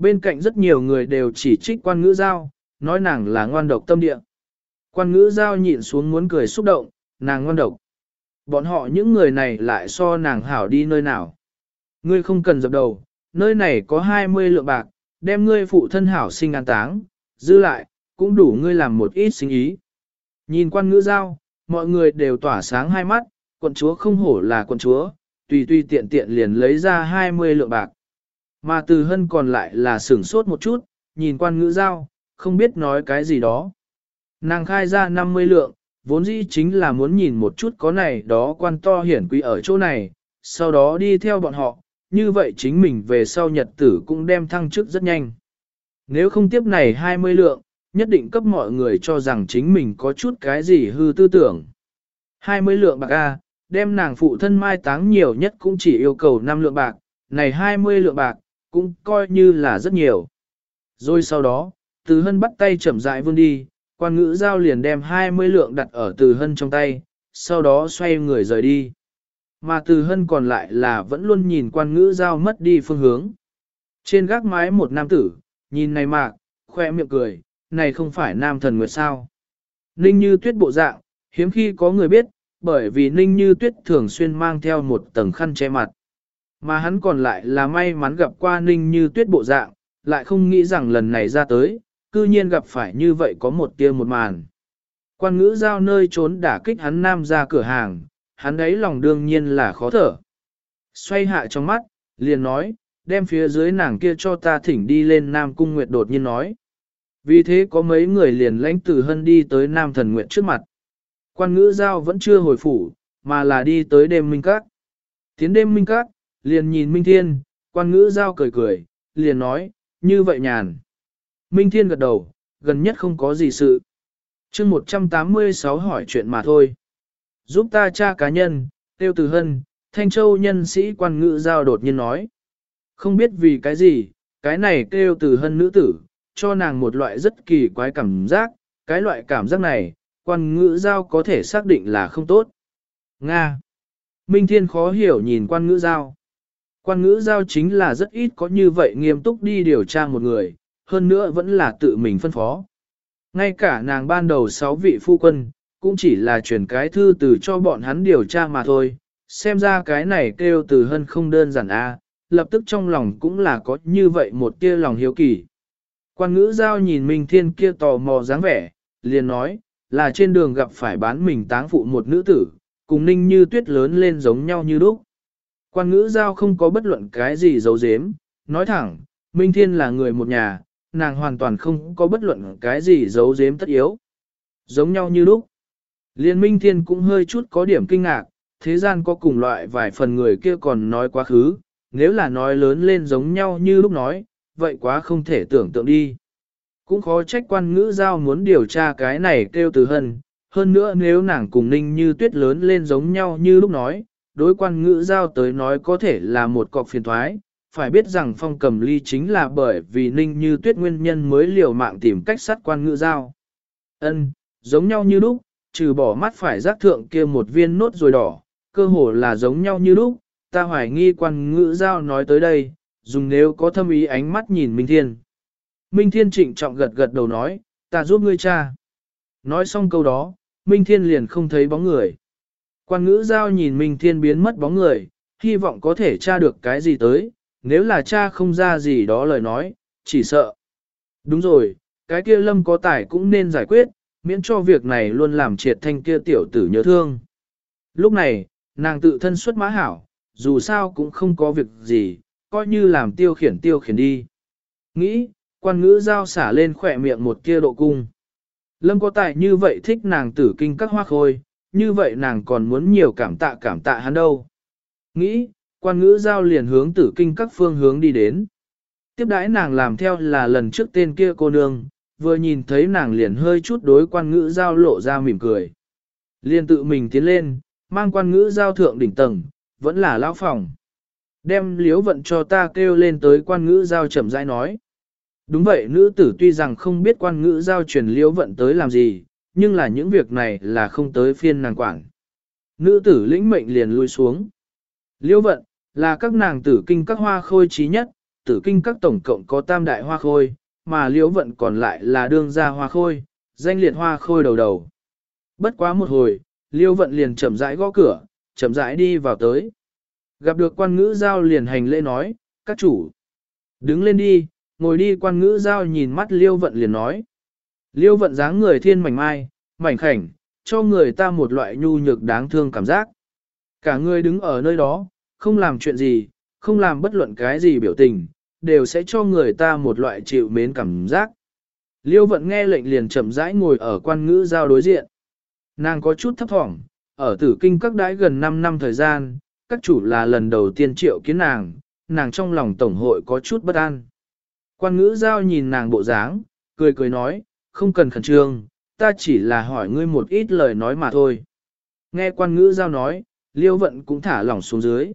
Bên cạnh rất nhiều người đều chỉ trích quan ngữ giao, nói nàng là ngoan độc tâm địa. Quan ngữ giao nhịn xuống muốn cười xúc động, nàng ngoan độc. Bọn họ những người này lại so nàng hảo đi nơi nào. Ngươi không cần dập đầu, nơi này có 20 lượng bạc, đem ngươi phụ thân hảo sinh an táng, dư lại, cũng đủ ngươi làm một ít sinh ý. Nhìn quan ngữ giao, mọi người đều tỏa sáng hai mắt, quận chúa không hổ là quận chúa, tùy tùy tiện tiện liền lấy ra 20 lượng bạc. Mà từ hân còn lại là sửng sốt một chút, nhìn quan ngữ giao, không biết nói cái gì đó. Nàng khai ra 50 lượng, vốn dĩ chính là muốn nhìn một chút có này đó quan to hiển quý ở chỗ này, sau đó đi theo bọn họ, như vậy chính mình về sau nhật tử cũng đem thăng chức rất nhanh. Nếu không tiếp này 20 lượng, nhất định cấp mọi người cho rằng chính mình có chút cái gì hư tư tưởng. 20 lượng bạc A, đem nàng phụ thân mai táng nhiều nhất cũng chỉ yêu cầu 5 lượng bạc, này 20 lượng bạc, cũng coi như là rất nhiều. Rồi sau đó, từ hân bắt tay chậm rãi vươn đi, quan ngữ giao liền đem 20 lượng đặt ở từ hân trong tay, sau đó xoay người rời đi. Mà từ hân còn lại là vẫn luôn nhìn quan ngữ giao mất đi phương hướng. Trên gác mái một nam tử, nhìn này mạc, khoe miệng cười, này không phải nam thần nguyệt sao. Ninh như tuyết bộ dạng, hiếm khi có người biết, bởi vì ninh như tuyết thường xuyên mang theo một tầng khăn che mặt. Mà hắn còn lại là may mắn gặp qua ninh như tuyết bộ dạng, lại không nghĩ rằng lần này ra tới, cư nhiên gặp phải như vậy có một tia một màn. Quan ngữ giao nơi trốn đả kích hắn nam ra cửa hàng, hắn ấy lòng đương nhiên là khó thở. Xoay hạ trong mắt, liền nói, đem phía dưới nàng kia cho ta thỉnh đi lên Nam Cung Nguyệt đột nhiên nói. Vì thế có mấy người liền lãnh từ hân đi tới Nam Thần Nguyệt trước mặt. Quan ngữ giao vẫn chưa hồi phủ, mà là đi tới đêm minh các. Tiến đêm minh các, liền nhìn Minh Thiên, quan ngữ giao cười cười, liền nói, như vậy nhàn. Minh Thiên gật đầu, gần nhất không có gì sự. chương 186 hỏi chuyện mà thôi. Giúp ta cha cá nhân, tiêu từ hân, Thanh Châu nhân sĩ quan ngữ giao đột nhiên nói. Không biết vì cái gì, cái này kêu từ hân nữ tử, cho nàng một loại rất kỳ quái cảm giác, cái loại cảm giác này, quan ngữ giao có thể xác định là không tốt. Nga. Minh Thiên khó hiểu nhìn quan ngữ giao. Quan ngữ giao chính là rất ít có như vậy nghiêm túc đi điều tra một người, hơn nữa vẫn là tự mình phân phó. Ngay cả nàng ban đầu sáu vị phu quân, cũng chỉ là chuyển cái thư từ cho bọn hắn điều tra mà thôi, xem ra cái này kêu từ hân không đơn giản a lập tức trong lòng cũng là có như vậy một tia lòng hiếu kỳ. Quan ngữ giao nhìn Minh Thiên kia tò mò dáng vẻ, liền nói, là trên đường gặp phải bán mình táng phụ một nữ tử, cùng ninh như tuyết lớn lên giống nhau như lúc. Quan ngữ giao không có bất luận cái gì giấu giếm, nói thẳng, Minh Thiên là người một nhà, nàng hoàn toàn không có bất luận cái gì giấu giếm tất yếu. Giống nhau như lúc. Liên Minh Thiên cũng hơi chút có điểm kinh ngạc, thế gian có cùng loại vài phần người kia còn nói quá khứ, nếu là nói lớn lên giống nhau như lúc nói, vậy quá không thể tưởng tượng đi. Cũng khó trách quan ngữ giao muốn điều tra cái này kêu từ hân, hơn nữa nếu nàng cùng ninh như tuyết lớn lên giống nhau như lúc nói, đối quan ngữ giao tới nói có thể là một cọc phiền thoái, phải biết rằng phong cầm ly chính là bởi vì ninh như tuyết nguyên nhân mới liều mạng tìm cách sát quan ngữ giao. Ân, giống nhau như lúc, trừ bỏ mắt phải giác thượng kia một viên nốt rồi đỏ, cơ hồ là giống nhau như lúc, ta hoài nghi quan ngữ giao nói tới đây, dùng nếu có thâm ý ánh mắt nhìn Minh Thiên. Minh Thiên trịnh trọng gật gật đầu nói, ta giúp ngươi cha. Nói xong câu đó, Minh Thiên liền không thấy bóng người. Quan ngữ giao nhìn Minh Thiên biến mất bóng người, hy vọng có thể tra được cái gì tới, nếu là cha không ra gì đó lời nói, chỉ sợ. Đúng rồi, cái kia lâm có tài cũng nên giải quyết, miễn cho việc này luôn làm triệt thanh kia tiểu tử nhớ thương. Lúc này, nàng tự thân xuất mã hảo, dù sao cũng không có việc gì, coi như làm tiêu khiển tiêu khiển đi. Nghĩ, quan ngữ giao xả lên khỏe miệng một kia độ cung. Lâm có tài như vậy thích nàng tử kinh các hoa khôi, như vậy nàng còn muốn nhiều cảm tạ cảm tạ hắn đâu. Nghĩ, quan ngữ giao liền hướng tử kinh các phương hướng đi đến. Tiếp đãi nàng làm theo là lần trước tên kia cô nương, vừa nhìn thấy nàng liền hơi chút đối quan ngữ giao lộ ra mỉm cười. Liền tự mình tiến lên, mang quan ngữ giao thượng đỉnh tầng, vẫn là lão phòng. Đem liếu vận cho ta kêu lên tới quan ngữ giao chậm rãi nói. Đúng vậy nữ tử tuy rằng không biết quan ngữ giao truyền liếu vận tới làm gì, nhưng là những việc này là không tới phiên nàng quản. Nữ tử lĩnh mệnh liền lui xuống. liễu vận, là các nàng tử kinh các hoa khôi trí nhất, tử kinh các tổng cộng có tam đại hoa khôi, mà liễu vận còn lại là đương gia hoa khôi, danh liệt hoa khôi đầu đầu. Bất quá một hồi, liễu vận liền chậm rãi gõ cửa, chậm rãi đi vào tới. Gặp được quan ngữ giao liền hành lễ nói, các chủ. Đứng lên đi, ngồi đi quan ngữ giao nhìn mắt liêu vận liền nói. Liêu vận dáng người thiên mảnh mai, mảnh khảnh, cho người ta một loại nhu nhược đáng thương cảm giác. Cả người đứng ở nơi đó, không làm chuyện gì, không làm bất luận cái gì biểu tình, đều sẽ cho người ta một loại chịu mến cảm giác. Liêu vận nghe lệnh liền chậm rãi ngồi ở quan ngữ giao đối diện. Nàng có chút thấp thỏm, ở tử kinh các đãi gần 5 năm thời gian, các chủ là lần đầu tiên triệu kiến nàng, nàng trong lòng tổng hội có chút bất an. Quan ngữ giao nhìn nàng bộ dáng, cười cười nói, không cần khẩn trương, ta chỉ là hỏi ngươi một ít lời nói mà thôi. Nghe quan ngữ giao nói, liêu vận cũng thả lỏng xuống dưới.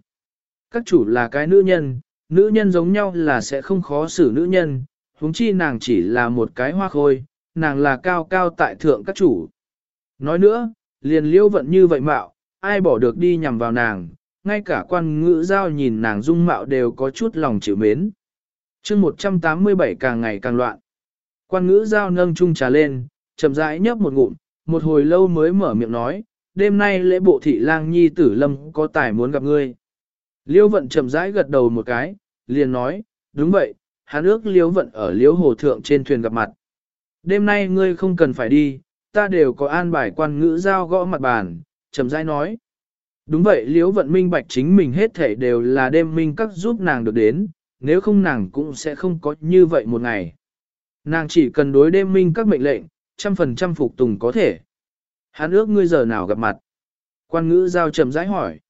Các chủ là cái nữ nhân, nữ nhân giống nhau là sẽ không khó xử nữ nhân, huống chi nàng chỉ là một cái hoa khôi, nàng là cao cao tại thượng các chủ. Nói nữa, liền liêu vận như vậy mạo, ai bỏ được đi nhằm vào nàng, ngay cả quan ngữ giao nhìn nàng dung mạo đều có chút lòng chịu mến. chương 187 càng ngày càng loạn. Quan ngữ giao nâng chung trà lên, chậm rãi nhấp một ngụm, một hồi lâu mới mở miệng nói, đêm nay lễ bộ thị lang nhi tử lâm có tài muốn gặp ngươi. Liêu vận chậm rãi gật đầu một cái, liền nói, đúng vậy, hắn ước liêu vận ở liêu hồ thượng trên thuyền gặp mặt. Đêm nay ngươi không cần phải đi, ta đều có an bài quan ngữ giao gõ mặt bàn, chậm rãi nói. Đúng vậy liễu vận minh bạch chính mình hết thể đều là đêm minh các giúp nàng được đến, nếu không nàng cũng sẽ không có như vậy một ngày. Nàng chỉ cần đối đêm minh các mệnh lệnh, trăm phần trăm phục tùng có thể. Hắn ước ngươi giờ nào gặp mặt? Quan ngữ giao chậm rãi hỏi.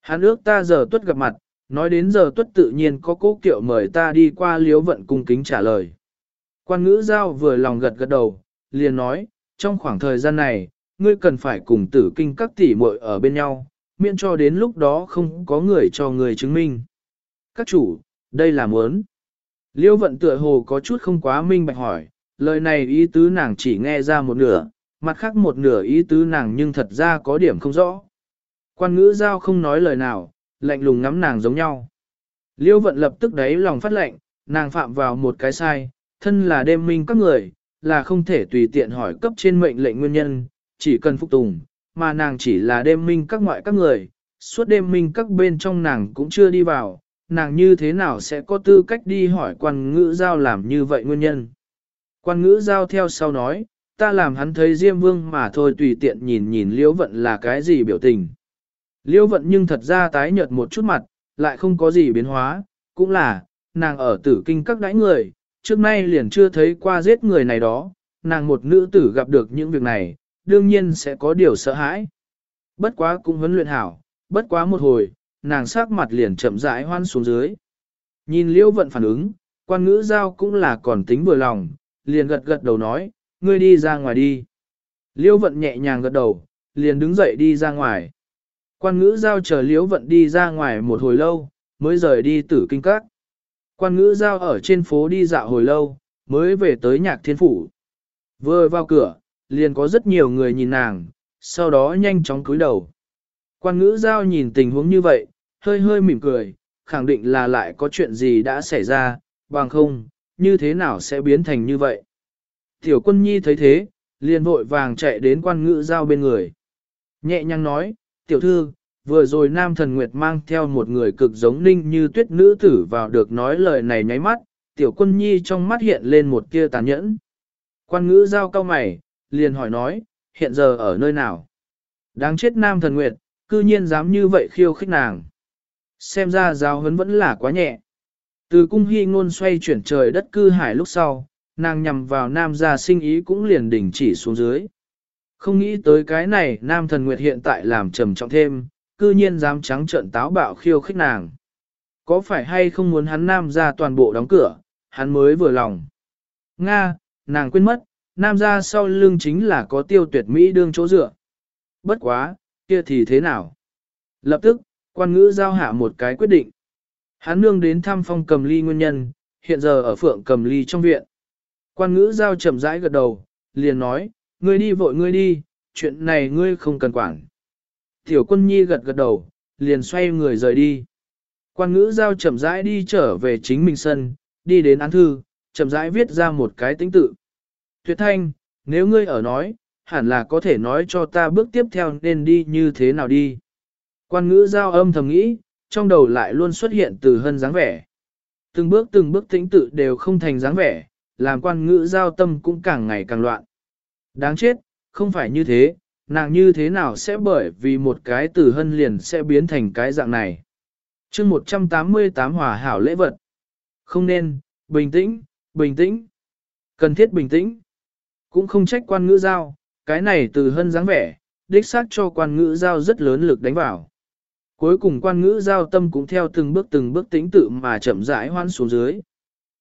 Hắn ước ta giờ tuất gặp mặt, nói đến giờ tuất tự nhiên có cố kiệu mời ta đi qua liếu vận cung kính trả lời. Quan ngữ giao vừa lòng gật gật đầu, liền nói, trong khoảng thời gian này, ngươi cần phải cùng tử kinh các tỷ muội ở bên nhau, miễn cho đến lúc đó không có người cho người chứng minh. Các chủ, đây là muốn. Liêu vận tựa hồ có chút không quá minh bạch hỏi, lời này ý tứ nàng chỉ nghe ra một nửa, mặt khác một nửa ý tứ nàng nhưng thật ra có điểm không rõ. Quan ngữ giao không nói lời nào, lạnh lùng ngắm nàng giống nhau. Liêu vận lập tức đấy lòng phát lệnh, nàng phạm vào một cái sai, thân là đêm minh các người, là không thể tùy tiện hỏi cấp trên mệnh lệnh nguyên nhân, chỉ cần phục tùng, mà nàng chỉ là đêm minh các ngoại các người, suốt đêm minh các bên trong nàng cũng chưa đi vào, nàng như thế nào sẽ có tư cách đi hỏi quan ngữ giao làm như vậy nguyên nhân. Quan ngữ giao theo sau nói, ta làm hắn thấy Diêm Vương mà thôi tùy tiện nhìn nhìn Liễu Vận là cái gì biểu tình. Liễu Vận nhưng thật ra tái nhợt một chút mặt, lại không có gì biến hóa, cũng là, nàng ở tử kinh các đãi người, trước nay liền chưa thấy qua giết người này đó, nàng một nữ tử gặp được những việc này, đương nhiên sẽ có điều sợ hãi. Bất quá cũng huấn luyện hảo, bất quá một hồi, nàng sắc mặt liền chậm rãi hoan xuống dưới. Nhìn liễu vận phản ứng, quan ngữ giao cũng là còn tính vừa lòng, liền gật gật đầu nói, ngươi đi ra ngoài đi. Liễu vận nhẹ nhàng gật đầu, liền đứng dậy đi ra ngoài. Quan ngữ giao chờ liễu vận đi ra ngoài một hồi lâu, mới rời đi tử kinh các. Quan ngữ giao ở trên phố đi dạo hồi lâu, mới về tới nhạc thiên phủ. Vừa vào cửa, liền có rất nhiều người nhìn nàng, sau đó nhanh chóng cúi đầu. Quan ngữ giao nhìn tình huống như vậy, hơi hơi mỉm cười, khẳng định là lại có chuyện gì đã xảy ra, bằng không, như thế nào sẽ biến thành như vậy. Tiểu quân nhi thấy thế, liền vội vàng chạy đến quan ngữ giao bên người. Nhẹ nhàng nói, tiểu thư, vừa rồi nam thần nguyệt mang theo một người cực giống ninh như tuyết nữ tử vào được nói lời này nháy mắt, tiểu quân nhi trong mắt hiện lên một kia tàn nhẫn. Quan ngữ giao cao mày, liền hỏi nói, hiện giờ ở nơi nào? Đáng chết nam thần nguyệt, cư nhiên dám như vậy khiêu khích nàng. Xem ra giáo huấn vẫn là quá nhẹ. Từ cung hy ngôn xoay chuyển trời đất cư hải lúc sau, nàng nhằm vào nam gia sinh ý cũng liền đỉnh chỉ xuống dưới. Không nghĩ tới cái này nam thần nguyệt hiện tại làm trầm trọng thêm, cư nhiên dám trắng trợn táo bạo khiêu khích nàng. Có phải hay không muốn hắn nam gia toàn bộ đóng cửa, hắn mới vừa lòng. Nga, nàng quên mất, nam gia sau lưng chính là có tiêu tuyệt Mỹ đương chỗ dựa. Bất quá, kia thì thế nào? Lập tức, quan ngữ giao hạ một cái quyết định. Hắn nương đến thăm phong cầm ly nguyên nhân, hiện giờ ở phượng cầm ly trong viện. Quan ngữ giao chậm rãi gật đầu, liền nói, ngươi đi vội ngươi đi, chuyện này ngươi không cần quản. Tiểu quân nhi gật gật đầu, liền xoay người rời đi. Quan ngữ giao chậm rãi đi trở về chính mình sân, đi đến án thư, chậm rãi viết ra một cái tính tự. Tuyệt thanh, nếu ngươi ở nói, hẳn là có thể nói cho ta bước tiếp theo nên đi như thế nào đi. Quan ngữ giao âm thầm nghĩ, trong đầu lại luôn xuất hiện từ hân dáng vẻ. Từng bước từng bước tĩnh tự đều không thành dáng vẻ, làm quan ngữ giao tâm cũng càng ngày càng loạn. Đáng chết, không phải như thế, nàng như thế nào sẽ bởi vì một cái từ hân liền sẽ biến thành cái dạng này. chương 188 hòa hảo lễ vật. Không nên, bình tĩnh, bình tĩnh. Cần thiết bình tĩnh. Cũng không trách quan ngữ giao, cái này từ hân dáng vẻ, đích xác cho quan ngữ giao rất lớn lực đánh vào. Cuối cùng quan ngữ giao tâm cũng theo từng bước từng bước tĩnh tự mà chậm rãi hoan xuống dưới.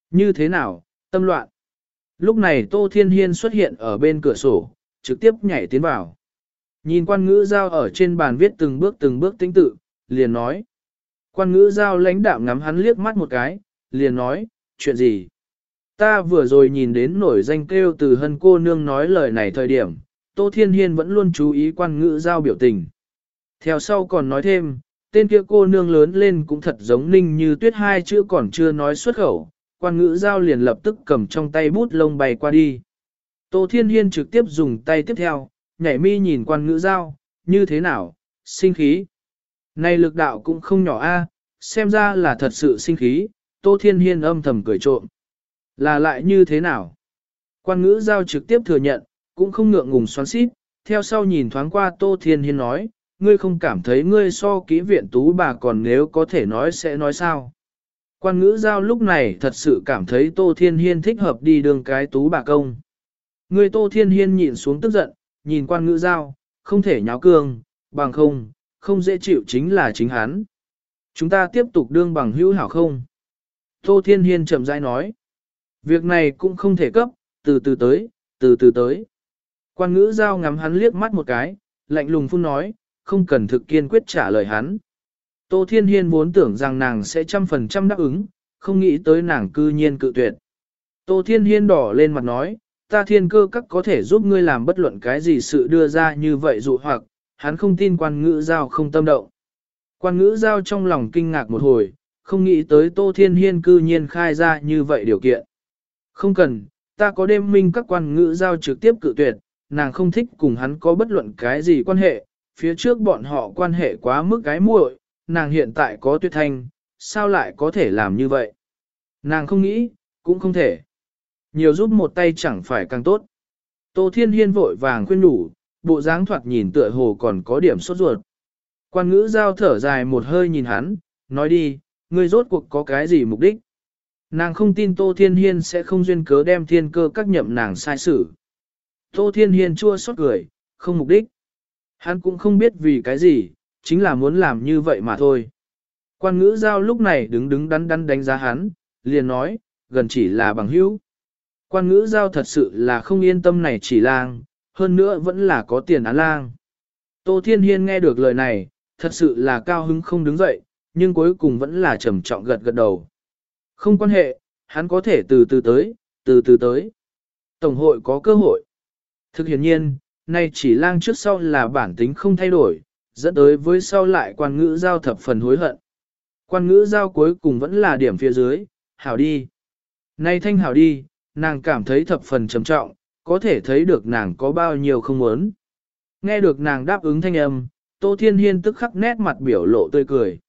Như thế nào, tâm loạn. Lúc này Tô Thiên Hiên xuất hiện ở bên cửa sổ, trực tiếp nhảy tiến vào. Nhìn quan ngữ giao ở trên bàn viết từng bước từng bước tĩnh tự, liền nói. Quan ngữ giao lãnh đạm ngắm hắn liếc mắt một cái, liền nói, chuyện gì? Ta vừa rồi nhìn đến nổi danh kêu từ hân cô nương nói lời này thời điểm, Tô Thiên Hiên vẫn luôn chú ý quan ngữ giao biểu tình. Theo sau còn nói thêm, tên kia cô nương lớn lên cũng thật giống ninh như tuyết hai chữ còn chưa nói xuất khẩu, quan ngữ giao liền lập tức cầm trong tay bút lông bày qua đi. Tô Thiên Hiên trực tiếp dùng tay tiếp theo, nhảy mi nhìn quan ngữ giao, như thế nào, sinh khí. Này lực đạo cũng không nhỏ a, xem ra là thật sự sinh khí, Tô Thiên Hiên âm thầm cười trộm. Là lại như thế nào? Quan ngữ giao trực tiếp thừa nhận, cũng không ngượng ngùng xoắn xít, theo sau nhìn thoáng qua Tô Thiên Hiên nói, ngươi không cảm thấy ngươi so kỹ viện tú bà còn nếu có thể nói sẽ nói sao. Quan ngữ giao lúc này thật sự cảm thấy Tô Thiên Hiên thích hợp đi đường cái tú bà công. Ngươi Tô Thiên Hiên nhịn xuống tức giận, nhìn quan ngữ giao, không thể nháo cương, bằng không, không dễ chịu chính là chính hắn. Chúng ta tiếp tục đương bằng hữu hảo không? Tô Thiên Hiên chậm rãi nói. Việc này cũng không thể cấp, từ từ tới, từ từ tới. Quan ngữ giao ngắm hắn liếc mắt một cái, lạnh lùng phun nói, không cần thực kiên quyết trả lời hắn. Tô Thiên Hiên vốn tưởng rằng nàng sẽ trăm phần trăm đáp ứng, không nghĩ tới nàng cư nhiên cự tuyệt. Tô Thiên Hiên đỏ lên mặt nói, ta thiên cơ các có thể giúp ngươi làm bất luận cái gì sự đưa ra như vậy dụ hoặc, hắn không tin quan ngữ giao không tâm động. Quan ngữ giao trong lòng kinh ngạc một hồi, không nghĩ tới Tô Thiên Hiên cư nhiên khai ra như vậy điều kiện. Không cần, ta có đêm minh các quan ngữ giao trực tiếp cự tuyệt, nàng không thích cùng hắn có bất luận cái gì quan hệ, phía trước bọn họ quan hệ quá mức cái muội, nàng hiện tại có tuyệt thanh, sao lại có thể làm như vậy? Nàng không nghĩ, cũng không thể. Nhiều giúp một tay chẳng phải càng tốt. Tô Thiên Hiên vội vàng khuyên đủ, bộ dáng thoạt nhìn tựa hồ còn có điểm sốt ruột. Quan ngữ giao thở dài một hơi nhìn hắn, nói đi, ngươi rốt cuộc có cái gì mục đích? Nàng không tin Tô Thiên Hiên sẽ không duyên cớ đem thiên cơ các nhậm nàng sai xử. Tô Thiên Hiên chua xót cười, không mục đích. Hắn cũng không biết vì cái gì, chính là muốn làm như vậy mà thôi. Quan ngữ giao lúc này đứng đứng đắn đắn đánh giá hắn, liền nói, gần chỉ là bằng hữu. Quan ngữ giao thật sự là không yên tâm này chỉ lang, hơn nữa vẫn là có tiền án lang. Tô Thiên Hiên nghe được lời này, thật sự là cao hứng không đứng dậy, nhưng cuối cùng vẫn là trầm trọng gật gật đầu. Không quan hệ, hắn có thể từ từ tới, từ từ tới. Tổng hội có cơ hội. Thực hiện nhiên, nay chỉ lang trước sau là bản tính không thay đổi, dẫn tới với sau lại quan ngữ giao thập phần hối hận. Quan ngữ giao cuối cùng vẫn là điểm phía dưới, hảo đi. Nay thanh hảo đi, nàng cảm thấy thập phần trầm trọng, có thể thấy được nàng có bao nhiêu không muốn. Nghe được nàng đáp ứng thanh âm, Tô Thiên Hiên tức khắc nét mặt biểu lộ tươi cười.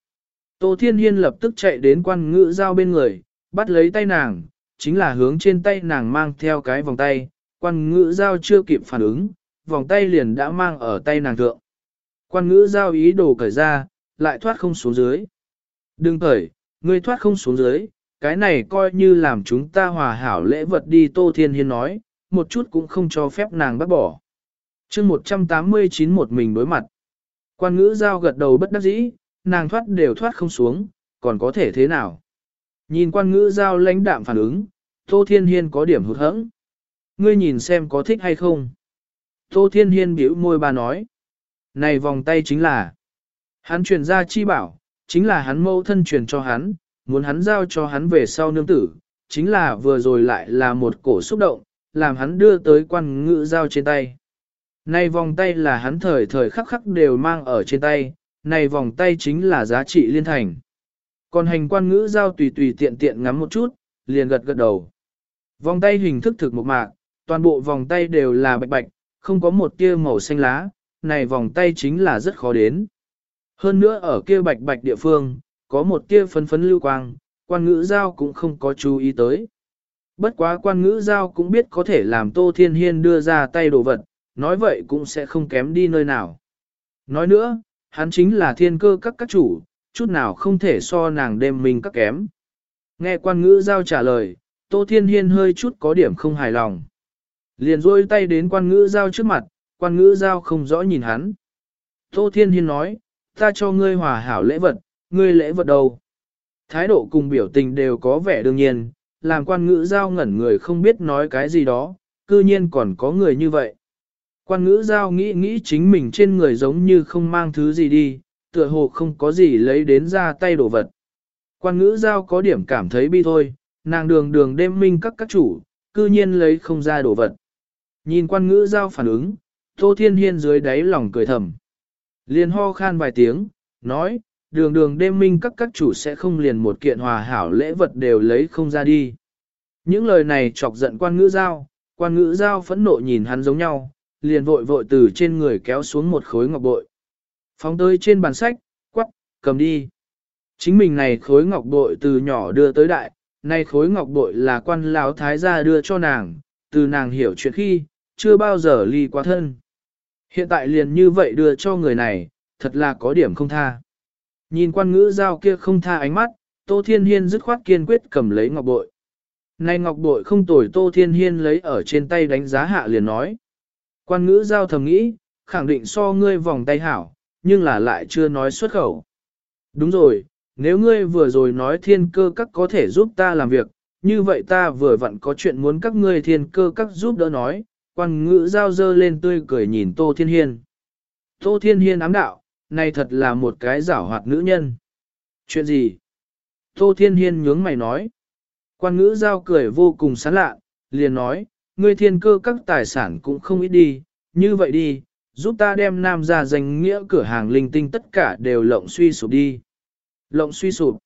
Tô Thiên Hiên lập tức chạy đến quan ngữ giao bên người, bắt lấy tay nàng, chính là hướng trên tay nàng mang theo cái vòng tay, quan ngữ giao chưa kịp phản ứng, vòng tay liền đã mang ở tay nàng thượng. Quan ngữ giao ý đồ cởi ra, lại thoát không xuống dưới. Đừng cởi, ngươi thoát không xuống dưới, cái này coi như làm chúng ta hòa hảo lễ vật đi Tô Thiên Hiên nói, một chút cũng không cho phép nàng bắt bỏ. chương 189 một mình đối mặt. Quan ngữ giao gật đầu bất đắc dĩ, nàng thoát đều thoát không xuống, còn có thể thế nào? Nhìn quan ngữ giao lãnh đạm phản ứng, Tô Thiên Hiên có điểm hụt hẫng. Ngươi nhìn xem có thích hay không? Tô Thiên Hiên biểu môi bà nói. Này vòng tay chính là, hắn truyền ra chi bảo, chính là hắn mâu thân truyền cho hắn, muốn hắn giao cho hắn về sau nương tử, chính là vừa rồi lại là một cổ xúc động, làm hắn đưa tới quan ngữ giao trên tay. Này vòng tay là hắn thời thời khắc khắc đều mang ở trên tay, này vòng tay chính là giá trị liên thành. Còn hành quan ngữ giao tùy tùy tiện tiện ngắm một chút, liền gật gật đầu. Vòng tay hình thức thực một mạc, toàn bộ vòng tay đều là bạch bạch, không có một tia màu xanh lá, này vòng tay chính là rất khó đến. Hơn nữa ở kia bạch bạch địa phương, có một tia phấn phấn lưu quang, quan ngữ giao cũng không có chú ý tới. Bất quá quan ngữ giao cũng biết có thể làm Tô Thiên Hiên đưa ra tay đồ vật, nói vậy cũng sẽ không kém đi nơi nào. Nói nữa, hắn chính là thiên cơ các các chủ, chút nào không thể so nàng đêm mình các kém. Nghe quan ngữ giao trả lời, Tô Thiên Hiên hơi chút có điểm không hài lòng. Liền rôi tay đến quan ngữ giao trước mặt, quan ngữ giao không rõ nhìn hắn. Tô Thiên Hiên nói, ta cho ngươi hòa hảo lễ vật, ngươi lễ vật đâu? Thái độ cùng biểu tình đều có vẻ đương nhiên, làm quan ngữ giao ngẩn người không biết nói cái gì đó, cư nhiên còn có người như vậy. Quan ngữ giao nghĩ nghĩ chính mình trên người giống như không mang thứ gì đi, tựa hồ không có gì lấy đến ra tay đổ vật. Quan ngữ giao có điểm cảm thấy bi thôi, nàng đường đường đêm minh các các chủ, cư nhiên lấy không ra đổ vật. Nhìn quan ngữ giao phản ứng, Tô Thiên Hiên dưới đáy lòng cười thầm. Liền ho khan vài tiếng, nói, đường đường đêm minh các các chủ sẽ không liền một kiện hòa hảo lễ vật đều lấy không ra đi. Những lời này chọc giận quan ngữ giao, quan ngữ giao phẫn nộ nhìn hắn giống nhau, liền vội vội từ trên người kéo xuống một khối ngọc bội. Phóng tới trên bàn sách, quắc, cầm đi. Chính mình này khối ngọc bội từ nhỏ đưa tới đại, nay khối ngọc bội là quan lão thái gia đưa cho nàng, từ nàng hiểu chuyện khi, chưa bao giờ ly quá thân. Hiện tại liền như vậy đưa cho người này, thật là có điểm không tha. Nhìn quan ngữ giao kia không tha ánh mắt, Tô Thiên Hiên dứt khoát kiên quyết cầm lấy ngọc bội. Này ngọc bội không tồi Tô Thiên Hiên lấy ở trên tay đánh giá hạ liền nói. Quan ngữ giao thầm nghĩ, khẳng định so ngươi vòng tay hảo, nhưng là lại chưa nói xuất khẩu. Đúng rồi, nếu ngươi vừa rồi nói thiên cơ các có thể giúp ta làm việc, như vậy ta vừa vặn có chuyện muốn các ngươi thiên cơ các giúp đỡ nói, quan ngữ giao dơ lên tươi cười nhìn Tô Thiên Hiên. Tô Thiên Hiên ám đạo, này thật là một cái giảo hoạt nữ nhân. Chuyện gì? Tô Thiên Hiên nhướng mày nói. Quan ngữ giao cười vô cùng sán lạ, liền nói, ngươi thiên cơ các tài sản cũng không ít đi, như vậy đi, giúp ta đem nam ra danh nghĩa cửa hàng linh tinh tất cả đều lộng suy sụp đi. Lộng suy sụp.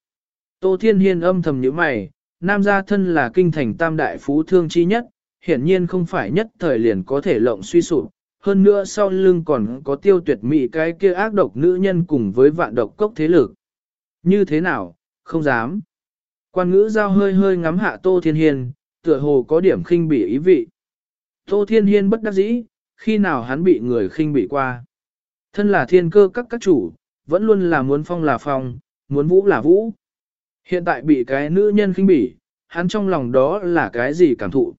Tô Thiên Hiên âm thầm nhíu mày, nam gia thân là kinh thành tam đại phú thương chi nhất, hiển nhiên không phải nhất thời liền có thể lộng suy sụp. Hơn nữa sau lưng còn có tiêu tuyệt mỹ cái kia ác độc nữ nhân cùng với vạn độc cốc thế lực. Như thế nào, không dám. Quan ngữ giao hơi hơi ngắm hạ Tô Thiên Hiên, tựa hồ có điểm khinh bỉ ý vị. Tô Thiên Hiên bất đắc dĩ, khi nào hắn bị người khinh bỉ qua. Thân là thiên cơ các các chủ, vẫn luôn là muốn phong là phong, muốn vũ là vũ. Hiện tại bị cái nữ nhân khinh bỉ, hắn trong lòng đó là cái gì cảm thụ.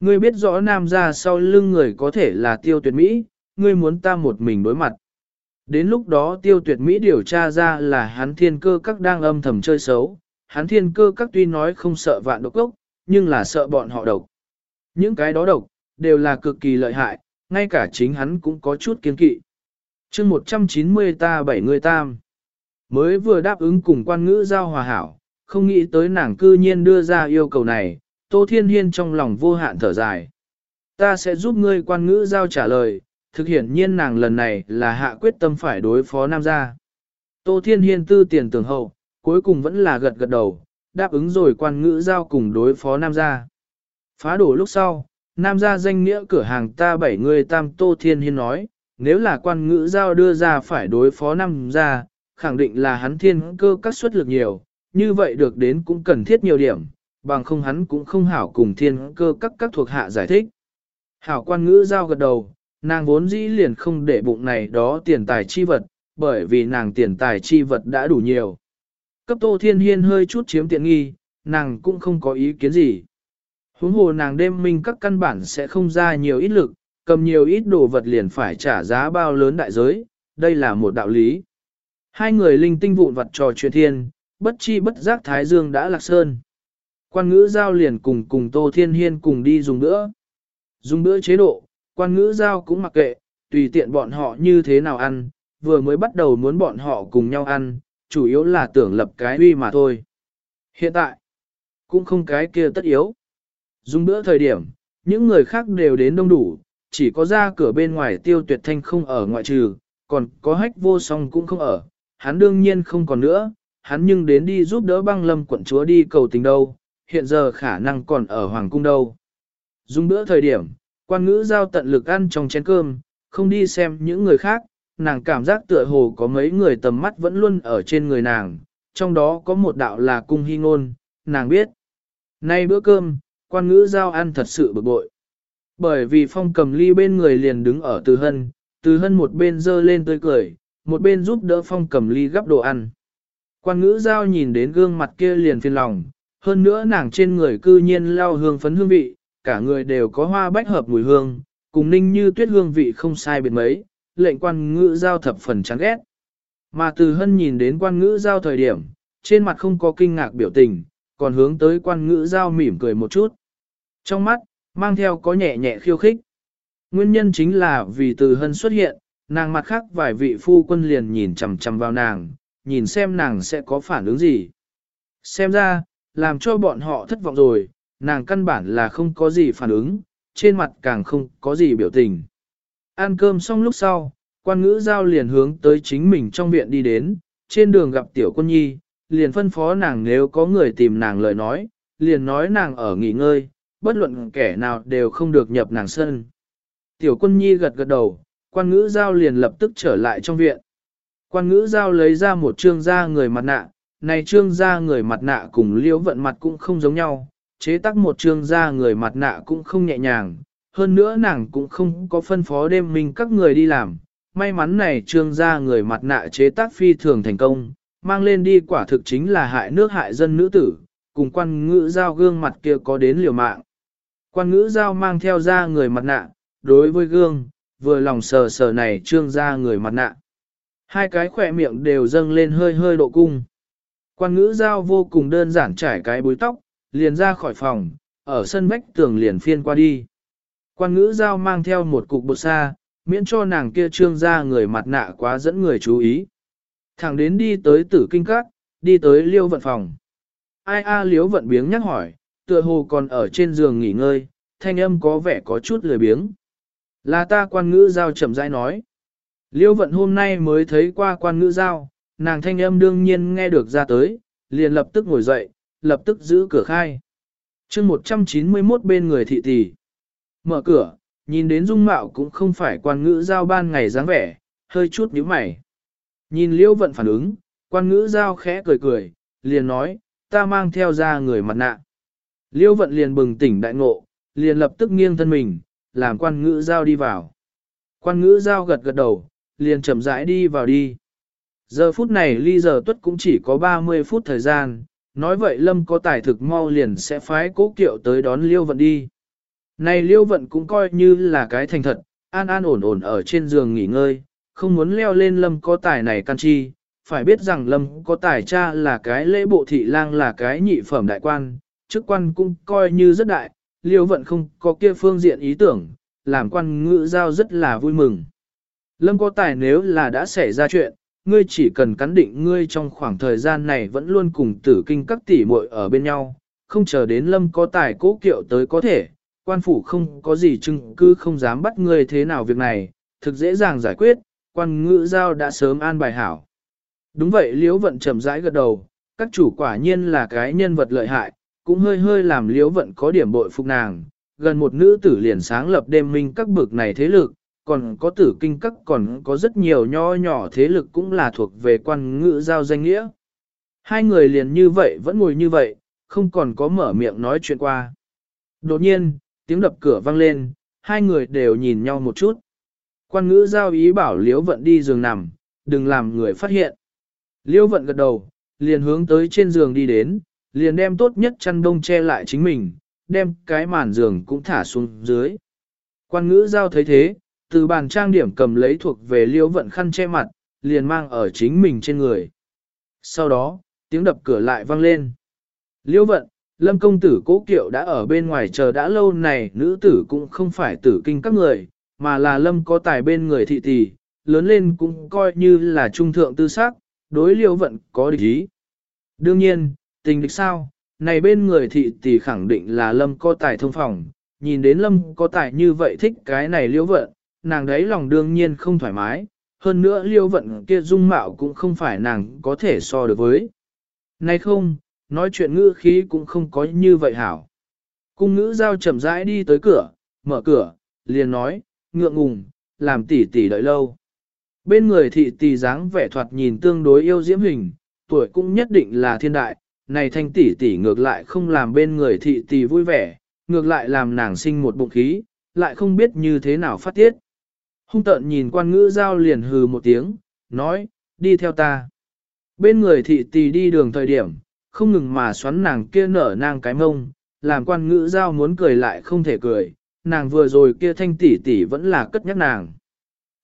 Ngươi biết rõ nam ra sau lưng người có thể là tiêu tuyệt Mỹ, ngươi muốn ta một mình đối mặt. Đến lúc đó tiêu tuyệt Mỹ điều tra ra là hắn thiên cơ các đang âm thầm chơi xấu, hắn thiên cơ các tuy nói không sợ vạn độc ốc, nhưng là sợ bọn họ độc. Những cái đó độc, đều là cực kỳ lợi hại, ngay cả chính hắn cũng có chút kiên kỵ. chương 190 ta bảy người tam. Mới vừa đáp ứng cùng quan ngữ giao hòa hảo, không nghĩ tới nàng cư nhiên đưa ra yêu cầu này, Tô Thiên Hiên trong lòng vô hạn thở dài. Ta sẽ giúp ngươi quan ngữ giao trả lời, thực hiện nhiên nàng lần này là hạ quyết tâm phải đối phó Nam gia. Tô Thiên Hiên tư tiền tưởng hậu, cuối cùng vẫn là gật gật đầu, đáp ứng rồi quan ngữ giao cùng đối phó Nam gia. Phá đổ lúc sau, Nam gia danh nghĩa cửa hàng ta bảy người tam Tô Thiên Hiên nói, nếu là quan ngữ giao đưa ra phải đối phó Nam gia, khẳng định là hắn thiên cơ các suất lực nhiều, như vậy được đến cũng cần thiết nhiều điểm, bằng không hắn cũng không hảo cùng thiên cơ các các thuộc hạ giải thích. Hảo quan ngữ giao gật đầu, nàng vốn dĩ liền không để bụng này đó tiền tài chi vật, bởi vì nàng tiền tài chi vật đã đủ nhiều. Cấp tô thiên hiên hơi chút chiếm tiện nghi, nàng cũng không có ý kiến gì. Huống hồ nàng đêm minh các căn bản sẽ không ra nhiều ít lực, cầm nhiều ít đồ vật liền phải trả giá bao lớn đại giới, đây là một đạo lý. Hai người linh tinh vụn vật trò chuyện thiên, bất chi bất giác Thái Dương đã lạc sơn. Quan ngữ giao liền cùng cùng Tô Thiên Hiên cùng đi dùng bữa. Dùng bữa chế độ, quan ngữ giao cũng mặc kệ, tùy tiện bọn họ như thế nào ăn, vừa mới bắt đầu muốn bọn họ cùng nhau ăn, chủ yếu là tưởng lập cái uy mà thôi. Hiện tại, cũng không cái kia tất yếu. Dùng bữa thời điểm, những người khác đều đến đông đủ, chỉ có ra cửa bên ngoài tiêu tuyệt thanh không ở ngoại trừ, còn có hách vô song cũng không ở, hắn đương nhiên không còn nữa, hắn nhưng đến đi giúp đỡ băng lâm quận chúa đi cầu tình đâu, hiện giờ khả năng còn ở hoàng cung đâu. Dùng bữa thời điểm, quan ngữ giao tận lực ăn trong chén cơm, không đi xem những người khác, nàng cảm giác tựa hồ có mấy người tầm mắt vẫn luôn ở trên người nàng, trong đó có một đạo là cung hy ngôn, nàng biết. Nay bữa cơm, quan ngữ giao ăn thật sự bực bội. Bởi vì phong cầm ly bên người liền đứng ở từ hân, từ hân một bên dơ lên tươi cười, một bên giúp đỡ phong cầm ly gắp đồ ăn. Quan ngữ giao nhìn đến gương mặt kia liền phiền lòng, hơn nữa nàng trên người cư nhiên lao hương phấn hương vị, cả người đều có hoa bách hợp mùi hương, cùng ninh như tuyết hương vị không sai biệt mấy, lệnh quan ngữ giao thập phần chán ghét. Mà từ hân nhìn đến quan ngữ giao thời điểm, trên mặt không có kinh ngạc biểu tình, còn hướng tới quan ngữ giao mỉm cười một chút. Trong mắt, mang theo có nhẹ nhẹ khiêu khích. Nguyên nhân chính là vì từ hân xuất hiện, nàng mặt khác vài vị phu quân liền nhìn chằm chằm vào nàng, nhìn xem nàng sẽ có phản ứng gì. Xem ra, làm cho bọn họ thất vọng rồi, nàng căn bản là không có gì phản ứng, trên mặt càng không có gì biểu tình. Ăn cơm xong lúc sau, quan ngữ giao liền hướng tới chính mình trong viện đi đến, trên đường gặp tiểu quân nhi, liền phân phó nàng nếu có người tìm nàng lời nói, liền nói nàng ở nghỉ ngơi, bất luận kẻ nào đều không được nhập nàng sân. Tiểu quân nhi gật gật đầu, quan ngữ giao liền lập tức trở lại trong viện. Quan ngữ giao lấy ra một trương da người mặt nạ, này trương gia người mặt nạ cùng liễu vận mặt cũng không giống nhau, chế tác một trương gia người mặt nạ cũng không nhẹ nhàng, hơn nữa nàng cũng không có phân phó đêm mình các người đi làm, may mắn này trương gia người mặt nạ chế tác phi thường thành công, mang lên đi quả thực chính là hại nước hại dân nữ tử, cùng quan ngữ giao gương mặt kia có đến liều mạng. Quan ngữ giao mang theo ra người mặt nạ, đối với gương, vừa lòng sờ sờ này trương ra người mặt nạ. Hai cái khỏe miệng đều dâng lên hơi hơi độ cung. Quan ngữ giao vô cùng đơn giản trải cái búi tóc, liền ra khỏi phòng, ở sân vách tường liền phiên qua đi. Quan ngữ giao mang theo một cục bột xa, miễn cho nàng kia trương ra người mặt nạ quá dẫn người chú ý. Thẳng đến đi tới tử kinh các, đi tới liêu vận phòng. Ai a liêu vận biếng nhắc hỏi, tựa hồ còn ở trên giường nghỉ ngơi, thanh âm có vẻ có chút lười biếng. Là ta quan ngữ giao chậm rãi nói. Liêu vận hôm nay mới thấy qua quan ngữ giao, nàng thanh âm đương nhiên nghe được ra tới, liền lập tức ngồi dậy, lập tức giữ cửa khai. chương 191 bên người thị tỷ. Mở cửa, nhìn đến dung mạo cũng không phải quan ngữ giao ban ngày dáng vẻ, hơi chút nhíu mày. Nhìn liêu vận phản ứng, quan ngữ giao khẽ cười cười, liền nói, ta mang theo ra người mặt nạ. Liêu vận liền bừng tỉnh đại ngộ, liền lập tức nghiêng thân mình, làm quan ngữ giao đi vào. Quan ngữ giao gật gật đầu, liền chậm rãi đi vào đi. Giờ phút này ly giờ tuất cũng chỉ có 30 phút thời gian, nói vậy lâm có tài thực mau liền sẽ phái cố kiệu tới đón liêu vận đi. Này liêu vận cũng coi như là cái thành thật, an an ổn ổn ở trên giường nghỉ ngơi, không muốn leo lên lâm có tài này can chi, phải biết rằng lâm có tài cha là cái lễ bộ thị lang là cái nhị phẩm đại quan, chức quan cũng coi như rất đại, liêu vận không có kia phương diện ý tưởng, làm quan ngữ giao rất là vui mừng. Lâm có tài nếu là đã xảy ra chuyện, ngươi chỉ cần cắn định ngươi trong khoảng thời gian này vẫn luôn cùng tử kinh các tỷ muội ở bên nhau, không chờ đến lâm có tài cố kiệu tới có thể, quan phủ không có gì chứng cứ không dám bắt ngươi thế nào việc này, thực dễ dàng giải quyết, quan ngữ giao đã sớm an bài hảo. Đúng vậy liễu vận chậm rãi gật đầu, các chủ quả nhiên là cái nhân vật lợi hại, cũng hơi hơi làm liễu vận có điểm bội phục nàng, gần một nữ tử liền sáng lập đêm minh các bực này thế lực, còn có tử kinh các còn có rất nhiều nho nhỏ thế lực cũng là thuộc về quan ngữ giao danh nghĩa. Hai người liền như vậy vẫn ngồi như vậy, không còn có mở miệng nói chuyện qua. Đột nhiên, tiếng đập cửa vang lên, hai người đều nhìn nhau một chút. Quan ngữ giao ý bảo liễu vận đi giường nằm, đừng làm người phát hiện. Liễu vận gật đầu, liền hướng tới trên giường đi đến, liền đem tốt nhất chăn đông che lại chính mình, đem cái màn giường cũng thả xuống dưới. Quan ngữ giao thấy thế, từ bàn trang điểm cầm lấy thuộc về liễu vận khăn che mặt, liền mang ở chính mình trên người. Sau đó, tiếng đập cửa lại vang lên. Liễu vận, lâm công tử cố kiệu đã ở bên ngoài chờ đã lâu này, nữ tử cũng không phải tử kinh các người, mà là lâm có tài bên người thị tỷ, lớn lên cũng coi như là trung thượng tư sắc, đối liễu vận có địch ý. Đương nhiên, tình địch sao, này bên người thị tỷ khẳng định là lâm có tài thông phòng, nhìn đến lâm có tài như vậy thích cái này liễu vận, nàng đấy lòng đương nhiên không thoải mái, hơn nữa liêu vận kia dung mạo cũng không phải nàng có thể so được với. Này không, nói chuyện ngữ khí cũng không có như vậy hảo. Cung ngữ giao chậm rãi đi tới cửa, mở cửa, liền nói, ngượng ngùng, làm tỷ tỷ đợi lâu. Bên người thị tỷ dáng vẻ thoạt nhìn tương đối yêu diễm hình, tuổi cũng nhất định là thiên đại, này thanh tỷ tỷ ngược lại không làm bên người thị tỷ vui vẻ, ngược lại làm nàng sinh một bụng khí, lại không biết như thế nào phát tiết. Hung tợn nhìn quan ngữ giao liền hừ một tiếng, nói, đi theo ta. Bên người thị tỷ đi đường thời điểm, không ngừng mà xoắn nàng kia nở nàng cái mông, làm quan ngữ giao muốn cười lại không thể cười, nàng vừa rồi kia thanh tỷ tỷ vẫn là cất nhắc nàng.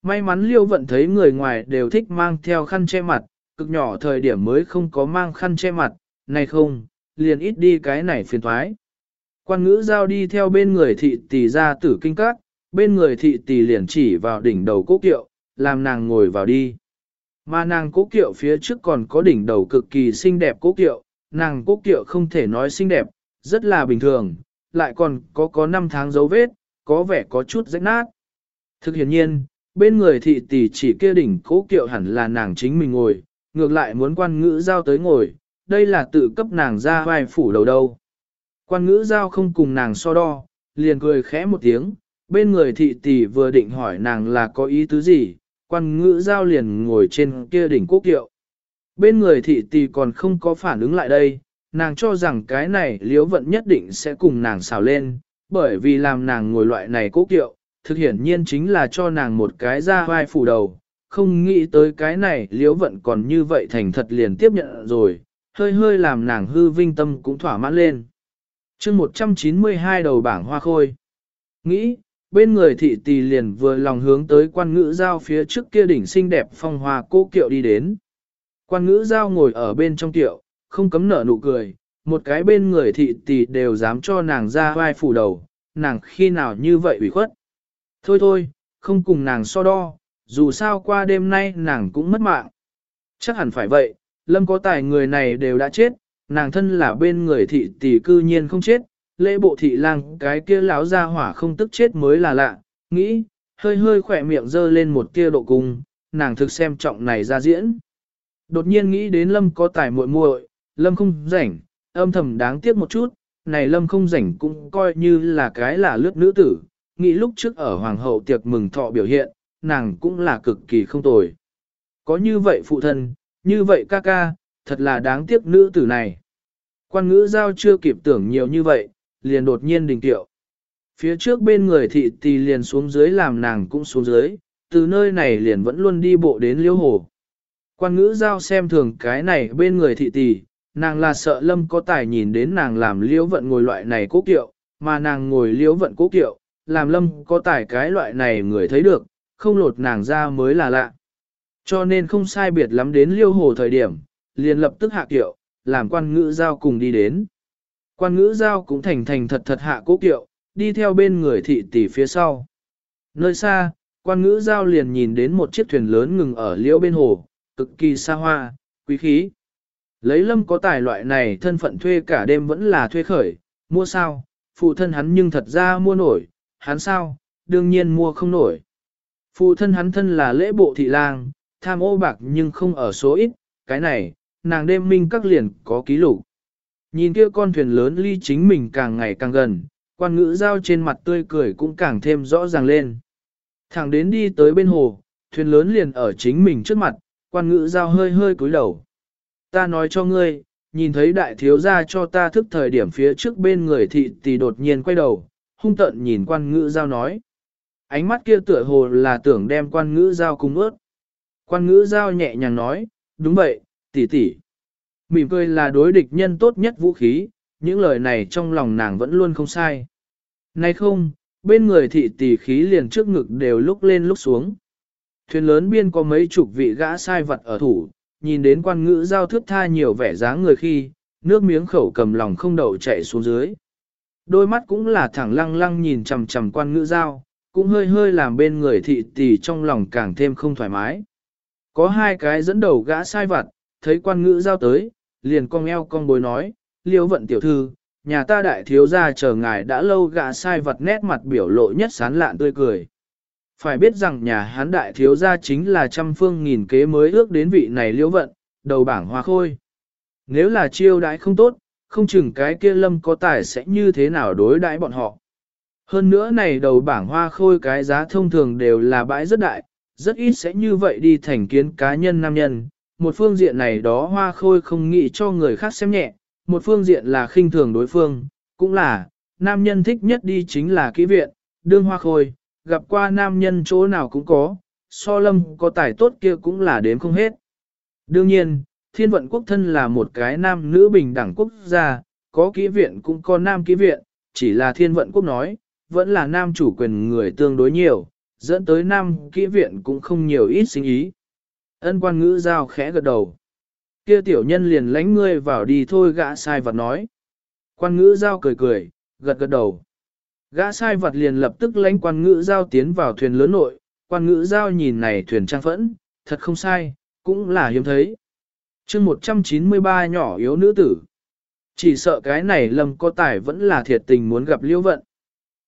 May mắn liêu vận thấy người ngoài đều thích mang theo khăn che mặt, cực nhỏ thời điểm mới không có mang khăn che mặt, này không, liền ít đi cái này phiền thoái. Quan ngữ giao đi theo bên người thị tỷ ra tử kinh các, bên người thị tỷ liền chỉ vào đỉnh đầu cố kiệu, làm nàng ngồi vào đi. Mà nàng cố kiệu phía trước còn có đỉnh đầu cực kỳ xinh đẹp cố kiệu, nàng cố kiệu không thể nói xinh đẹp, rất là bình thường, lại còn có có 5 tháng dấu vết, có vẻ có chút rách nát. Thực hiện nhiên, bên người thị tỷ chỉ kia đỉnh cố kiệu hẳn là nàng chính mình ngồi, ngược lại muốn quan ngữ giao tới ngồi, đây là tự cấp nàng ra vai phủ đầu đâu. Quan ngữ giao không cùng nàng so đo, liền cười khẽ một tiếng, bên người thị tỷ vừa định hỏi nàng là có ý tứ gì, quan ngữ giao liền ngồi trên kia đỉnh quốc kiệu. Bên người thị tỷ còn không có phản ứng lại đây, nàng cho rằng cái này liếu vận nhất định sẽ cùng nàng xào lên, bởi vì làm nàng ngồi loại này cố kiệu, thực hiển nhiên chính là cho nàng một cái ra vai phủ đầu, không nghĩ tới cái này liễu vận còn như vậy thành thật liền tiếp nhận rồi, hơi hơi làm nàng hư vinh tâm cũng thỏa mãn lên. chương 192 đầu bảng hoa khôi. Nghĩ, bên người thị tỷ liền vừa lòng hướng tới quan ngữ giao phía trước kia đỉnh xinh đẹp phong hoa cô kiệu đi đến. Quan ngữ giao ngồi ở bên trong kiệu, không cấm nở nụ cười, một cái bên người thị tỷ đều dám cho nàng ra vai phủ đầu, nàng khi nào như vậy ủy khuất. Thôi thôi, không cùng nàng so đo, dù sao qua đêm nay nàng cũng mất mạng. Chắc hẳn phải vậy, lâm có tài người này đều đã chết, nàng thân là bên người thị tỷ cư nhiên không chết, lễ bộ thị lang cái kia láo ra hỏa không tức chết mới là lạ, nghĩ, hơi hơi khỏe miệng dơ lên một tia độ cung, nàng thực xem trọng này ra diễn. Đột nhiên nghĩ đến lâm có tài muội muội, lâm không rảnh, âm thầm đáng tiếc một chút, này lâm không rảnh cũng coi như là cái là lướt nữ tử, nghĩ lúc trước ở hoàng hậu tiệc mừng thọ biểu hiện, nàng cũng là cực kỳ không tồi. Có như vậy phụ thân, như vậy ca ca, thật là đáng tiếc nữ tử này. Quan ngữ giao chưa kịp tưởng nhiều như vậy, liền đột nhiên đình tiệu. Phía trước bên người thị tì liền xuống dưới làm nàng cũng xuống dưới, từ nơi này liền vẫn luôn đi bộ đến liêu hồ. Quan ngữ giao xem thường cái này bên người thị tì, nàng là sợ lâm có tài nhìn đến nàng làm liễu vận ngồi loại này cố kiệu, mà nàng ngồi liễu vận cố kiệu, làm lâm có tài cái loại này người thấy được, không lột nàng ra mới là lạ. Cho nên không sai biệt lắm đến liêu hồ thời điểm, liền lập tức hạ kiệu, làm quan ngữ giao cùng đi đến. Quan ngữ giao cũng thành thành thật thật hạ cố kiệu, đi theo bên người thị tỷ phía sau. Nơi xa, quan ngữ giao liền nhìn đến một chiếc thuyền lớn ngừng ở liễu bên hồ, cực kỳ xa hoa, quý khí. Lấy lâm có tài loại này thân phận thuê cả đêm vẫn là thuê khởi, mua sao, phụ thân hắn nhưng thật ra mua nổi, hắn sao, đương nhiên mua không nổi. Phụ thân hắn thân là lễ bộ thị lang, tham ô bạc nhưng không ở số ít, cái này, nàng đêm minh các liền có ký lục. Nhìn kia con thuyền lớn ly chính mình càng ngày càng gần, quan ngữ giao trên mặt tươi cười cũng càng thêm rõ ràng lên. Thẳng đến đi tới bên hồ, thuyền lớn liền ở chính mình trước mặt, quan ngữ giao hơi hơi cúi đầu. Ta nói cho ngươi, nhìn thấy đại thiếu gia cho ta thức thời điểm phía trước bên người thị tỷ đột nhiên quay đầu, hung tận nhìn quan ngữ giao nói. Ánh mắt kia tựa hồ là tưởng đem quan ngữ giao cùng ướt. Quan ngữ giao nhẹ nhàng nói, đúng vậy, tỷ tỷ. Mỉm cười là đối địch nhân tốt nhất vũ khí, những lời này trong lòng nàng vẫn luôn không sai. Nay không, bên người thị tỷ khí liền trước ngực đều lúc lên lúc xuống. Thuyền lớn biên có mấy chục vị gã sai vật ở thủ, nhìn đến quan ngữ giao thước tha nhiều vẻ dáng người khi, nước miếng khẩu cầm lòng không đậu chạy xuống dưới. Đôi mắt cũng là thẳng lăng lăng nhìn chằm chằm quan ngữ giao, cũng hơi hơi làm bên người thị tỷ trong lòng càng thêm không thoải mái. Có hai cái dẫn đầu gã sai vặt, thấy quan ngữ giao tới, liền cong eo cong bối nói, liêu vận tiểu thư, nhà ta đại thiếu gia chờ ngài đã lâu gã sai vật nét mặt biểu lộ nhất sán lạn tươi cười. Phải biết rằng nhà hán đại thiếu gia chính là trăm phương nghìn kế mới ước đến vị này liễu vận, đầu bảng hoa khôi. Nếu là chiêu đãi không tốt, không chừng cái kia lâm có tài sẽ như thế nào đối đãi bọn họ. Hơn nữa này đầu bảng hoa khôi cái giá thông thường đều là bãi rất đại, rất ít sẽ như vậy đi thành kiến cá nhân nam nhân. Một phương diện này đó hoa khôi không nghĩ cho người khác xem nhẹ, một phương diện là khinh thường đối phương, cũng là, nam nhân thích nhất đi chính là kỹ viện, đương hoa khôi, gặp qua nam nhân chỗ nào cũng có, so lâm có tài tốt kia cũng là đếm không hết. Đương nhiên, thiên vận quốc thân là một cái nam nữ bình đẳng quốc gia, có kỹ viện cũng có nam kỹ viện, chỉ là thiên vận quốc nói, vẫn là nam chủ quyền người tương đối nhiều, dẫn tới nam kỹ viện cũng không nhiều ít sinh ý. Ân quan ngữ giao khẽ gật đầu. Kia tiểu nhân liền lánh ngươi vào đi thôi gã sai vật nói. Quan ngữ giao cười cười, gật gật đầu. Gã sai vật liền lập tức lánh quan ngữ giao tiến vào thuyền lớn nội, quan ngữ giao nhìn này thuyền trang phẫn, thật không sai, cũng là hiếm thấy. chương 193 nhỏ yếu nữ tử. Chỉ sợ cái này lầm có tài vẫn là thiệt tình muốn gặp liễu vận.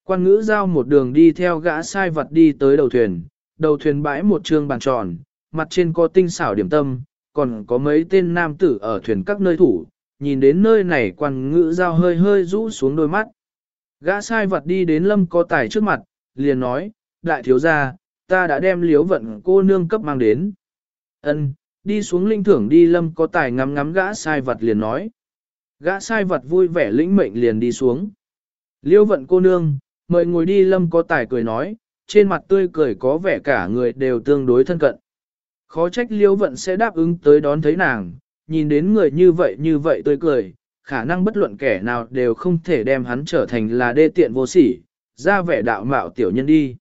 Quan ngữ giao một đường đi theo gã sai vật đi tới đầu thuyền, đầu thuyền bãi một trường bàn tròn, mặt trên có tinh xảo điểm tâm, còn có mấy tên nam tử ở thuyền các nơi thủ, nhìn đến nơi này quan ngữ giao hơi hơi rũ xuống đôi mắt. Gã sai vật đi đến lâm có tài trước mặt, liền nói, đại thiếu gia, ta đã đem liếu vận cô nương cấp mang đến. Ân, đi xuống linh thưởng đi lâm có tài ngắm ngắm gã sai vật liền nói. Gã sai vật vui vẻ lĩnh mệnh liền đi xuống. Liêu vận cô nương, mời ngồi đi lâm có tài cười nói, trên mặt tươi cười có vẻ cả người đều tương đối thân cận. Khó trách liễu vận sẽ đáp ứng tới đón thấy nàng, nhìn đến người như vậy như vậy tươi cười, khả năng bất luận kẻ nào đều không thể đem hắn trở thành là đê tiện vô sỉ, ra vẻ đạo mạo tiểu nhân đi.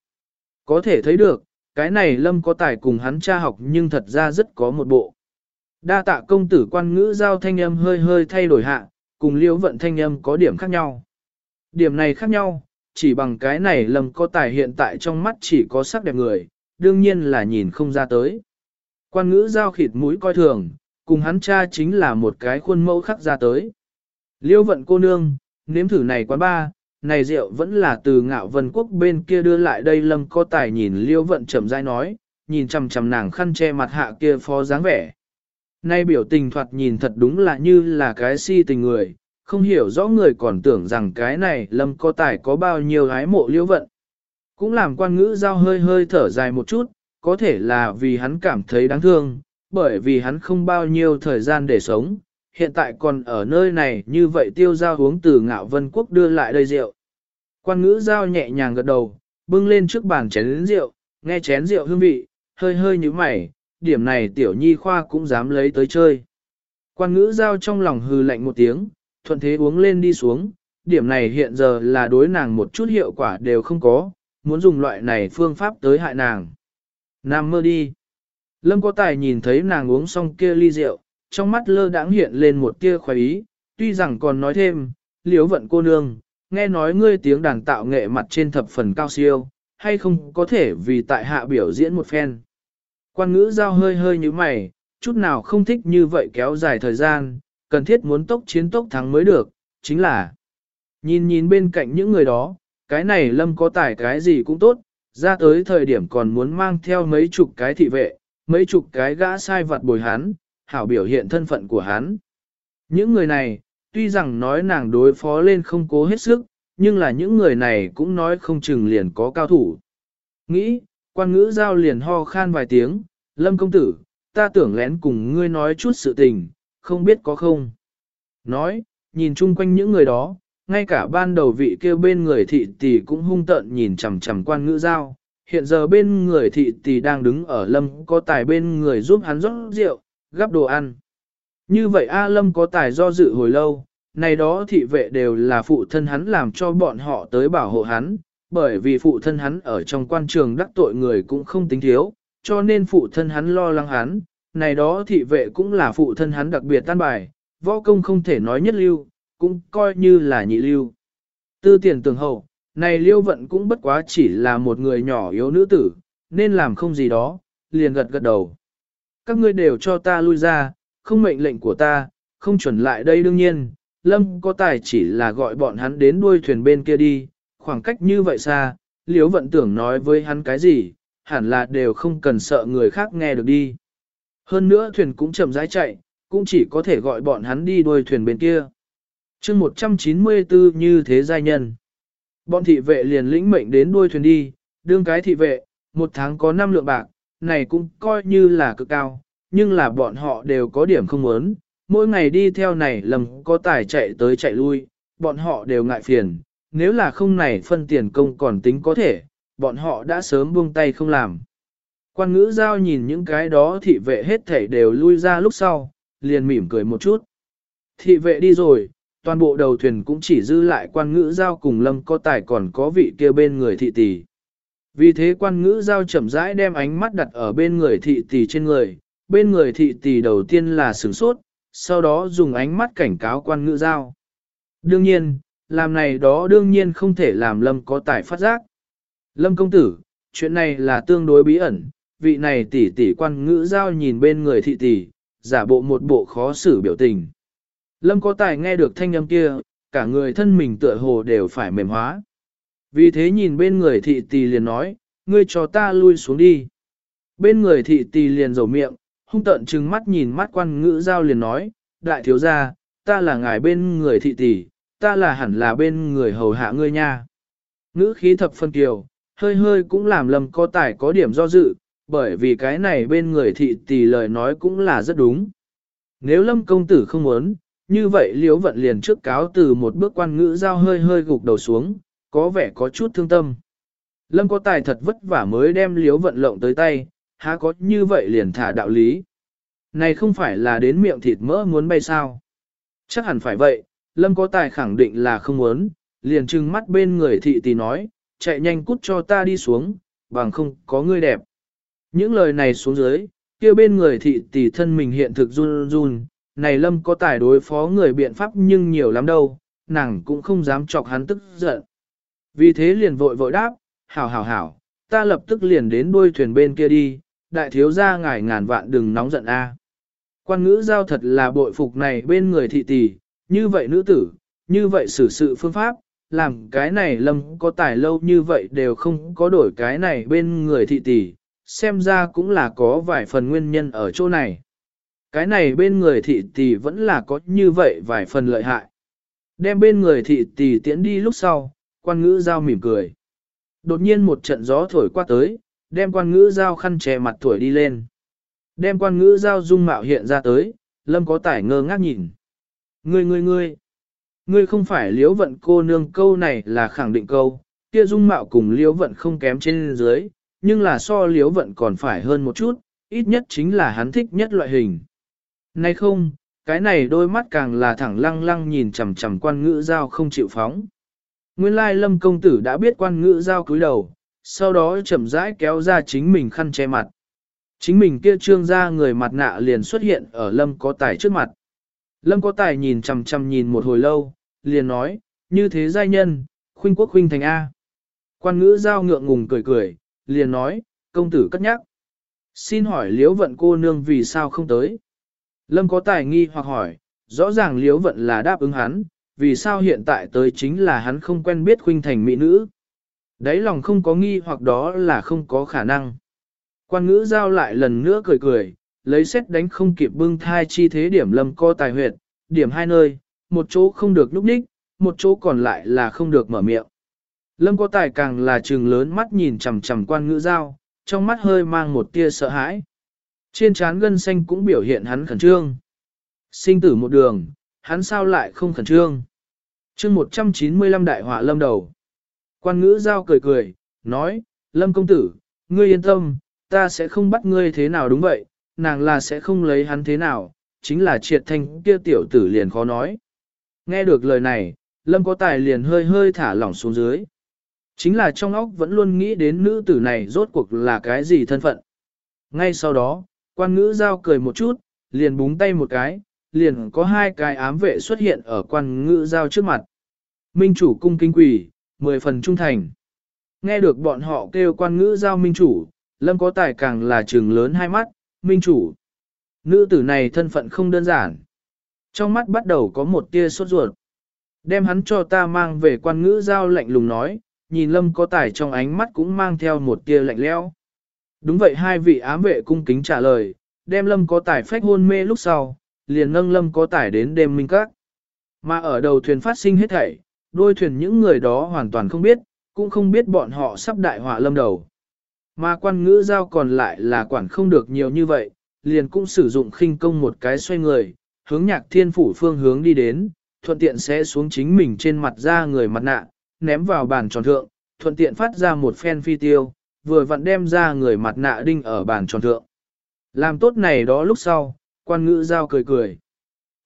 Có thể thấy được, cái này lâm có tài cùng hắn cha học nhưng thật ra rất có một bộ. Đa tạ công tử quan ngữ giao thanh âm hơi hơi thay đổi hạ, cùng liễu vận thanh âm có điểm khác nhau. Điểm này khác nhau, chỉ bằng cái này lâm có tài hiện tại trong mắt chỉ có sắc đẹp người, đương nhiên là nhìn không ra tới. Quan ngữ giao khịt mũi coi thường, cùng hắn cha chính là một cái khuôn mẫu khắc ra tới. Liêu vận cô nương, nếm thử này quán ba, này rượu vẫn là từ ngạo vân quốc bên kia đưa lại đây lâm có tài nhìn liêu vận chậm rãi nói, nhìn chằm chằm nàng khăn che mặt hạ kia phó dáng vẻ. Nay biểu tình thoạt nhìn thật đúng là như là cái si tình người, không hiểu rõ người còn tưởng rằng cái này lâm có tài có bao nhiêu hái mộ liêu vận. Cũng làm quan ngữ giao hơi hơi thở dài một chút, có thể là vì hắn cảm thấy đáng thương, bởi vì hắn không bao nhiêu thời gian để sống, hiện tại còn ở nơi này như vậy tiêu giao uống từ ngạo vân quốc đưa lại đây rượu. Quan ngữ giao nhẹ nhàng gật đầu, bưng lên trước bàn chén rượu, nghe chén rượu hương vị, hơi hơi như mày, điểm này tiểu nhi khoa cũng dám lấy tới chơi. Quan ngữ giao trong lòng hư lạnh một tiếng, thuận thế uống lên đi xuống, điểm này hiện giờ là đối nàng một chút hiệu quả đều không có, muốn dùng loại này phương pháp tới hại nàng. Nam mơ đi. Lâm có tài nhìn thấy nàng uống xong kia ly rượu, trong mắt lơ đãng hiện lên một tia khoái ý, tuy rằng còn nói thêm, liếu vận cô nương, nghe nói ngươi tiếng đàn tạo nghệ mặt trên thập phần cao siêu, hay không có thể vì tại hạ biểu diễn một phen. Quan ngữ giao hơi hơi như mày, chút nào không thích như vậy kéo dài thời gian, cần thiết muốn tốc chiến tốc thắng mới được, chính là nhìn nhìn bên cạnh những người đó, cái này lâm có tài cái gì cũng tốt, ra tới thời điểm còn muốn mang theo mấy chục cái thị vệ, mấy chục cái gã sai vật bồi hắn, hảo biểu hiện thân phận của hắn. Những người này, tuy rằng nói nàng đối phó lên không cố hết sức, nhưng là những người này cũng nói không chừng liền có cao thủ. Nghĩ, quan ngữ giao liền ho khan vài tiếng, lâm công tử, ta tưởng lén cùng ngươi nói chút sự tình, không biết có không. Nói, nhìn chung quanh những người đó, ngay cả ban đầu vị kêu bên người thị tỷ cũng hung tợn nhìn chằm chằm quan ngữ giao. Hiện giờ bên người thị tỷ đang đứng ở lâm có tài bên người giúp hắn rót rượu, gắp đồ ăn. Như vậy A Lâm có tài do dự hồi lâu, này đó thị vệ đều là phụ thân hắn làm cho bọn họ tới bảo hộ hắn, bởi vì phụ thân hắn ở trong quan trường đắc tội người cũng không tính thiếu, cho nên phụ thân hắn lo lắng hắn, này đó thị vệ cũng là phụ thân hắn đặc biệt tan bài, võ công không thể nói nhất lưu, cũng coi như là nhị lưu. Tư tiền tường hậu, này liêu vận cũng bất quá chỉ là một người nhỏ yếu nữ tử, nên làm không gì đó, liền gật gật đầu các ngươi đều cho ta lui ra, không mệnh lệnh của ta, không chuẩn lại đây đương nhiên, Lâm có tài chỉ là gọi bọn hắn đến đuôi thuyền bên kia đi, khoảng cách như vậy xa, liêu vận tưởng nói với hắn cái gì, hẳn là đều không cần sợ người khác nghe được đi. Hơn nữa thuyền cũng chậm rãi chạy, cũng chỉ có thể gọi bọn hắn đi đuôi thuyền bên kia chương 194 như thế giai nhân. Bọn thị vệ liền lĩnh mệnh đến đuôi thuyền đi, đương cái thị vệ, một tháng có 5 lượng bạc, này cũng coi như là cực cao, nhưng là bọn họ đều có điểm không muốn, mỗi ngày đi theo này lầm có tài chạy tới chạy lui, bọn họ đều ngại phiền, nếu là không này phân tiền công còn tính có thể, bọn họ đã sớm buông tay không làm. Quan ngữ giao nhìn những cái đó thị vệ hết thảy đều lui ra lúc sau, liền mỉm cười một chút. Thị vệ đi rồi, toàn bộ đầu thuyền cũng chỉ dư lại quan ngữ giao cùng lâm có tài còn có vị kia bên người thị tỷ. Vì thế quan ngữ giao chậm rãi đem ánh mắt đặt ở bên người thị tỷ trên người, bên người thị tỷ đầu tiên là sửng sốt, sau đó dùng ánh mắt cảnh cáo quan ngữ giao. Đương nhiên, làm này đó đương nhiên không thể làm lâm có tài phát giác. Lâm công tử, chuyện này là tương đối bí ẩn, vị này tỷ tỷ quan ngữ giao nhìn bên người thị tỷ, giả bộ một bộ khó xử biểu tình. Lâm có tài nghe được thanh âm kia, cả người thân mình tựa hồ đều phải mềm hóa. Vì thế nhìn bên người thị tỷ liền nói, ngươi cho ta lui xuống đi. Bên người thị tỷ liền rầu miệng, hung tận trừng mắt nhìn mắt quan ngữ giao liền nói, đại thiếu gia, ta là ngài bên người thị tỷ, ta là hẳn là bên người hầu hạ ngươi nha. Ngữ khí thập phân kiều, hơi hơi cũng làm lầm có tài có điểm do dự, bởi vì cái này bên người thị tỷ lời nói cũng là rất đúng. Nếu lâm công tử không muốn, như vậy liếu vận liền trước cáo từ một bước quan ngữ giao hơi hơi gục đầu xuống, có vẻ có chút thương tâm. Lâm có tài thật vất vả mới đem liếu vận lộng tới tay, há có như vậy liền thả đạo lý. Này không phải là đến miệng thịt mỡ muốn bay sao. Chắc hẳn phải vậy, Lâm có tài khẳng định là không muốn, liền trừng mắt bên người thị tỷ nói, chạy nhanh cút cho ta đi xuống, bằng không có ngươi đẹp. Những lời này xuống dưới, kia bên người thị tỷ thân mình hiện thực run run, này Lâm có tài đối phó người biện pháp nhưng nhiều lắm đâu, nàng cũng không dám chọc hắn tức giận. Vì thế liền vội vội đáp, hảo hảo hảo, ta lập tức liền đến đuôi thuyền bên kia đi, đại thiếu gia ngài ngàn vạn đừng nóng giận a. À. Quan ngữ giao thật là bội phục này bên người thị tỷ, như vậy nữ tử, như vậy xử sự phương pháp, làm cái này lâm có tài lâu như vậy đều không có đổi cái này bên người thị tỷ, xem ra cũng là có vài phần nguyên nhân ở chỗ này. Cái này bên người thị tỷ vẫn là có như vậy vài phần lợi hại. Đem bên người thị tỷ tiễn đi lúc sau, quan ngữ giao mỉm cười. Đột nhiên một trận gió thổi qua tới, đem quan ngữ giao khăn che mặt thổi đi lên. Đem quan ngữ giao dung mạo hiện ra tới, lâm có tải ngơ ngác nhìn. Ngươi ngươi ngươi, ngươi không phải liễu vận cô nương câu này là khẳng định câu, kia dung mạo cùng liễu vận không kém trên dưới, nhưng là so liễu vận còn phải hơn một chút, ít nhất chính là hắn thích nhất loại hình. Nay không, cái này đôi mắt càng là thẳng lăng lăng nhìn chằm chằm quan ngữ giao không chịu phóng. Nguyên lai lâm công tử đã biết quan ngữ giao cúi đầu, sau đó chậm rãi kéo ra chính mình khăn che mặt. Chính mình kia trương ra người mặt nạ liền xuất hiện ở lâm có tài trước mặt. Lâm có tài nhìn chằm chằm nhìn một hồi lâu, liền nói, như thế giai nhân, khuynh quốc khuynh thành A. Quan ngữ giao ngượng ngùng cười cười, liền nói, công tử cất nhắc. Xin hỏi liễu vận cô nương vì sao không tới? Lâm có tài nghi hoặc hỏi, rõ ràng liễu vận là đáp ứng hắn, vì sao hiện tại tới chính là hắn không quen biết khuynh thành mỹ nữ. Đấy lòng không có nghi hoặc đó là không có khả năng. Quan ngữ giao lại lần nữa cười cười, lấy xét đánh không kịp bưng thai chi thế điểm lâm co tài huyệt, điểm hai nơi, một chỗ không được núp đích, một chỗ còn lại là không được mở miệng. Lâm có tài càng là trừng lớn mắt nhìn chằm chằm quan ngữ giao, trong mắt hơi mang một tia sợ hãi. Trên trán gân xanh cũng biểu hiện hắn khẩn trương. Sinh tử một đường, hắn sao lại không khẩn trương. chương 195 đại họa lâm đầu. Quan ngữ giao cười cười, nói, lâm công tử, ngươi yên tâm, ta sẽ không bắt ngươi thế nào đúng vậy, nàng là sẽ không lấy hắn thế nào, chính là triệt thanh kia tiểu tử liền khó nói. Nghe được lời này, lâm có tài liền hơi hơi thả lỏng xuống dưới. Chính là trong óc vẫn luôn nghĩ đến nữ tử này rốt cuộc là cái gì thân phận. Ngay sau đó, quan ngữ giao cười một chút, liền búng tay một cái, liền có hai cái ám vệ xuất hiện ở quan ngữ giao trước mặt. Minh chủ cung kinh quỷ, mười phần trung thành. Nghe được bọn họ kêu quan ngữ giao minh chủ, lâm có tài càng là trừng lớn hai mắt, minh chủ. Nữ tử này thân phận không đơn giản. Trong mắt bắt đầu có một tia sốt ruột. Đem hắn cho ta mang về quan ngữ giao lạnh lùng nói, nhìn lâm có tài trong ánh mắt cũng mang theo một tia lạnh lẽo. Đúng vậy hai vị ám vệ cung kính trả lời, đem lâm có tài phách hôn mê lúc sau, liền nâng lâm có tài đến đêm minh các. Mà ở đầu thuyền phát sinh hết thảy, đôi thuyền những người đó hoàn toàn không biết, cũng không biết bọn họ sắp đại họa lâm đầu. Mà quan ngữ giao còn lại là quản không được nhiều như vậy, liền cũng sử dụng khinh công một cái xoay người, hướng nhạc thiên phủ phương hướng đi đến, thuận tiện sẽ xuống chính mình trên mặt ra người mặt nạ, ném vào bàn tròn thượng, thuận tiện phát ra một phen phi tiêu, vừa vặn đem ra người mặt nạ đinh ở bàn tròn thượng. Làm tốt này đó lúc sau, quan ngữ giao cười cười.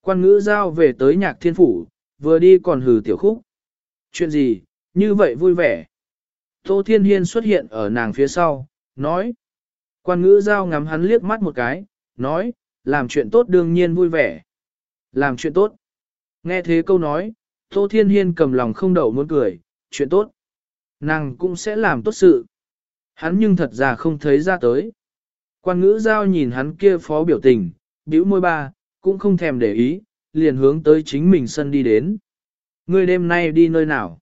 Quan ngữ giao về tới nhạc thiên phủ, vừa đi còn hừ tiểu khúc. Chuyện gì, như vậy vui vẻ. Tô Thiên Hiên xuất hiện ở nàng phía sau, nói. Quan ngữ giao ngắm hắn liếc mắt một cái, nói, làm chuyện tốt đương nhiên vui vẻ. Làm chuyện tốt. Nghe thế câu nói, Tô Thiên Hiên cầm lòng không đậu muốn cười, chuyện tốt. Nàng cũng sẽ làm tốt sự. Hắn nhưng thật ra không thấy ra tới. Quan ngữ giao nhìn hắn kia phó biểu tình, bĩu môi ba, cũng không thèm để ý, liền hướng tới chính mình sân đi đến. Ngươi đêm nay đi nơi nào?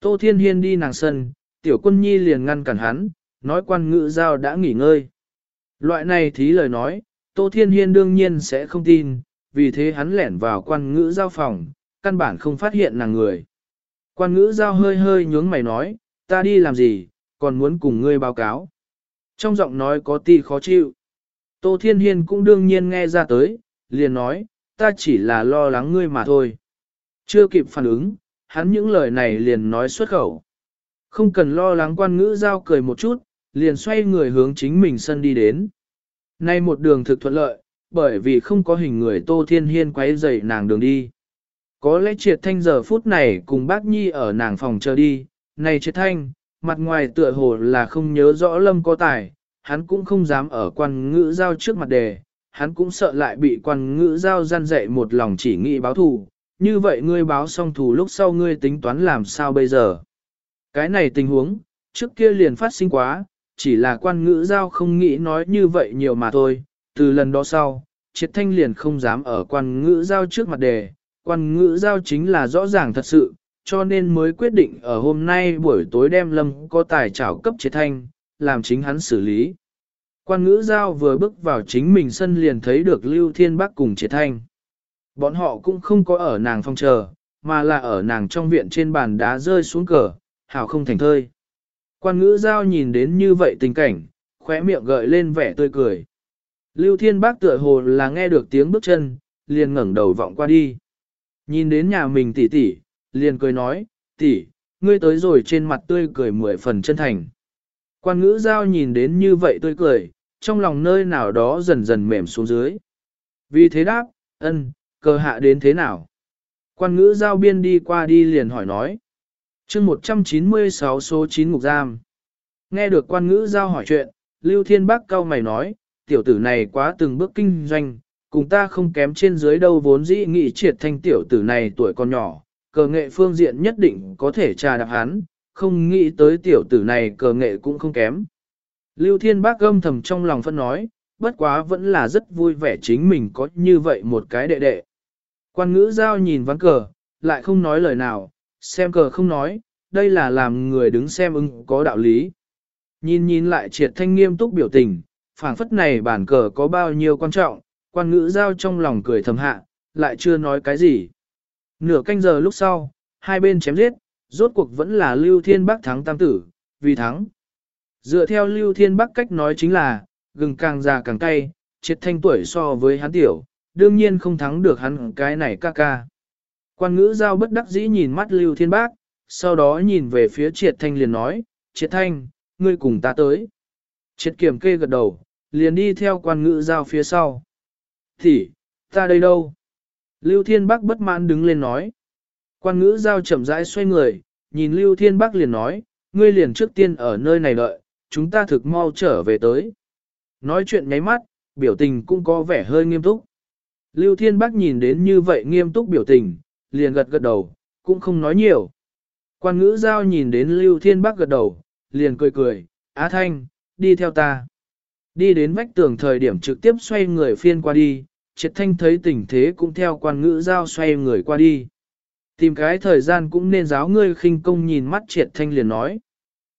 Tô Thiên Hiên đi nàng sân, tiểu quân nhi liền ngăn cản hắn, nói quan ngữ giao đã nghỉ ngơi. Loại này thí lời nói, Tô Thiên Hiên đương nhiên sẽ không tin, vì thế hắn lẻn vào quan ngữ giao phòng, căn bản không phát hiện nàng người. Quan ngữ giao hơi hơi nhướng mày nói, ta đi làm gì, còn muốn cùng ngươi báo cáo. Trong giọng nói có ti khó chịu. Tô Thiên Hiên cũng đương nhiên nghe ra tới, liền nói, ta chỉ là lo lắng ngươi mà thôi. Chưa kịp phản ứng, hắn những lời này liền nói xuất khẩu. Không cần lo lắng quan ngữ giao cười một chút, liền xoay người hướng chính mình sân đi đến. Nay một đường thực thuận lợi, bởi vì không có hình người Tô Thiên Hiên quấy rầy nàng đường đi. Có lẽ triệt thanh giờ phút này cùng bác Nhi ở nàng phòng chờ đi, này triệt thanh, mặt ngoài tựa hồ là không nhớ rõ lâm có tài, hắn cũng không dám ở quan ngữ giao trước mặt đề, hắn cũng sợ lại bị quan ngữ giao gian dạy một lòng chỉ nghĩ báo thù, như vậy ngươi báo xong thù lúc sau ngươi tính toán làm sao bây giờ. Cái này tình huống, trước kia liền phát sinh quá, chỉ là quan ngữ giao không nghĩ nói như vậy nhiều mà thôi, từ lần đó sau, triệt thanh liền không dám ở quan ngữ giao trước mặt đề, quan ngữ giao chính là rõ ràng thật sự, cho nên mới quyết định ở hôm nay buổi tối đem lâm có tài trảo cấp chế thanh, làm chính hắn xử lý. Quan ngữ giao vừa bước vào chính mình sân liền thấy được Lưu Thiên Bắc cùng chế thanh. Bọn họ cũng không có ở nàng phong chờ, mà là ở nàng trong viện trên bàn đá rơi xuống cờ, hảo không thành thơi. Quan ngữ giao nhìn đến như vậy tình cảnh, khóe miệng gợi lên vẻ tươi cười. Lưu Thiên Bác tựa hồ là nghe được tiếng bước chân, liền ngẩng đầu vọng qua đi. Nhìn đến nhà mình tỉ tỉ liền cười nói, tỷ, ngươi tới rồi trên mặt tươi cười mười phần chân thành. Quan ngữ giao nhìn đến như vậy tươi cười, trong lòng nơi nào đó dần dần mềm xuống dưới. Vì thế đáp, ân, cờ hạ đến thế nào? Quan ngữ giao biên đi qua đi liền hỏi nói. chương 196 số 9 ngục giam. Nghe được quan ngữ giao hỏi chuyện, Lưu Thiên Bắc cao mày nói, tiểu tử này quá từng bước kinh doanh, cùng ta không kém trên dưới đâu vốn dĩ nghị triệt thanh tiểu tử này tuổi còn nhỏ, cờ nghệ phương diện nhất định có thể trà đạp hắn, không nghĩ tới tiểu tử này cờ nghệ cũng không kém. Lưu Thiên Bác âm thầm trong lòng phân nói, bất quá vẫn là rất vui vẻ chính mình có như vậy một cái đệ đệ. Quan ngữ giao nhìn ván cờ, lại không nói lời nào, xem cờ không nói, đây là làm người đứng xem ưng có đạo lý. Nhìn nhìn lại triệt thanh nghiêm túc biểu tình, phảng phất này bản cờ có bao nhiêu quan trọng, quan ngữ giao trong lòng cười thầm hạ, lại chưa nói cái gì. Nửa canh giờ lúc sau, hai bên chém giết, rốt cuộc vẫn là Lưu Thiên Bắc thắng tam tử, vì thắng. Dựa theo Lưu Thiên Bắc cách nói chính là, gừng càng già càng cay, triệt thanh tuổi so với hắn tiểu, đương nhiên không thắng được hắn cái này ca ca. Quan ngữ giao bất đắc dĩ nhìn mắt Lưu Thiên Bắc, sau đó nhìn về phía triệt thanh liền nói, triệt thanh, ngươi cùng ta tới. Triệt kiểm kê gật đầu, liền đi theo quan ngữ giao phía sau. Thì, ta đây đâu? Lưu Thiên Bắc bất mãn đứng lên nói. Quan ngữ giao chậm rãi xoay người, nhìn Lưu Thiên Bắc liền nói, ngươi liền trước tiên ở nơi này đợi, chúng ta thực mau trở về tới. Nói chuyện nháy mắt, biểu tình cũng có vẻ hơi nghiêm túc. Lưu Thiên Bắc nhìn đến như vậy nghiêm túc biểu tình, liền gật gật đầu, cũng không nói nhiều. Quan ngữ giao nhìn đến Lưu Thiên Bắc gật đầu, liền cười cười, Á Thanh, đi theo ta. Đi đến vách tường thời điểm trực tiếp xoay người phiên qua đi, triệt thanh thấy tình thế cũng theo quan ngữ giao xoay người qua đi. Tìm cái thời gian cũng nên giáo ngươi khinh công nhìn mắt triệt thanh liền nói.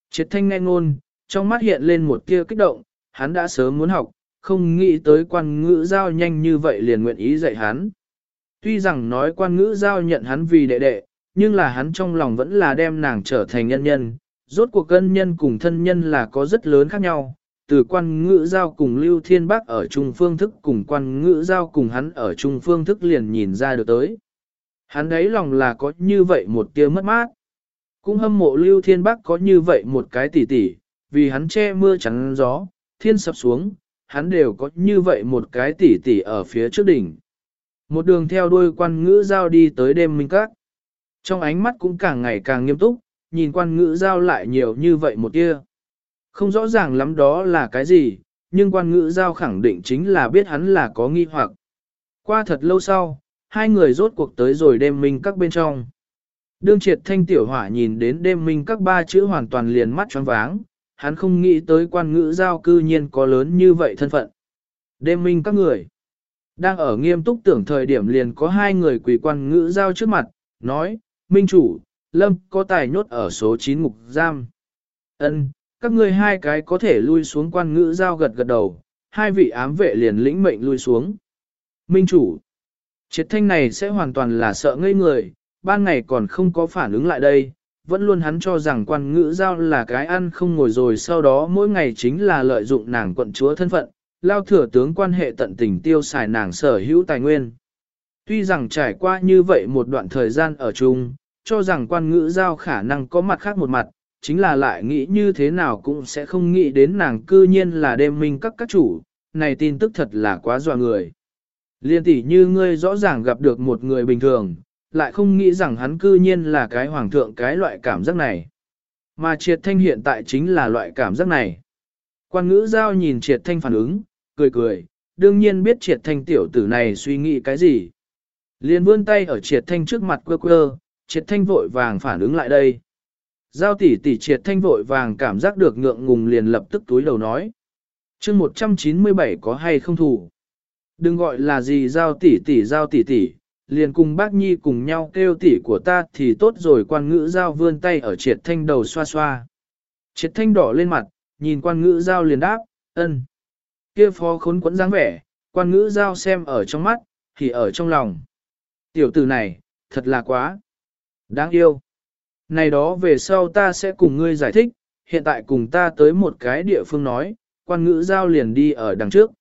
Triệt thanh nghe ngôn, trong mắt hiện lên một tia kích động, hắn đã sớm muốn học, không nghĩ tới quan ngữ giao nhanh như vậy liền nguyện ý dạy hắn. Tuy rằng nói quan ngữ giao nhận hắn vì đệ đệ, nhưng là hắn trong lòng vẫn là đem nàng trở thành nhân nhân, rốt cuộc cân nhân cùng thân nhân là có rất lớn khác nhau. Từ quan ngữ giao cùng Lưu Thiên Bắc ở trung phương thức cùng quan ngữ giao cùng hắn ở trung phương thức liền nhìn ra được tới. Hắn đấy lòng là có như vậy một tia mất mát. Cũng hâm mộ Lưu Thiên Bắc có như vậy một cái tỉ tỉ, vì hắn che mưa chắn gió, thiên sập xuống, hắn đều có như vậy một cái tỉ tỉ ở phía trước đỉnh. Một đường theo đuôi quan ngữ giao đi tới đêm minh các. Trong ánh mắt cũng càng ngày càng nghiêm túc, nhìn quan ngữ giao lại nhiều như vậy một tia. Không rõ ràng lắm đó là cái gì, nhưng quan ngữ giao khẳng định chính là biết hắn là có nghi hoặc. Qua thật lâu sau, hai người rốt cuộc tới rồi đêm minh các bên trong. Đương triệt thanh tiểu hỏa nhìn đến đêm minh các ba chữ hoàn toàn liền mắt choáng váng, hắn không nghĩ tới quan ngữ giao cư nhiên có lớn như vậy thân phận. Đêm minh các người, đang ở nghiêm túc tưởng thời điểm liền có hai người quỳ quan ngữ giao trước mặt, nói, Minh chủ, Lâm có tài nhốt ở số 9 ngục giam. Ân, các ngươi hai cái có thể lui xuống quan ngữ giao gật gật đầu, hai vị ám vệ liền lĩnh mệnh lui xuống. Minh chủ, triệt thanh này sẽ hoàn toàn là sợ ngây người, ban ngày còn không có phản ứng lại đây, vẫn luôn hắn cho rằng quan ngữ giao là cái ăn không ngồi rồi sau đó mỗi ngày chính là lợi dụng nàng quận chúa thân phận, lao thừa tướng quan hệ tận tình tiêu xài nàng sở hữu tài nguyên. Tuy rằng trải qua như vậy một đoạn thời gian ở chung, cho rằng quan ngữ giao khả năng có mặt khác một mặt, chính là lại nghĩ như thế nào cũng sẽ không nghĩ đến nàng cư nhiên là đêm minh các các chủ, này tin tức thật là quá dọa người. Liên tỷ như ngươi rõ ràng gặp được một người bình thường, lại không nghĩ rằng hắn cư nhiên là cái hoàng thượng cái loại cảm giác này. Mà triệt thanh hiện tại chính là loại cảm giác này. Quan ngữ giao nhìn triệt thanh phản ứng, cười cười, đương nhiên biết triệt thanh tiểu tử này suy nghĩ cái gì. Liên vươn tay ở triệt thanh trước mặt quơ quơ, triệt thanh vội vàng phản ứng lại đây. Giao tỷ tỷ triệt thanh vội vàng cảm giác được ngượng ngùng liền lập tức túi đầu nói. chương 197 có hay không thủ? Đừng gọi là gì giao tỷ tỷ giao tỷ tỷ, liền cùng bác nhi cùng nhau kêu tỷ của ta thì tốt rồi quan ngữ giao vươn tay ở triệt thanh đầu xoa xoa. Triệt thanh đỏ lên mặt, nhìn quan ngữ giao liền đáp, ân. Kia phó khốn quẫn dáng vẻ, quan ngữ giao xem ở trong mắt, thì ở trong lòng. Tiểu tử này, thật là quá. Đáng yêu. Này đó về sau ta sẽ cùng ngươi giải thích, hiện tại cùng ta tới một cái địa phương nói, quan ngữ giao liền đi ở đằng trước.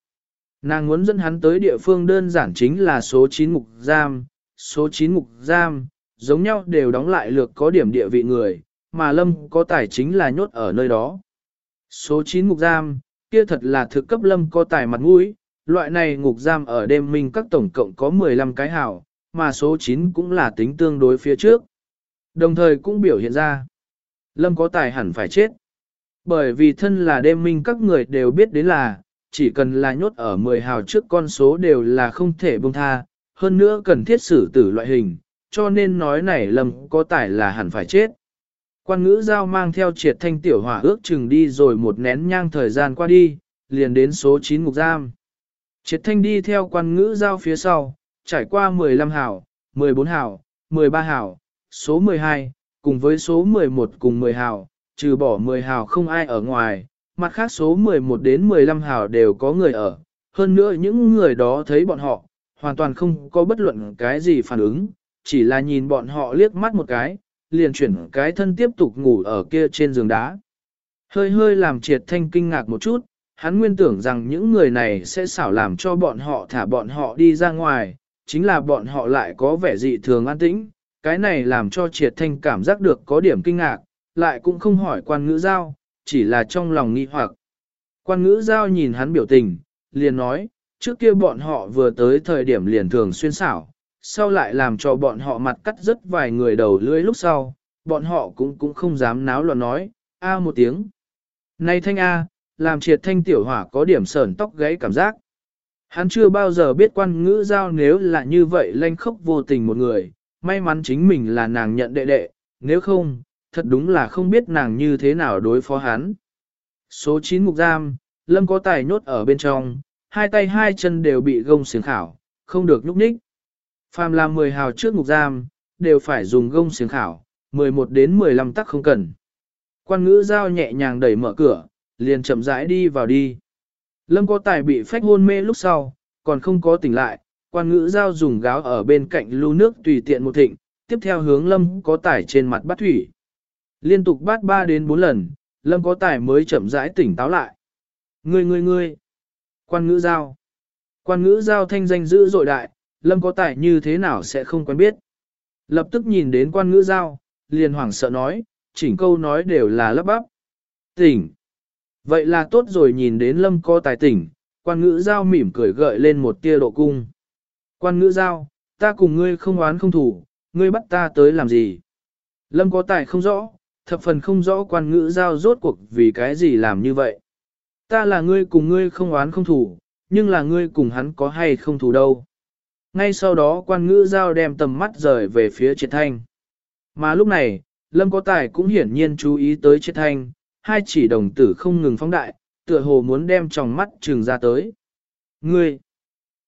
Nàng muốn dẫn hắn tới địa phương đơn giản chính là số 9 ngục giam, số 9 ngục giam, giống nhau đều đóng lại lược có điểm địa vị người, mà lâm có tài chính là nhốt ở nơi đó. Số 9 ngục giam, kia thật là thực cấp lâm có tài mặt mũi, loại này ngục giam ở đêm minh các tổng cộng có 15 cái hảo, mà số 9 cũng là tính tương đối phía trước. Đồng thời cũng biểu hiện ra, lâm có tài hẳn phải chết. Bởi vì thân là đêm minh các người đều biết đến là, chỉ cần là nhốt ở 10 hào trước con số đều là không thể buông tha, hơn nữa cần thiết xử tử loại hình, cho nên nói này lâm có tài là hẳn phải chết. Quan ngữ giao mang theo triệt thanh tiểu hỏa ước chừng đi rồi một nén nhang thời gian qua đi, liền đến số 9 ngục giam. Triệt thanh đi theo quan ngữ giao phía sau, trải qua 15 hào, 14 hào, 13 hào, số 12, cùng với số 11 cùng 10 hào, trừ bỏ 10 hào không ai ở ngoài, mặt khác số 11 đến 15 hào đều có người ở, hơn nữa những người đó thấy bọn họ, hoàn toàn không có bất luận cái gì phản ứng, chỉ là nhìn bọn họ liếc mắt một cái, liền chuyển cái thân tiếp tục ngủ ở kia trên giường đá. Hơi hơi làm triệt thanh kinh ngạc một chút, hắn nguyên tưởng rằng những người này sẽ xảo làm cho bọn họ thả bọn họ đi ra ngoài, chính là bọn họ lại có vẻ dị thường an tĩnh, cái này làm cho triệt thanh cảm giác được có điểm kinh ngạc, lại cũng không hỏi quan ngữ giao, chỉ là trong lòng nghi hoặc. Quan ngữ giao nhìn hắn biểu tình, liền nói, trước kia bọn họ vừa tới thời điểm liền thường xuyên xảo, sau lại làm cho bọn họ mặt cắt rất vài người đầu lưỡi lúc sau, bọn họ cũng cũng không dám náo loạn nói, a một tiếng. Này thanh a, làm triệt thanh tiểu hỏa có điểm sờn tóc gáy cảm giác. Hắn chưa bao giờ biết quan ngữ giao nếu là như vậy lanh khốc vô tình một người, may mắn chính mình là nàng nhận đệ đệ, nếu không, thật đúng là không biết nàng như thế nào đối phó hắn. Số 9 ngục giam, Lâm có tài nhốt ở bên trong, hai tay hai chân đều bị gông xiềng khảo, không được nhúc nhích. Phàm làm 10 hào trước ngục giam, đều phải dùng gông xiềng khảo, 11 đến 15 tắc không cần. Quan ngữ giao nhẹ nhàng đẩy mở cửa, liền chậm rãi đi vào đi. Lâm có tài bị phách hôn mê lúc sau, còn không có tỉnh lại, quan ngữ giao dùng gáo ở bên cạnh lưu nước tùy tiện một thịnh, tiếp theo hướng lâm có tải trên mặt bắt thủy. Liên tục bát ba đến bốn lần, lâm có tải mới chậm rãi tỉnh táo lại. Ngươi ngươi ngươi, quan ngữ giao. Quan ngữ giao thanh danh dữ dội đại, lâm có tải như thế nào sẽ không quen biết. Lập tức nhìn đến quan ngữ giao, liền hoảng sợ nói, chỉnh câu nói đều là lấp bắp. Tỉnh. Vậy là tốt rồi nhìn đến lâm có tài tỉnh, quan ngữ giao mỉm cười gợi lên một tia độ cung. Quan ngữ giao, ta cùng ngươi không oán không thủ, ngươi bắt ta tới làm gì? Lâm có tài không rõ, thập phần không rõ quan ngữ giao rốt cuộc vì cái gì làm như vậy. Ta là ngươi cùng ngươi không oán không thủ, nhưng là ngươi cùng hắn có hay không thủ đâu. Ngay sau đó quan ngữ giao đem tầm mắt rời về phía triệt thanh. Mà lúc này, Lâm có tài cũng hiển nhiên chú ý tới triệt thanh, hai chỉ đồng tử không ngừng phóng đại, tựa hồ muốn đem tròng mắt trừng ra tới. Ngươi,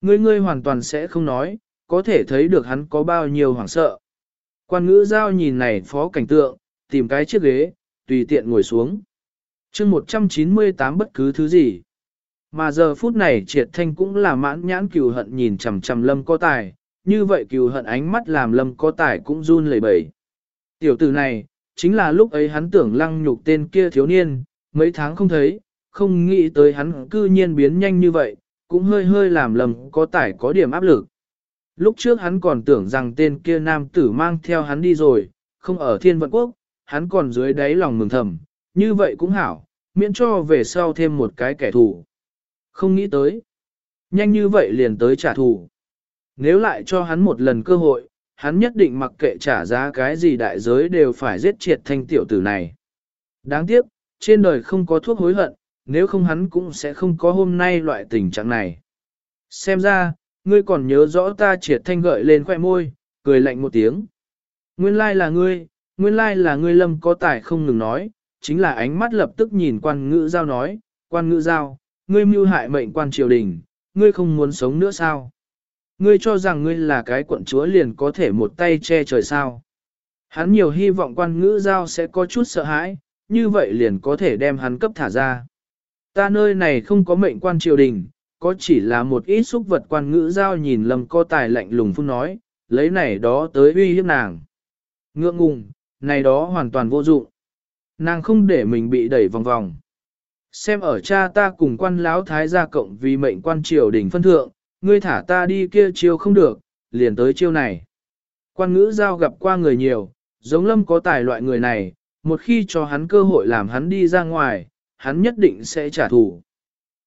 ngươi ngươi hoàn toàn sẽ không nói, có thể thấy được hắn có bao nhiêu hoảng sợ. Quan ngữ giao nhìn này phó cảnh tượng, tìm cái chiếc ghế, tùy tiện ngồi xuống. chương 198 bất cứ thứ gì. Mà giờ phút này triệt thanh cũng là mãn nhãn cừu hận nhìn chằm chằm lâm có tài, như vậy cừu hận ánh mắt làm lâm có tài cũng run lẩy bẩy. Tiểu tử này, chính là lúc ấy hắn tưởng lăng nhục tên kia thiếu niên, mấy tháng không thấy, không nghĩ tới hắn cư nhiên biến nhanh như vậy, cũng hơi hơi làm lầm có tải có điểm áp lực. Lúc trước hắn còn tưởng rằng tên kia nam tử mang theo hắn đi rồi, không ở thiên vận quốc, hắn còn dưới đáy lòng mừng thầm, như vậy cũng hảo, miễn cho về sau thêm một cái kẻ thù. Không nghĩ tới. Nhanh như vậy liền tới trả thù. Nếu lại cho hắn một lần cơ hội, hắn nhất định mặc kệ trả giá cái gì đại giới đều phải giết triệt thanh tiểu tử này. Đáng tiếc, trên đời không có thuốc hối hận, nếu không hắn cũng sẽ không có hôm nay loại tình trạng này. Xem ra, ngươi còn nhớ rõ ta triệt thanh gợi lên khoẻ môi, cười lạnh một tiếng. Nguyên lai là ngươi, nguyên lai là ngươi lâm có tài không ngừng nói, chính là ánh mắt lập tức nhìn quan ngữ giao nói, quan ngữ giao, ngươi mưu hại mệnh quan triều đình, ngươi không muốn sống nữa sao? Ngươi cho rằng ngươi là cái quận chúa liền có thể một tay che trời sao? Hắn nhiều hy vọng quan ngữ giao sẽ có chút sợ hãi, như vậy liền có thể đem hắn cấp thả ra. Ta nơi này không có mệnh quan triều đình, có chỉ là một ít xúc vật quan ngữ giao nhìn lầm co tài lạnh lùng phun nói, lấy này đó tới uy hiếp nàng. Ngượng ngùng, này đó hoàn toàn vô dụng. Nàng không để mình bị đẩy vòng vòng. Xem ở cha ta cùng quan lão thái gia cộng vì mệnh quan triều đình phân thượng, ngươi thả ta đi kia chiêu không được, liền tới chiêu này. Quan ngữ giao gặp qua người nhiều, giống lâm có tài loại người này, một khi cho hắn cơ hội làm hắn đi ra ngoài, hắn nhất định sẽ trả thù.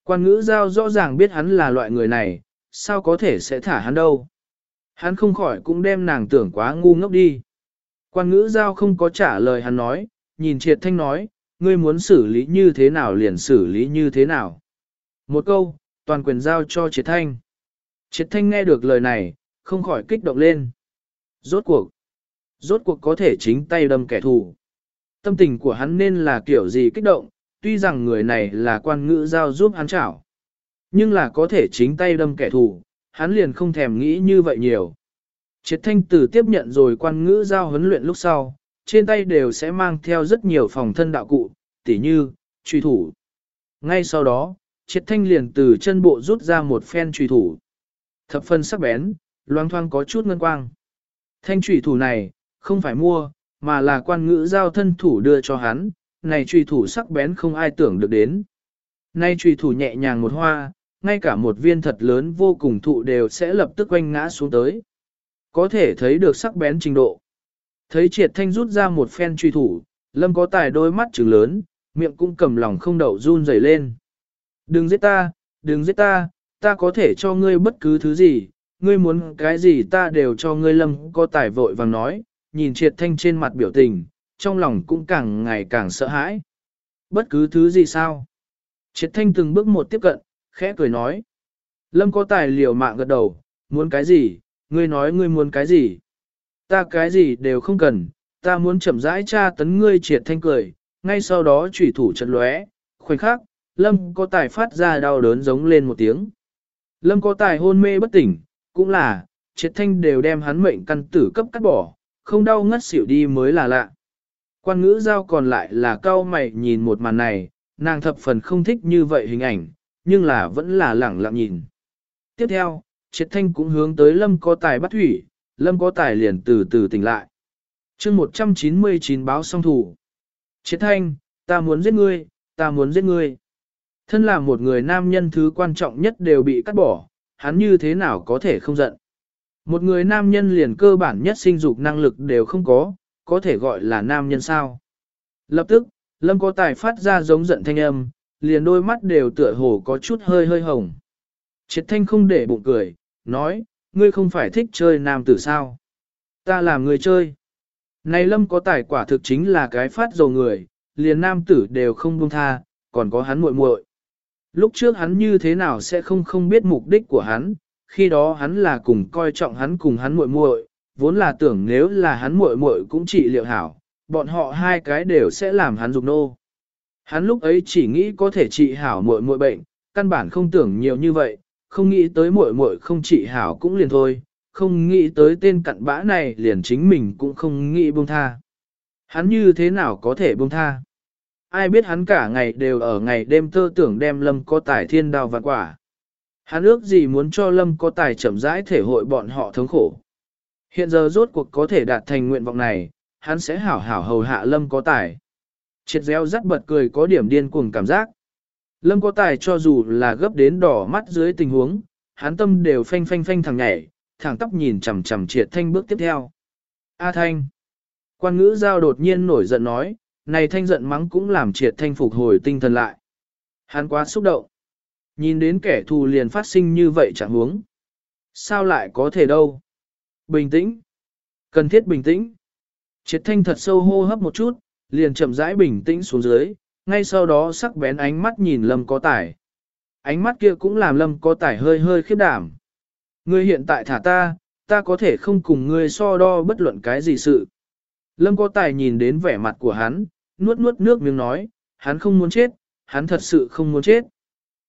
Quan ngữ giao rõ ràng biết hắn là loại người này, sao có thể sẽ thả hắn đâu. Hắn không khỏi cũng đem nàng tưởng quá ngu ngốc đi. Quan ngữ giao không có trả lời hắn nói, nhìn triệt thanh nói, ngươi muốn xử lý như thế nào liền xử lý như thế nào. Một câu, toàn quyền giao cho triệt thanh. Triệt thanh nghe được lời này, không khỏi kích động lên. Rốt cuộc, rốt cuộc có thể chính tay đâm kẻ thù. Tâm tình của hắn nên là kiểu gì kích động, tuy rằng người này là quan ngữ giao giúp hắn chảo. Nhưng là có thể chính tay đâm kẻ thù, hắn liền không thèm nghĩ như vậy nhiều. Triệt thanh tử tiếp nhận rồi quan ngữ giao huấn luyện lúc sau, trên tay đều sẽ mang theo rất nhiều phòng thân đạo cụ, tỉ như, truy thủ. Ngay sau đó, triệt thanh liền từ chân bộ rút ra một phen truy thủ. Thập phân sắc bén, loang thoang có chút ngân quang. Thanh truy thủ này, không phải mua, mà là quan ngữ giao thân thủ đưa cho hắn, này truy thủ sắc bén không ai tưởng được đến. Nay truy thủ nhẹ nhàng một hoa, ngay cả một viên thật lớn vô cùng thụ đều sẽ lập tức quanh ngã xuống tới. Có thể thấy được sắc bén trình độ. Thấy triệt thanh rút ra một phen truy thủ, lâm có tài đôi mắt trừng lớn, miệng cũng cầm lòng không đậu run rẩy lên. Đừng giết ta, đừng giết ta, ta có thể cho ngươi bất cứ thứ gì, ngươi muốn cái gì ta đều cho ngươi lâm có tài vội vàng nói, nhìn triệt thanh trên mặt biểu tình, trong lòng cũng càng ngày càng sợ hãi. Bất cứ thứ gì sao? Triệt thanh từng bước một tiếp cận, khẽ cười nói. Lâm có tài liều mạng gật đầu, muốn cái gì, ngươi nói ngươi muốn cái gì. Ta cái gì đều không cần, ta muốn chậm rãi tra tấn ngươi triệt thanh cười, ngay sau đó chủy thủ chật lóe, khoảnh khắc, Lâm có tài phát ra đau đớn giống lên một tiếng. Lâm có tài hôn mê bất tỉnh, cũng là, triệt thanh đều đem hắn mệnh căn tử cấp cắt bỏ, không đau ngất xỉu đi mới là lạ. Quan ngữ giao còn lại là cao mày nhìn một màn này, nàng thập phần không thích như vậy hình ảnh, nhưng là vẫn là lẳng lặng nhìn. Tiếp theo, triệt thanh cũng hướng tới lâm có tài bắt thủy, lâm có tài liền từ từ tỉnh lại. chương 199 báo song thủ. Triệt thanh, ta muốn giết ngươi, ta muốn giết ngươi. Thân là một người nam nhân thứ quan trọng nhất đều bị cắt bỏ, hắn như thế nào có thể không giận. Một người nam nhân liền cơ bản nhất sinh dục năng lực đều không có, có thể gọi là nam nhân sao. Lập tức, Lâm có tài phát ra giống giận thanh âm, liền đôi mắt đều tựa hồ có chút hơi hơi hồng. Triệt thanh không để bụng cười, nói, ngươi không phải thích chơi nam tử sao. Ta làm người chơi. Này Lâm có tài quả thực chính là cái phát dầu người, liền nam tử đều không buông tha, còn có hắn muội muội. Lúc trước hắn như thế nào sẽ không không biết mục đích của hắn, khi đó hắn là cùng coi trọng hắn cùng hắn muội muội, vốn là tưởng nếu là hắn muội muội cũng trị liệu hảo, bọn họ hai cái đều sẽ làm hắn dục nô. Hắn lúc ấy chỉ nghĩ có thể trị hảo muội muội bệnh, căn bản không tưởng nhiều như vậy, không nghĩ tới muội muội không trị hảo cũng liền thôi, không nghĩ tới tên cặn bã này liền chính mình cũng không nghĩ buông tha. Hắn như thế nào có thể buông tha? Ai biết hắn cả ngày đều ở ngày đêm tơ tưởng đem lâm có tài thiên đào vạn quả. Hắn ước gì muốn cho lâm có tài chậm rãi thể hội bọn họ thống khổ. Hiện giờ rốt cuộc có thể đạt thành nguyện vọng này, hắn sẽ hảo hảo hầu hạ lâm có tài. Triệt gieo rắt bật cười có điểm điên cuồng cảm giác. Lâm có tài cho dù là gấp đến đỏ mắt dưới tình huống, hắn tâm đều phanh phanh phanh thằng nhảy, thẳng tóc nhìn chằm chằm triệt thanh bước tiếp theo. A thanh. Quan ngữ giao đột nhiên nổi giận nói, này thanh giận mắng cũng làm triệt thanh phục hồi tinh thần lại. Hắn quá xúc động. Nhìn đến kẻ thù liền phát sinh như vậy chẳng huống. Sao lại có thể đâu? Bình tĩnh. Cần thiết bình tĩnh. Triệt thanh thật sâu hô hấp một chút, liền chậm rãi bình tĩnh xuống dưới, ngay sau đó sắc bén ánh mắt nhìn lâm có tải. Ánh mắt kia cũng làm lâm có tải hơi hơi khiếp đảm. Ngươi hiện tại thả ta, ta có thể không cùng ngươi so đo bất luận cái gì sự. Lâm có tài nhìn đến vẻ mặt của hắn, nuốt nuốt nước miếng nói, hắn không muốn chết, hắn thật sự không muốn chết.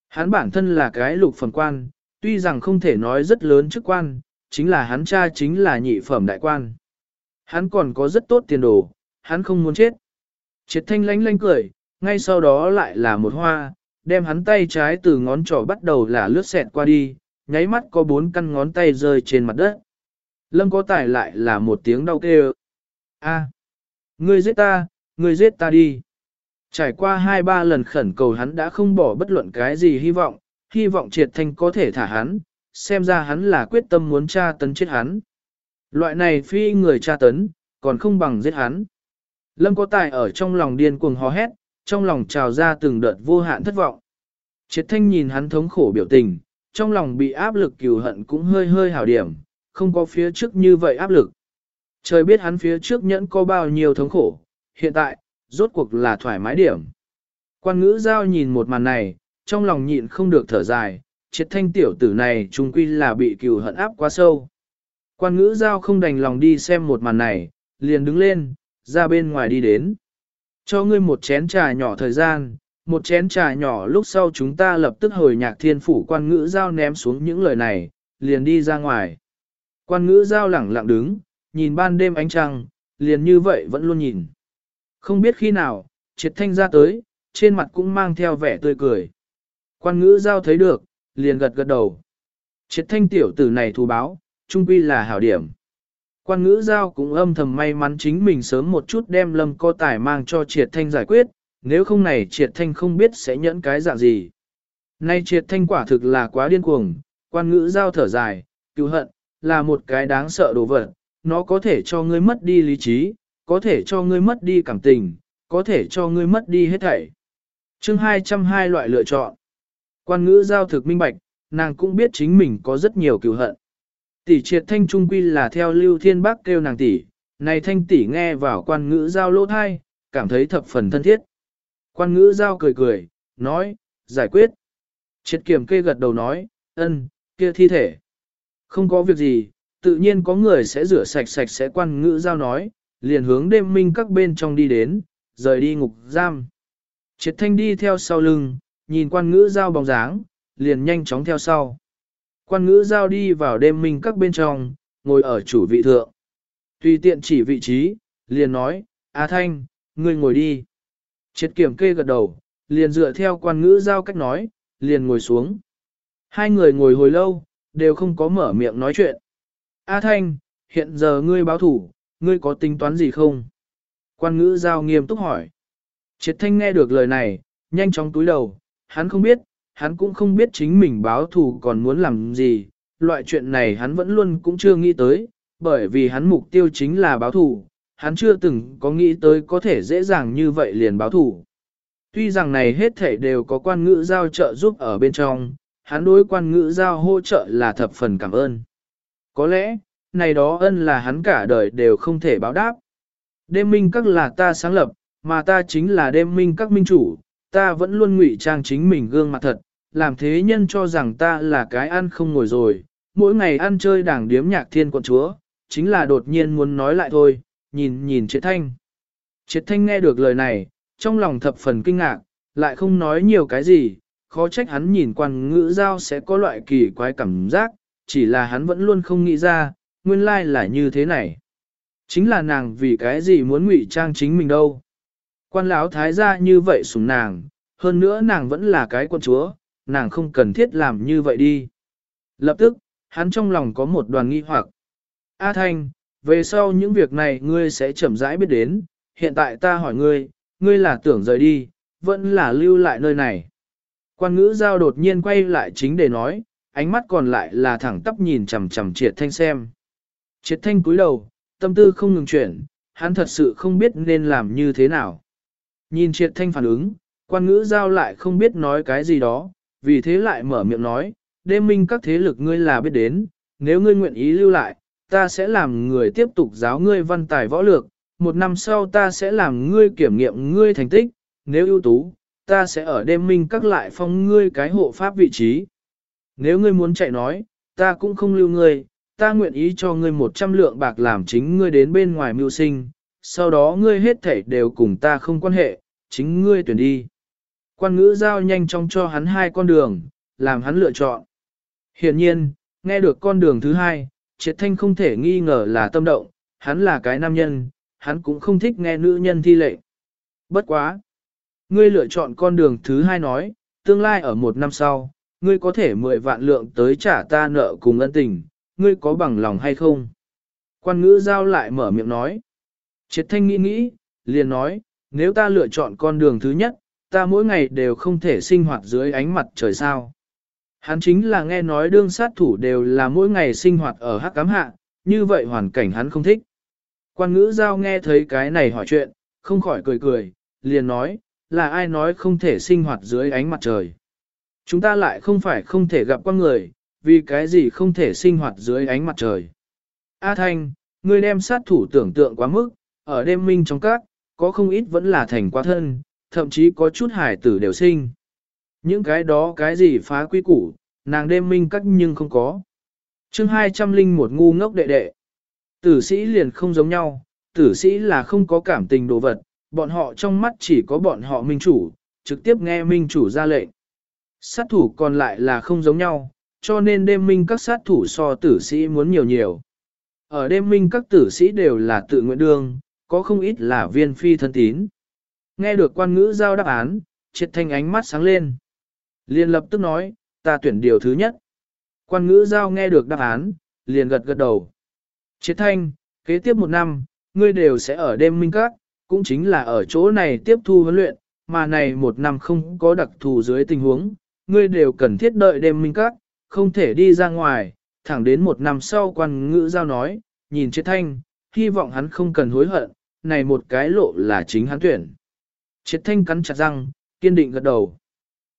Hắn bản thân là cái lục phần quan, tuy rằng không thể nói rất lớn chức quan, chính là hắn cha chính là nhị phẩm đại quan. Hắn còn có rất tốt tiền đồ, hắn không muốn chết. Triệt thanh lánh lánh cười, ngay sau đó lại là một hoa, đem hắn tay trái từ ngón trỏ bắt đầu là lướt xẹt qua đi, nháy mắt có bốn căn ngón tay rơi trên mặt đất. Lâm có tải lại là một tiếng đau kêu. A, ngươi giết ta, ngươi giết ta đi. Trải qua hai ba lần khẩn cầu hắn đã không bỏ bất luận cái gì hy vọng, hy vọng triệt thanh có thể thả hắn, xem ra hắn là quyết tâm muốn tra tấn chết hắn. Loại này phi người tra tấn, còn không bằng giết hắn. Lâm có tài ở trong lòng điên cuồng hò hét, trong lòng trào ra từng đợt vô hạn thất vọng. Triệt thanh nhìn hắn thống khổ biểu tình, trong lòng bị áp lực cừu hận cũng hơi hơi hảo điểm, không có phía trước như vậy áp lực. Trời biết hắn phía trước nhẫn có bao nhiêu thống khổ, hiện tại, rốt cuộc là thoải mái điểm. Quan ngữ giao nhìn một màn này, trong lòng nhịn không được thở dài, triệt thanh tiểu tử này trung quy là bị cừu hận áp quá sâu. Quan ngữ giao không đành lòng đi xem một màn này, liền đứng lên, ra bên ngoài đi đến. Cho ngươi một chén trà nhỏ thời gian, một chén trà nhỏ lúc sau chúng ta lập tức hồi nhạc thiên phủ quan ngữ giao ném xuống những lời này, liền đi ra ngoài. Quan ngữ giao lẳng lặng đứng, nhìn ban đêm ánh trăng, liền như vậy vẫn luôn nhìn. Không biết khi nào, triệt thanh ra tới, trên mặt cũng mang theo vẻ tươi cười. Quan ngữ giao thấy được, liền gật gật đầu. Triệt thanh tiểu tử này thù báo, trung quy là hảo điểm. Quan ngữ giao cũng âm thầm may mắn chính mình sớm một chút đem lâm co tài mang cho triệt thanh giải quyết, nếu không này triệt thanh không biết sẽ nhẫn cái dạng gì. Nay triệt thanh quả thực là quá điên cuồng, quan ngữ giao thở dài, cứu hận, là một cái đáng sợ đồ vật, nó có thể cho ngươi mất đi lý trí, có thể cho ngươi mất đi cảm tình, có thể cho ngươi mất đi hết thảy. chương 202 loại lựa chọn. Quan ngữ giao thực minh bạch, nàng cũng biết chính mình có rất nhiều cựu hận. Tỷ triệt thanh trung quy là theo lưu thiên bác kêu nàng tỷ, này thanh tỷ nghe vào quan ngữ giao lỗ thai, cảm thấy thập phần thân thiết. Quan ngữ giao cười cười, nói, giải quyết. Triệt kiểm kê gật đầu nói, ân, kia thi thể. Không có việc gì, tự nhiên có người sẽ rửa sạch sạch sẽ quan ngữ giao nói, liền hướng đêm minh các bên trong đi đến, rời đi ngục giam. Triệt thanh đi theo sau lưng, nhìn quan ngữ giao bóng dáng, liền nhanh chóng theo sau. Quan ngữ giao đi vào đêm minh các bên trong, ngồi ở chủ vị thượng. Tùy tiện chỉ vị trí, liền nói, A Thanh, ngươi ngồi đi. Triệt kiểm kê gật đầu, liền dựa theo quan ngữ giao cách nói, liền ngồi xuống. Hai người ngồi hồi lâu, đều không có mở miệng nói chuyện. A Thanh, hiện giờ ngươi báo thủ, ngươi có tính toán gì không? Quan ngữ giao nghiêm túc hỏi. Triệt Thanh nghe được lời này, nhanh chóng túi đầu, hắn không biết, hắn cũng không biết chính mình báo thù còn muốn làm gì, loại chuyện này hắn vẫn luôn cũng chưa nghĩ tới, bởi vì hắn mục tiêu chính là báo thù, hắn chưa từng có nghĩ tới có thể dễ dàng như vậy liền báo thù. Tuy rằng này hết thể đều có quan ngữ giao trợ giúp ở bên trong, hắn đối quan ngữ giao hỗ trợ là thập phần cảm ơn. Có lẽ, này đó ân là hắn cả đời đều không thể báo đáp. Đêm minh các là ta sáng lập, mà ta chính là đêm minh các minh chủ, ta vẫn luôn ngụy trang chính mình gương mặt thật, làm thế nhân cho rằng ta là cái ăn không ngồi rồi, mỗi ngày ăn chơi đảng điếm nhạc thiên quận chúa, chính là đột nhiên muốn nói lại thôi, nhìn nhìn triệt thanh. Triệt thanh nghe được lời này, trong lòng thập phần kinh ngạc, lại không nói nhiều cái gì, khó trách hắn nhìn quan ngữ giao sẽ có loại kỳ quái cảm giác, chỉ là hắn vẫn luôn không nghĩ ra, nguyên lai là như thế này. Chính là nàng vì cái gì muốn ngụy trang chính mình đâu. Quan lão thái gia như vậy sủng nàng, hơn nữa nàng vẫn là cái quân chúa, nàng không cần thiết làm như vậy đi. Lập tức, hắn trong lòng có một đoàn nghi hoặc. A Thanh, về sau những việc này ngươi sẽ chậm rãi biết đến, hiện tại ta hỏi ngươi, ngươi là tưởng rời đi, vẫn là lưu lại nơi này. Quan ngữ giao đột nhiên quay lại chính để nói, ánh mắt còn lại là thẳng tắp nhìn chằm chằm triệt thanh xem. Triệt thanh cúi đầu, tâm tư không ngừng chuyển, hắn thật sự không biết nên làm như thế nào. Nhìn triệt thanh phản ứng, quan ngữ giao lại không biết nói cái gì đó, vì thế lại mở miệng nói, đêm minh các thế lực ngươi là biết đến, nếu ngươi nguyện ý lưu lại, ta sẽ làm người tiếp tục giáo ngươi văn tài võ lược, một năm sau ta sẽ làm ngươi kiểm nghiệm ngươi thành tích, nếu ưu tú, ta sẽ ở đêm minh các lại phong ngươi cái hộ pháp vị trí. Nếu ngươi muốn chạy nói, ta cũng không lưu ngươi, ta nguyện ý cho ngươi một trăm lượng bạc làm chính ngươi đến bên ngoài mưu sinh, sau đó ngươi hết thảy đều cùng ta không quan hệ, chính ngươi tuyển đi. Quan ngữ giao nhanh chóng cho hắn hai con đường, làm hắn lựa chọn. Hiện nhiên, nghe được con đường thứ hai, triệt thanh không thể nghi ngờ là tâm động, hắn là cái nam nhân, hắn cũng không thích nghe nữ nhân thi lệ. Bất quá! Ngươi lựa chọn con đường thứ hai nói, tương lai ở một năm sau, ngươi có thể mười vạn lượng tới trả ta nợ cùng ân tình, ngươi có bằng lòng hay không? Quan ngữ giao lại mở miệng nói. Triệt thanh nghĩ nghĩ, liền nói, nếu ta lựa chọn con đường thứ nhất, ta mỗi ngày đều không thể sinh hoạt dưới ánh mặt trời sao. Hắn chính là nghe nói đương sát thủ đều là mỗi ngày sinh hoạt ở hắc cám hạ, như vậy hoàn cảnh hắn không thích. Quan ngữ giao nghe thấy cái này hỏi chuyện, không khỏi cười cười, liền nói, là ai nói không thể sinh hoạt dưới ánh mặt trời. Chúng ta lại không phải không thể gặp con người, vì cái gì không thể sinh hoạt dưới ánh mặt trời. A Thanh, ngươi đem sát thủ tưởng tượng quá mức, ở đêm minh trong các, có không ít vẫn là thành quá thân, thậm chí có chút hải tử đều sinh. Những cái đó cái gì phá quy củ, nàng đêm minh các nhưng không có. chương 200 linh một ngu ngốc đệ đệ. Tử sĩ liền không giống nhau, tử sĩ là không có cảm tình đồ vật, bọn họ trong mắt chỉ có bọn họ minh chủ, trực tiếp nghe minh chủ ra lệnh. Sát thủ còn lại là không giống nhau, cho nên đêm minh các sát thủ so tử sĩ muốn nhiều nhiều. Ở đêm minh các tử sĩ đều là tự nguyện đương, có không ít là viên phi thân tín. Nghe được quan ngữ giao đáp án, triệt thanh ánh mắt sáng lên. Liền lập tức nói, ta tuyển điều thứ nhất. Quan ngữ giao nghe được đáp án, liền gật gật đầu. Triệt thanh, kế tiếp một năm, ngươi đều sẽ ở đêm minh các, cũng chính là ở chỗ này tiếp thu huấn luyện, mà này một năm không có đặc thù dưới tình huống, ngươi đều cần thiết đợi đêm minh các, không thể đi ra ngoài, thẳng đến một năm sau quan ngữ giao nói, nhìn triệt thanh, hy vọng hắn không cần hối hận, này một cái lộ là chính hắn tuyển. Triệt thanh cắn chặt răng, kiên định gật đầu.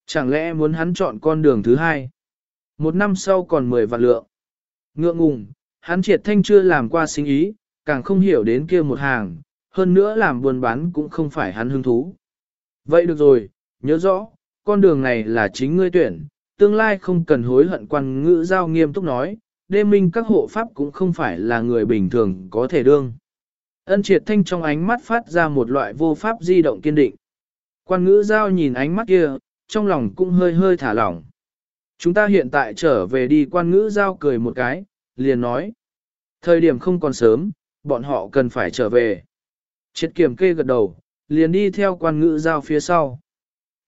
Chẳng lẽ muốn hắn chọn con đường thứ hai? Một năm sau còn mười vạn lượng. Ngượng ngùng, hắn triệt thanh chưa làm qua sinh ý, càng không hiểu đến kia một hàng, hơn nữa làm buôn bán cũng không phải hắn hứng thú. Vậy được rồi, nhớ rõ, con đường này là chính ngươi tuyển, tương lai không cần hối hận quan ngữ giao nghiêm túc nói, đê minh các hộ pháp cũng không phải là người bình thường có thể đương. Ân triệt thanh trong ánh mắt phát ra một loại vô pháp di động kiên định. Quan ngữ giao nhìn ánh mắt kia, trong lòng cũng hơi hơi thả lỏng. Chúng ta hiện tại trở về đi quan ngữ giao cười một cái, liền nói. Thời điểm không còn sớm, bọn họ cần phải trở về. Triệt kiểm kê gật đầu, liền đi theo quan ngữ giao phía sau.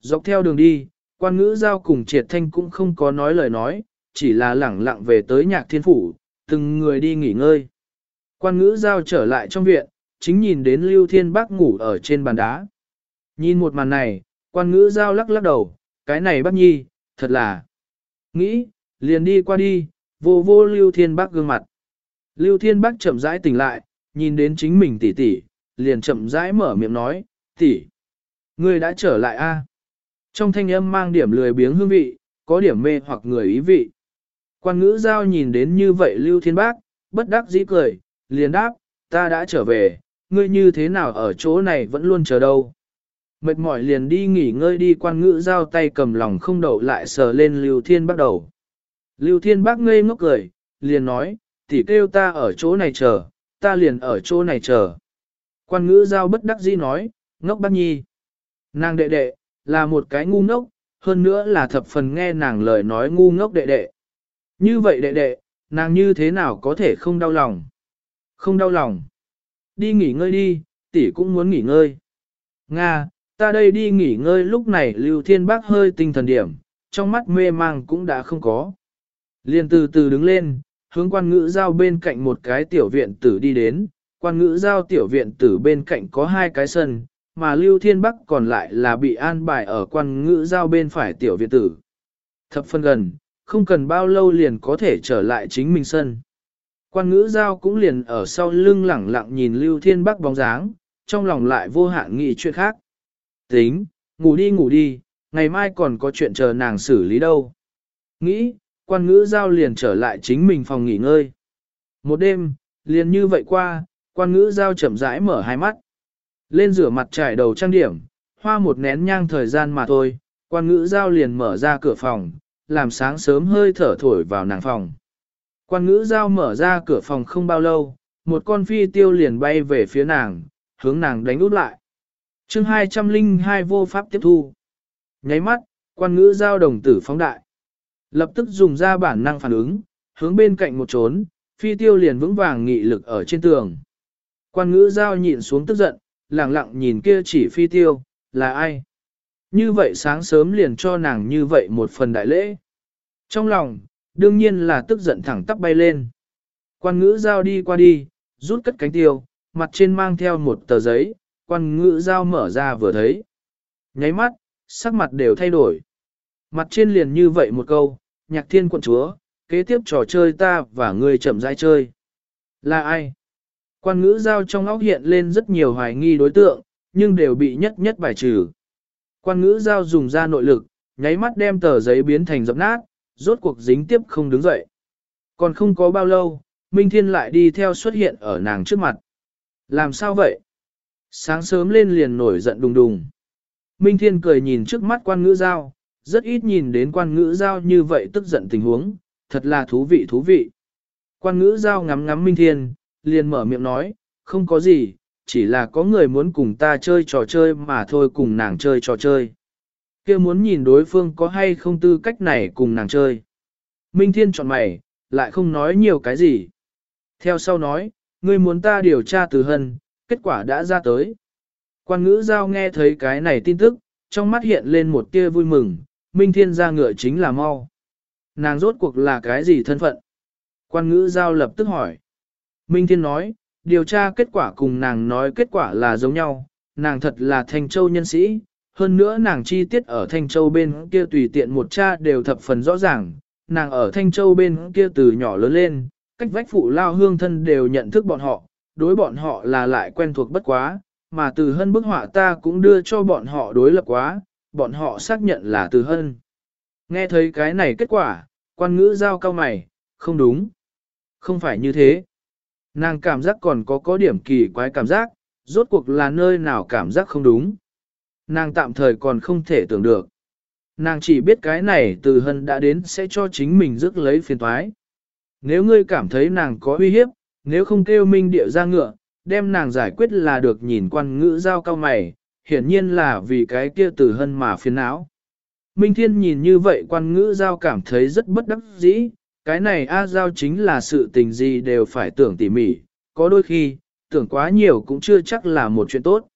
Dọc theo đường đi, quan ngữ giao cùng triệt thanh cũng không có nói lời nói, chỉ là lẳng lặng về tới nhạc thiên phủ, từng người đi nghỉ ngơi. Quan ngữ giao trở lại trong viện, chính nhìn đến Lưu Thiên Bác ngủ ở trên bàn đá. Nhìn một màn này, quan ngữ giao lắc lắc đầu, cái này bác nhi, thật là. Nghĩ, liền đi qua đi, vô vô Lưu Thiên Bác gương mặt. Lưu Thiên Bác chậm rãi tỉnh lại, nhìn đến chính mình tỷ tỷ, liền chậm rãi mở miệng nói, tỷ, ngươi đã trở lại a? Trong thanh âm mang điểm lười biếng hương vị, có điểm mê hoặc người ý vị. Quan ngữ giao nhìn đến như vậy Lưu Thiên Bác, bất đắc dĩ cười, liền đáp, ta đã trở về, ngươi như thế nào ở chỗ này vẫn luôn chờ đâu. Mệt mỏi liền đi nghỉ ngơi đi quan ngữ giao tay cầm lòng không đậu lại sờ lên Lưu Thiên bắt đầu. Lưu Thiên bác ngây ngốc cười, liền nói, tỷ kêu ta ở chỗ này chờ, ta liền ở chỗ này chờ. Quan ngữ giao bất đắc dĩ nói, ngốc bác nhi. Nàng đệ đệ, là một cái ngu ngốc, hơn nữa là thập phần nghe nàng lời nói ngu ngốc đệ đệ. Như vậy đệ đệ, nàng như thế nào có thể không đau lòng? Không đau lòng. Đi nghỉ ngơi đi, tỷ cũng muốn nghỉ ngơi. Nga, ta đây đi nghỉ ngơi lúc này Lưu Thiên Bác hơi tinh thần điểm, trong mắt mê mang cũng đã không có. Liền từ từ đứng lên, hướng quan ngữ giao bên cạnh một cái tiểu viện tử đi đến, quan ngữ giao tiểu viện tử bên cạnh có hai cái sân, mà Lưu Thiên Bắc còn lại là bị an bài ở quan ngữ giao bên phải tiểu viện tử. Thập phân gần, không cần bao lâu liền có thể trở lại chính mình sân. Quan ngữ giao cũng liền ở sau lưng lẳng lặng nhìn Lưu Thiên Bắc bóng dáng, trong lòng lại vô hạn nghĩ chuyện khác. Tính, ngủ đi ngủ đi, ngày mai còn có chuyện chờ nàng xử lý đâu. Nghĩ, quan ngữ giao liền trở lại chính mình phòng nghỉ ngơi. Một đêm, liền như vậy qua, quan ngữ giao chậm rãi mở hai mắt. Lên rửa mặt trải đầu trang điểm, hoa một nén nhang thời gian mà thôi, quan ngữ giao liền mở ra cửa phòng, làm sáng sớm hơi thở thổi vào nàng phòng. Quan ngữ giao mở ra cửa phòng không bao lâu, một con phi tiêu liền bay về phía nàng, hướng nàng đánh út lại. chương 202 vô pháp tiếp thu. Nháy mắt, quan ngữ giao đồng tử phóng đại. Lập tức dùng ra bản năng phản ứng, hướng bên cạnh một trốn, phi tiêu liền vững vàng nghị lực ở trên tường. Quan ngữ giao nhịn xuống tức giận, lặng lặng nhìn kia chỉ phi tiêu, là ai? Như vậy sáng sớm liền cho nàng như vậy một phần đại lễ. Trong lòng, đương nhiên là tức giận thẳng tắp bay lên. Quan ngữ giao đi qua đi, rút cất cánh tiêu, mặt trên mang theo một tờ giấy, quan ngữ giao mở ra vừa thấy. Nháy mắt, sắc mặt đều thay đổi. Mặt trên liền như vậy một câu, nhạc thiên quận chúa, kế tiếp trò chơi ta và người chậm rãi chơi. Là ai? Quan ngữ giao trong óc hiện lên rất nhiều hoài nghi đối tượng, nhưng đều bị nhất nhất bài trừ. Quan ngữ giao dùng ra nội lực, nháy mắt đem tờ giấy biến thành dập nát, rốt cuộc dính tiếp không đứng dậy. Còn không có bao lâu, Minh Thiên lại đi theo xuất hiện ở nàng trước mặt. Làm sao vậy? Sáng sớm lên liền nổi giận đùng đùng. Minh Thiên cười nhìn trước mắt quan ngữ giao, rất ít nhìn đến quan ngữ giao như vậy tức giận tình huống, thật là thú vị thú vị. Quan ngữ giao ngắm ngắm Minh Thiên, liền mở miệng nói, không có gì, chỉ là có người muốn cùng ta chơi trò chơi mà thôi cùng nàng chơi trò chơi kia muốn nhìn đối phương có hay không tư cách này cùng nàng chơi. Minh Thiên chọn mày, lại không nói nhiều cái gì. Theo sau nói, ngươi muốn ta điều tra từ hân, kết quả đã ra tới. Quan ngữ giao nghe thấy cái này tin tức, trong mắt hiện lên một tia vui mừng, Minh Thiên ra ngựa chính là mau. Nàng rốt cuộc là cái gì thân phận? Quan ngữ giao lập tức hỏi. Minh Thiên nói, điều tra kết quả cùng nàng nói kết quả là giống nhau, nàng thật là Thanh Châu nhân sĩ, hơn nữa nàng chi tiết ở Thanh Châu bên kia tùy tiện một cha đều thập phần rõ ràng, nàng ở Thanh Châu bên kia từ nhỏ lớn lên, cách vách phụ lao hương thân đều nhận thức bọn họ, đối bọn họ là lại quen thuộc bất quá, mà từ hân bức họa ta cũng đưa cho bọn họ đối lập quá, bọn họ xác nhận là từ hân. Nghe thấy cái này kết quả, quan ngữ giao cao mày, không đúng. Không phải như thế. Nàng cảm giác còn có có điểm kỳ quái cảm giác, rốt cuộc là nơi nào cảm giác không đúng. Nàng tạm thời còn không thể tưởng được. Nàng chỉ biết cái này từ hân đã đến sẽ cho chính mình rước lấy phiền toái. Nếu ngươi cảm thấy nàng có uy hiếp, nếu không kêu minh địa ra ngựa, đem nàng giải quyết là được nhìn quan ngữ giao cao mày, hiển nhiên là vì cái kia từ hân mà phiền não. Minh Thiên nhìn như vậy quan ngữ giao cảm thấy rất bất đắc dĩ, cái này A giao chính là sự tình gì đều phải tưởng tỉ mỉ, có đôi khi, tưởng quá nhiều cũng chưa chắc là một chuyện tốt.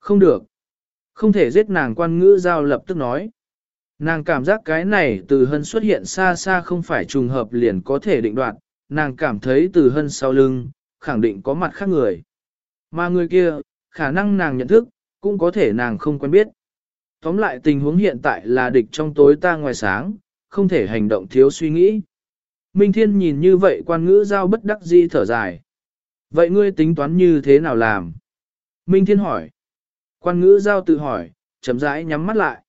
Không được. Không thể giết nàng quan ngữ giao lập tức nói. Nàng cảm giác cái này từ hân xuất hiện xa xa không phải trùng hợp liền có thể định đoạt, nàng cảm thấy từ hân sau lưng, khẳng định có mặt khác người. Mà người kia, khả năng nàng nhận thức, cũng có thể nàng không quen biết. Tóm lại tình huống hiện tại là địch trong tối ta ngoài sáng, không thể hành động thiếu suy nghĩ. Minh Thiên nhìn như vậy quan ngữ giao bất đắc dĩ thở dài. Vậy ngươi tính toán như thế nào làm? Minh Thiên hỏi. Quan ngữ giao tự hỏi, chấm rãi nhắm mắt lại.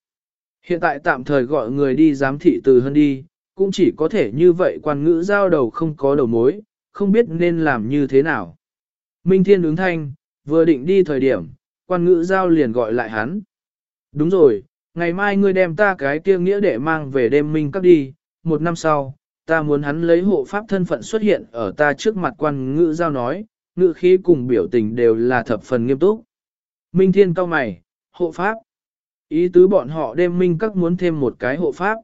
Hiện tại tạm thời gọi người đi giám thị từ hơn đi, cũng chỉ có thể như vậy quan ngữ giao đầu không có đầu mối, không biết nên làm như thế nào. Minh Thiên ứng thanh, vừa định đi thời điểm, quan ngữ giao liền gọi lại hắn. Đúng rồi, ngày mai ngươi đem ta cái kia nghĩa để mang về đêm minh cấp đi, một năm sau, ta muốn hắn lấy hộ pháp thân phận xuất hiện ở ta trước mặt quan ngữ giao nói, ngữ khí cùng biểu tình đều là thập phần nghiêm túc. Minh Thiên cao mày, hộ pháp. Ý tứ bọn họ đem minh các muốn thêm một cái hộ pháp.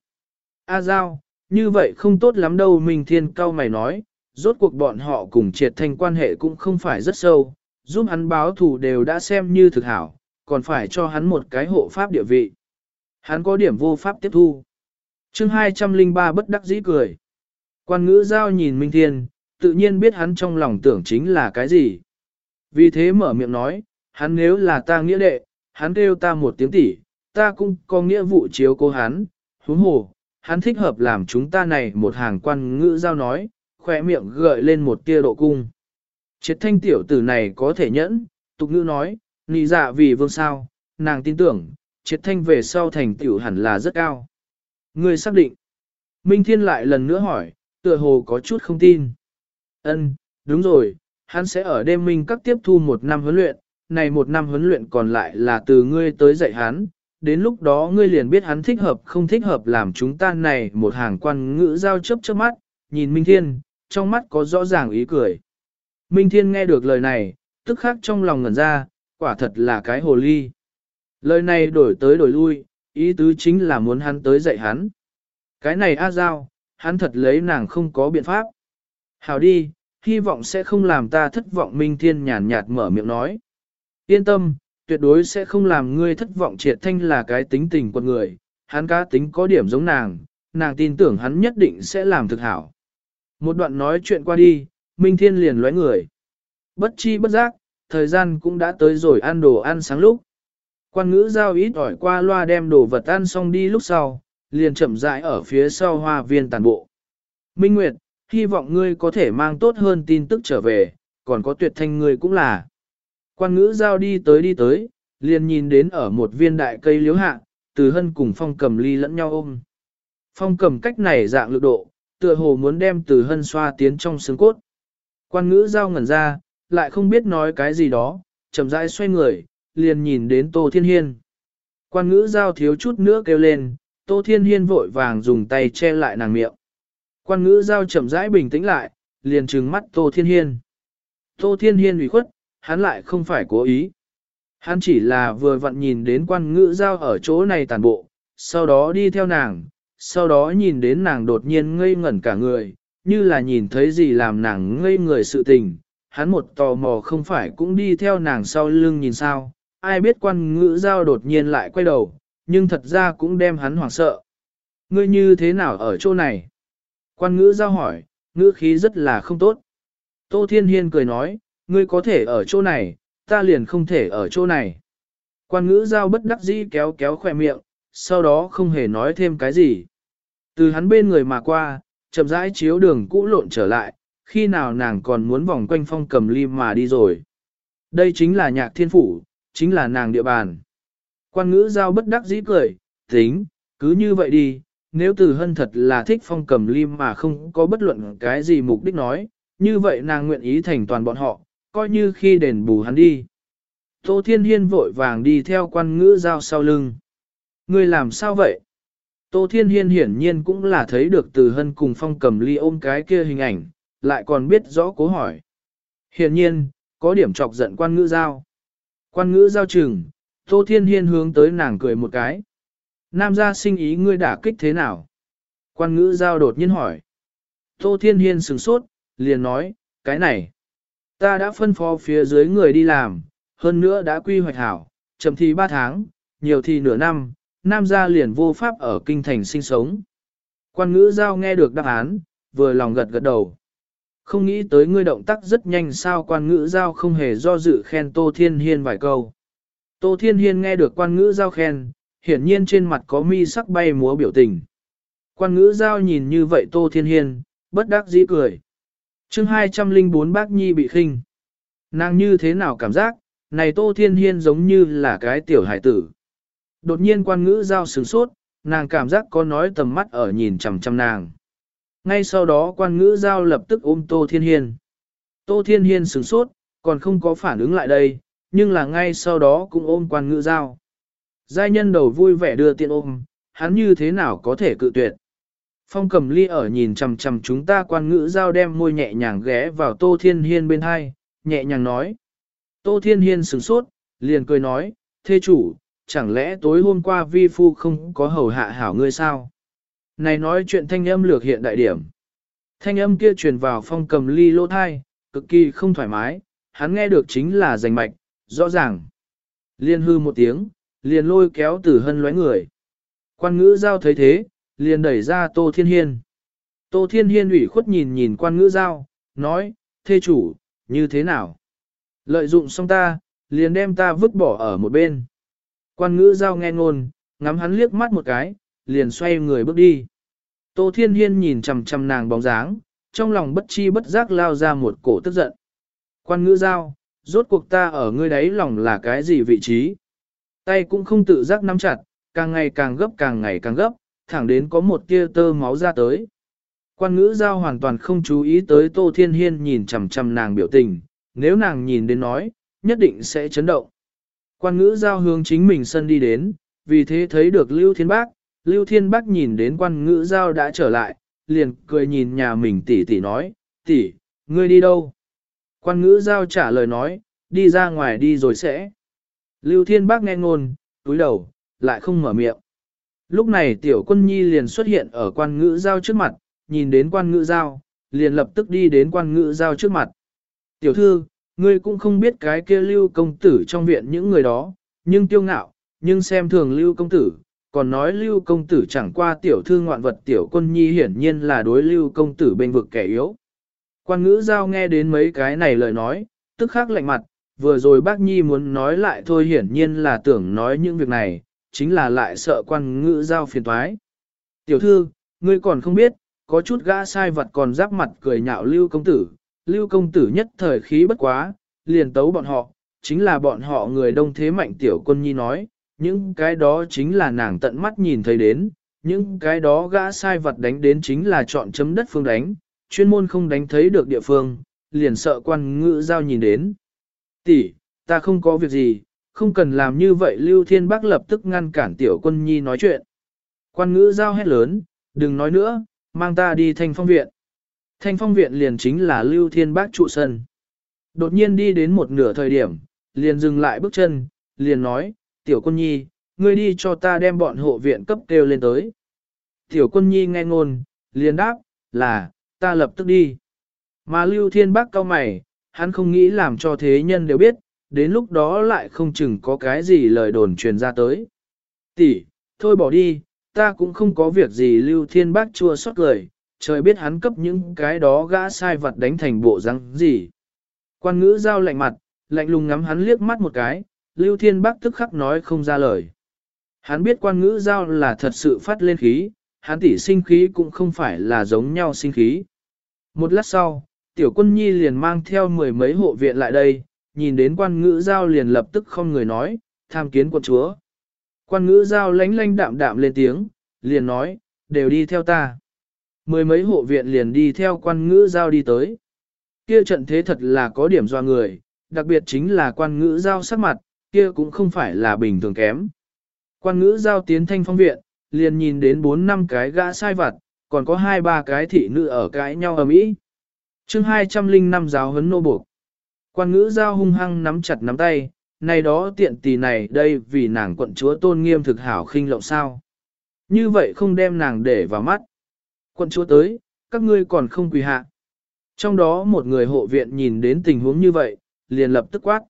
A Giao, như vậy không tốt lắm đâu Minh Thiên cao mày nói, rốt cuộc bọn họ cùng triệt thành quan hệ cũng không phải rất sâu, giúp hắn báo thù đều đã xem như thực hảo, còn phải cho hắn một cái hộ pháp địa vị. Hắn có điểm vô pháp tiếp thu. chương 203 bất đắc dĩ cười. Quan ngữ giao nhìn Minh Thiên, tự nhiên biết hắn trong lòng tưởng chính là cái gì. Vì thế mở miệng nói, hắn nếu là ta nghĩa đệ, hắn kêu ta một tiếng tỷ, ta cũng có nghĩa vụ chiếu cố hắn, huống hồ, hắn thích hợp làm chúng ta này một hàng quan ngữ giao nói, khỏe miệng gợi lên một tia độ cung. Triệt thanh tiểu tử này có thể nhẫn, tục ngữ nói, nị dạ vì vương sao, nàng tin tưởng, triệt thanh về sau thành tiểu hẳn là rất cao. Ngươi xác định. Minh Thiên lại lần nữa hỏi, tựa hồ có chút không tin. Ân, đúng rồi, hắn sẽ ở đêm minh các tiếp thu một năm huấn luyện, này một năm huấn luyện còn lại là từ ngươi tới dạy hắn, đến lúc đó ngươi liền biết hắn thích hợp không thích hợp làm chúng ta này một hàng quan ngữ giao chấp trước mắt, nhìn Minh Thiên, trong mắt có rõ ràng ý cười. Minh Thiên nghe được lời này, tức khắc trong lòng ngẩn ra, quả thật là cái hồ ly. Lời này đổi tới đổi lui, ý tứ chính là muốn hắn tới dạy hắn. Cái này A Giao, hắn thật lấy nàng không có biện pháp. Hảo đi, hy vọng sẽ không làm ta thất vọng Minh Thiên nhàn nhạt mở miệng nói. Yên tâm, tuyệt đối sẽ không làm ngươi thất vọng triệt thanh là cái tính tình của người, hắn cá tính có điểm giống nàng, nàng tin tưởng hắn nhất định sẽ làm thực hảo. Một đoạn nói chuyện qua đi, Minh Thiên liền lóe người. Bất chi bất giác, thời gian cũng đã tới rồi ăn đồ ăn sáng lúc. Quan ngữ giao ít ỏi qua loa đem đồ vật ăn xong đi lúc sau, liền chậm rãi ở phía sau hoa viên tàn bộ. Minh Nguyệt, hy vọng ngươi có thể mang tốt hơn tin tức trở về, còn có tuyệt thanh ngươi cũng là. Quan ngữ giao đi tới đi tới, liền nhìn đến ở một viên đại cây liếu hạ, từ hân cùng phong cầm ly lẫn nhau ôm. Phong cầm cách này dạng lực độ, tựa hồ muốn đem từ hân xoa tiến trong xương cốt. Quan ngữ giao ngẩn ra, lại không biết nói cái gì đó, chậm rãi xoay người, liền nhìn đến Tô Thiên Hiên. Quan ngữ giao thiếu chút nữa kêu lên, Tô Thiên Hiên vội vàng dùng tay che lại nàng miệng. Quan ngữ giao chậm rãi bình tĩnh lại, liền trừng mắt Tô Thiên Hiên. Tô Thiên Hiên ủy khuất, hắn lại không phải cố ý. Hắn chỉ là vừa vặn nhìn đến quan ngữ giao ở chỗ này tàn bộ, sau đó đi theo nàng, sau đó nhìn đến nàng đột nhiên ngây ngẩn cả người, như là nhìn thấy gì làm nàng ngây người sự tình. Hắn một tò mò không phải cũng đi theo nàng sau lưng nhìn sao, ai biết quan ngữ giao đột nhiên lại quay đầu, nhưng thật ra cũng đem hắn hoảng sợ. Ngươi như thế nào ở chỗ này? Quan ngữ giao hỏi, ngữ khí rất là không tốt. Tô Thiên Hiên cười nói, ngươi có thể ở chỗ này, ta liền không thể ở chỗ này. Quan ngữ giao bất đắc dĩ kéo kéo khỏe miệng, sau đó không hề nói thêm cái gì. Từ hắn bên người mà qua, chậm rãi chiếu đường cũ lộn trở lại, khi nào nàng còn muốn vòng quanh phong cầm ly mà đi rồi. Đây chính là nhạc thiên phủ, chính là nàng địa bàn. Quan ngữ giao bất đắc dĩ cười, tính, cứ như vậy đi, nếu từ hân thật là thích phong cầm lim mà không có bất luận cái gì mục đích nói, như vậy nàng nguyện ý thành toàn bọn họ, coi như khi đền bù hắn đi. Tô Thiên Hiên vội vàng đi theo quan ngữ giao sau lưng. Người làm sao vậy? Tô Thiên Hiên hiển nhiên cũng là thấy được từ hân cùng phong cầm ly ôm cái kia hình ảnh, lại còn biết rõ cố hỏi. Hiển nhiên, có điểm chọc giận quan ngữ giao. Quan ngữ giao chừng, Tô Thiên Hiên hướng tới nàng cười một cái. Nam gia sinh ý ngươi đả kích thế nào? Quan ngữ giao đột nhiên hỏi. Tô Thiên Hiên sửng sốt, liền nói, cái này. Ta đã phân phó phía dưới người đi làm, hơn nữa đã quy hoạch hảo, chậm thì 3 tháng, nhiều thì nửa năm, Nam gia liền vô pháp ở kinh thành sinh sống. Quan ngữ giao nghe được đáp án, vừa lòng gật gật đầu. Không nghĩ tới ngươi động tác rất nhanh sao quan ngữ giao không hề do dự khen Tô Thiên Hiên vài câu. Tô Thiên Hiên nghe được quan ngữ giao khen, hiển nhiên trên mặt có mi sắc bay múa biểu tình. Quan ngữ giao nhìn như vậy Tô Thiên Hiên, bất đắc dĩ cười chương 204 bác nhi bị khinh. Nàng như thế nào cảm giác, này Tô Thiên Hiên giống như là cái tiểu hải tử. Đột nhiên quan ngữ giao sướng sốt, nàng cảm giác có nói tầm mắt ở nhìn chằm chằm nàng. Ngay sau đó quan ngữ giao lập tức ôm Tô Thiên Hiên. Tô Thiên Hiên sướng sốt, còn không có phản ứng lại đây, nhưng là ngay sau đó cũng ôm quan ngữ giao. Giai nhân đầu vui vẻ đưa tiện ôm, hắn như thế nào có thể cự tuyệt. Phong cầm ly ở nhìn chằm chằm chúng ta quan ngữ giao đem môi nhẹ nhàng ghé vào Tô Thiên Hiên bên hai, nhẹ nhàng nói. Tô Thiên Hiên sửng sốt, liền cười nói, thê chủ, chẳng lẽ tối hôm qua vi phu không có hầu hạ hảo ngươi sao? Này nói chuyện thanh âm lược hiện đại điểm. Thanh âm kia truyền vào phong cầm ly lỗ thai, cực kỳ không thoải mái, hắn nghe được chính là giành mạch, rõ ràng. Liên hư một tiếng, liền lôi kéo tử hân lóe người. Quan ngữ giao thấy thế, liền đẩy ra Tô Thiên Hiên. Tô Thiên Hiên ủy khuất nhìn nhìn quan ngữ giao, nói, thê chủ, như thế nào? Lợi dụng xong ta, liền đem ta vứt bỏ ở một bên. Quan ngữ giao nghe ngôn, ngắm hắn liếc mắt một cái, liền xoay người bước đi. Tô Thiên Hiên nhìn chằm chằm nàng bóng dáng, trong lòng bất chi bất giác lao ra một cổ tức giận. Quan ngữ giao, rốt cuộc ta ở ngươi đấy lòng là cái gì vị trí? Tay cũng không tự giác nắm chặt, càng ngày càng gấp càng ngày càng gấp, thẳng đến có một tia tơ máu ra tới. Quan ngữ giao hoàn toàn không chú ý tới Tô Thiên Hiên nhìn chằm chằm nàng biểu tình, nếu nàng nhìn đến nói, nhất định sẽ chấn động. Quan ngữ giao hướng chính mình sân đi đến, vì thế thấy được Lưu Thiên Bác, Lưu Thiên Bác nhìn đến quan ngữ giao đã trở lại, liền cười nhìn nhà mình tỷ tỷ nói, tỷ, ngươi đi đâu? Quan ngữ giao trả lời nói, đi ra ngoài đi rồi sẽ. Lưu Thiên Bác nghe ngôn, túi đầu, lại không mở miệng. Lúc này tiểu quân nhi liền xuất hiện ở quan ngữ giao trước mặt, nhìn đến quan ngữ giao, liền lập tức đi đến quan ngữ giao trước mặt. Tiểu thư, ngươi cũng không biết cái kia lưu công tử trong viện những người đó, nhưng tiêu ngạo, nhưng xem thường lưu công tử, còn nói lưu công tử chẳng qua tiểu thư ngoạn vật tiểu quân nhi hiển nhiên là đối lưu công tử bên vực kẻ yếu. Quan ngữ giao nghe đến mấy cái này lời nói, tức khắc lạnh mặt, vừa rồi bác nhi muốn nói lại thôi hiển nhiên là tưởng nói những việc này, chính là lại sợ quan ngữ giao phiền thoái. Tiểu thư, ngươi còn không biết, có chút gã sai vật còn giáp mặt cười nhạo lưu công tử, lưu công tử nhất thời khí bất quá, liền tấu bọn họ, chính là bọn họ người đông thế mạnh tiểu quân nhi nói, những cái đó chính là nàng tận mắt nhìn thấy đến, những cái đó gã sai vật đánh đến chính là chọn chấm đất phương đánh, chuyên môn không đánh thấy được địa phương, liền sợ quan ngữ giao nhìn đến. Tỷ, ta không có việc gì, không cần làm như vậy Lưu Thiên Bắc lập tức ngăn cản tiểu quân nhi nói chuyện. Quan ngữ giao hét lớn, đừng nói nữa, mang ta đi thanh phong viện. Thanh phong viện liền chính là Lưu Thiên Bác trụ sân. Đột nhiên đi đến một nửa thời điểm, liền dừng lại bước chân, liền nói, tiểu quân nhi, ngươi đi cho ta đem bọn hộ viện cấp kêu lên tới. Tiểu quân nhi nghe ngôn, liền đáp, là, ta lập tức đi. Mà Lưu Thiên Bác cao mày, hắn không nghĩ làm cho thế nhân đều biết, đến lúc đó lại không chừng có cái gì lời đồn truyền ra tới. Tỷ, thôi bỏ đi, ta cũng không có việc gì Lưu Thiên Bác chua xót lời, trời biết hắn cấp những cái đó gã sai vật đánh thành bộ răng gì. Quan ngữ giao lạnh mặt, lạnh lùng ngắm hắn liếc mắt một cái, Lưu Thiên Bác tức khắc nói không ra lời. Hắn biết quan ngữ giao là thật sự phát lên khí, hắn tỷ sinh khí cũng không phải là giống nhau sinh khí. Một lát sau, tiểu quân nhi liền mang theo mười mấy hộ viện lại đây, nhìn đến quan ngữ giao liền lập tức không người nói, tham kiến quận chúa. Quan ngữ giao lánh lánh đạm đạm lên tiếng, liền nói, đều đi theo ta. Mười mấy hộ viện liền đi theo quan ngữ giao đi tới. Kia trận thế thật là có điểm doa người, đặc biệt chính là quan ngữ giao sắc mặt, kia cũng không phải là bình thường kém. Quan ngữ giao tiến thanh phong viện, liền nhìn đến bốn năm cái gã sai vặt, còn có hai ba cái thị nữ ở cãi nhau ở mỹ. chương 205 giáo huấn nô buộc. Quan ngữ giao hung hăng nắm chặt nắm tay, này đó tiện tì này đây vì nàng quận chúa tôn nghiêm thực hảo khinh lộng sao. Như vậy không đem nàng để vào mắt. Quận chúa tới, các ngươi còn không quỳ hạ. Trong đó một người hộ viện nhìn đến tình huống như vậy, liền lập tức quát.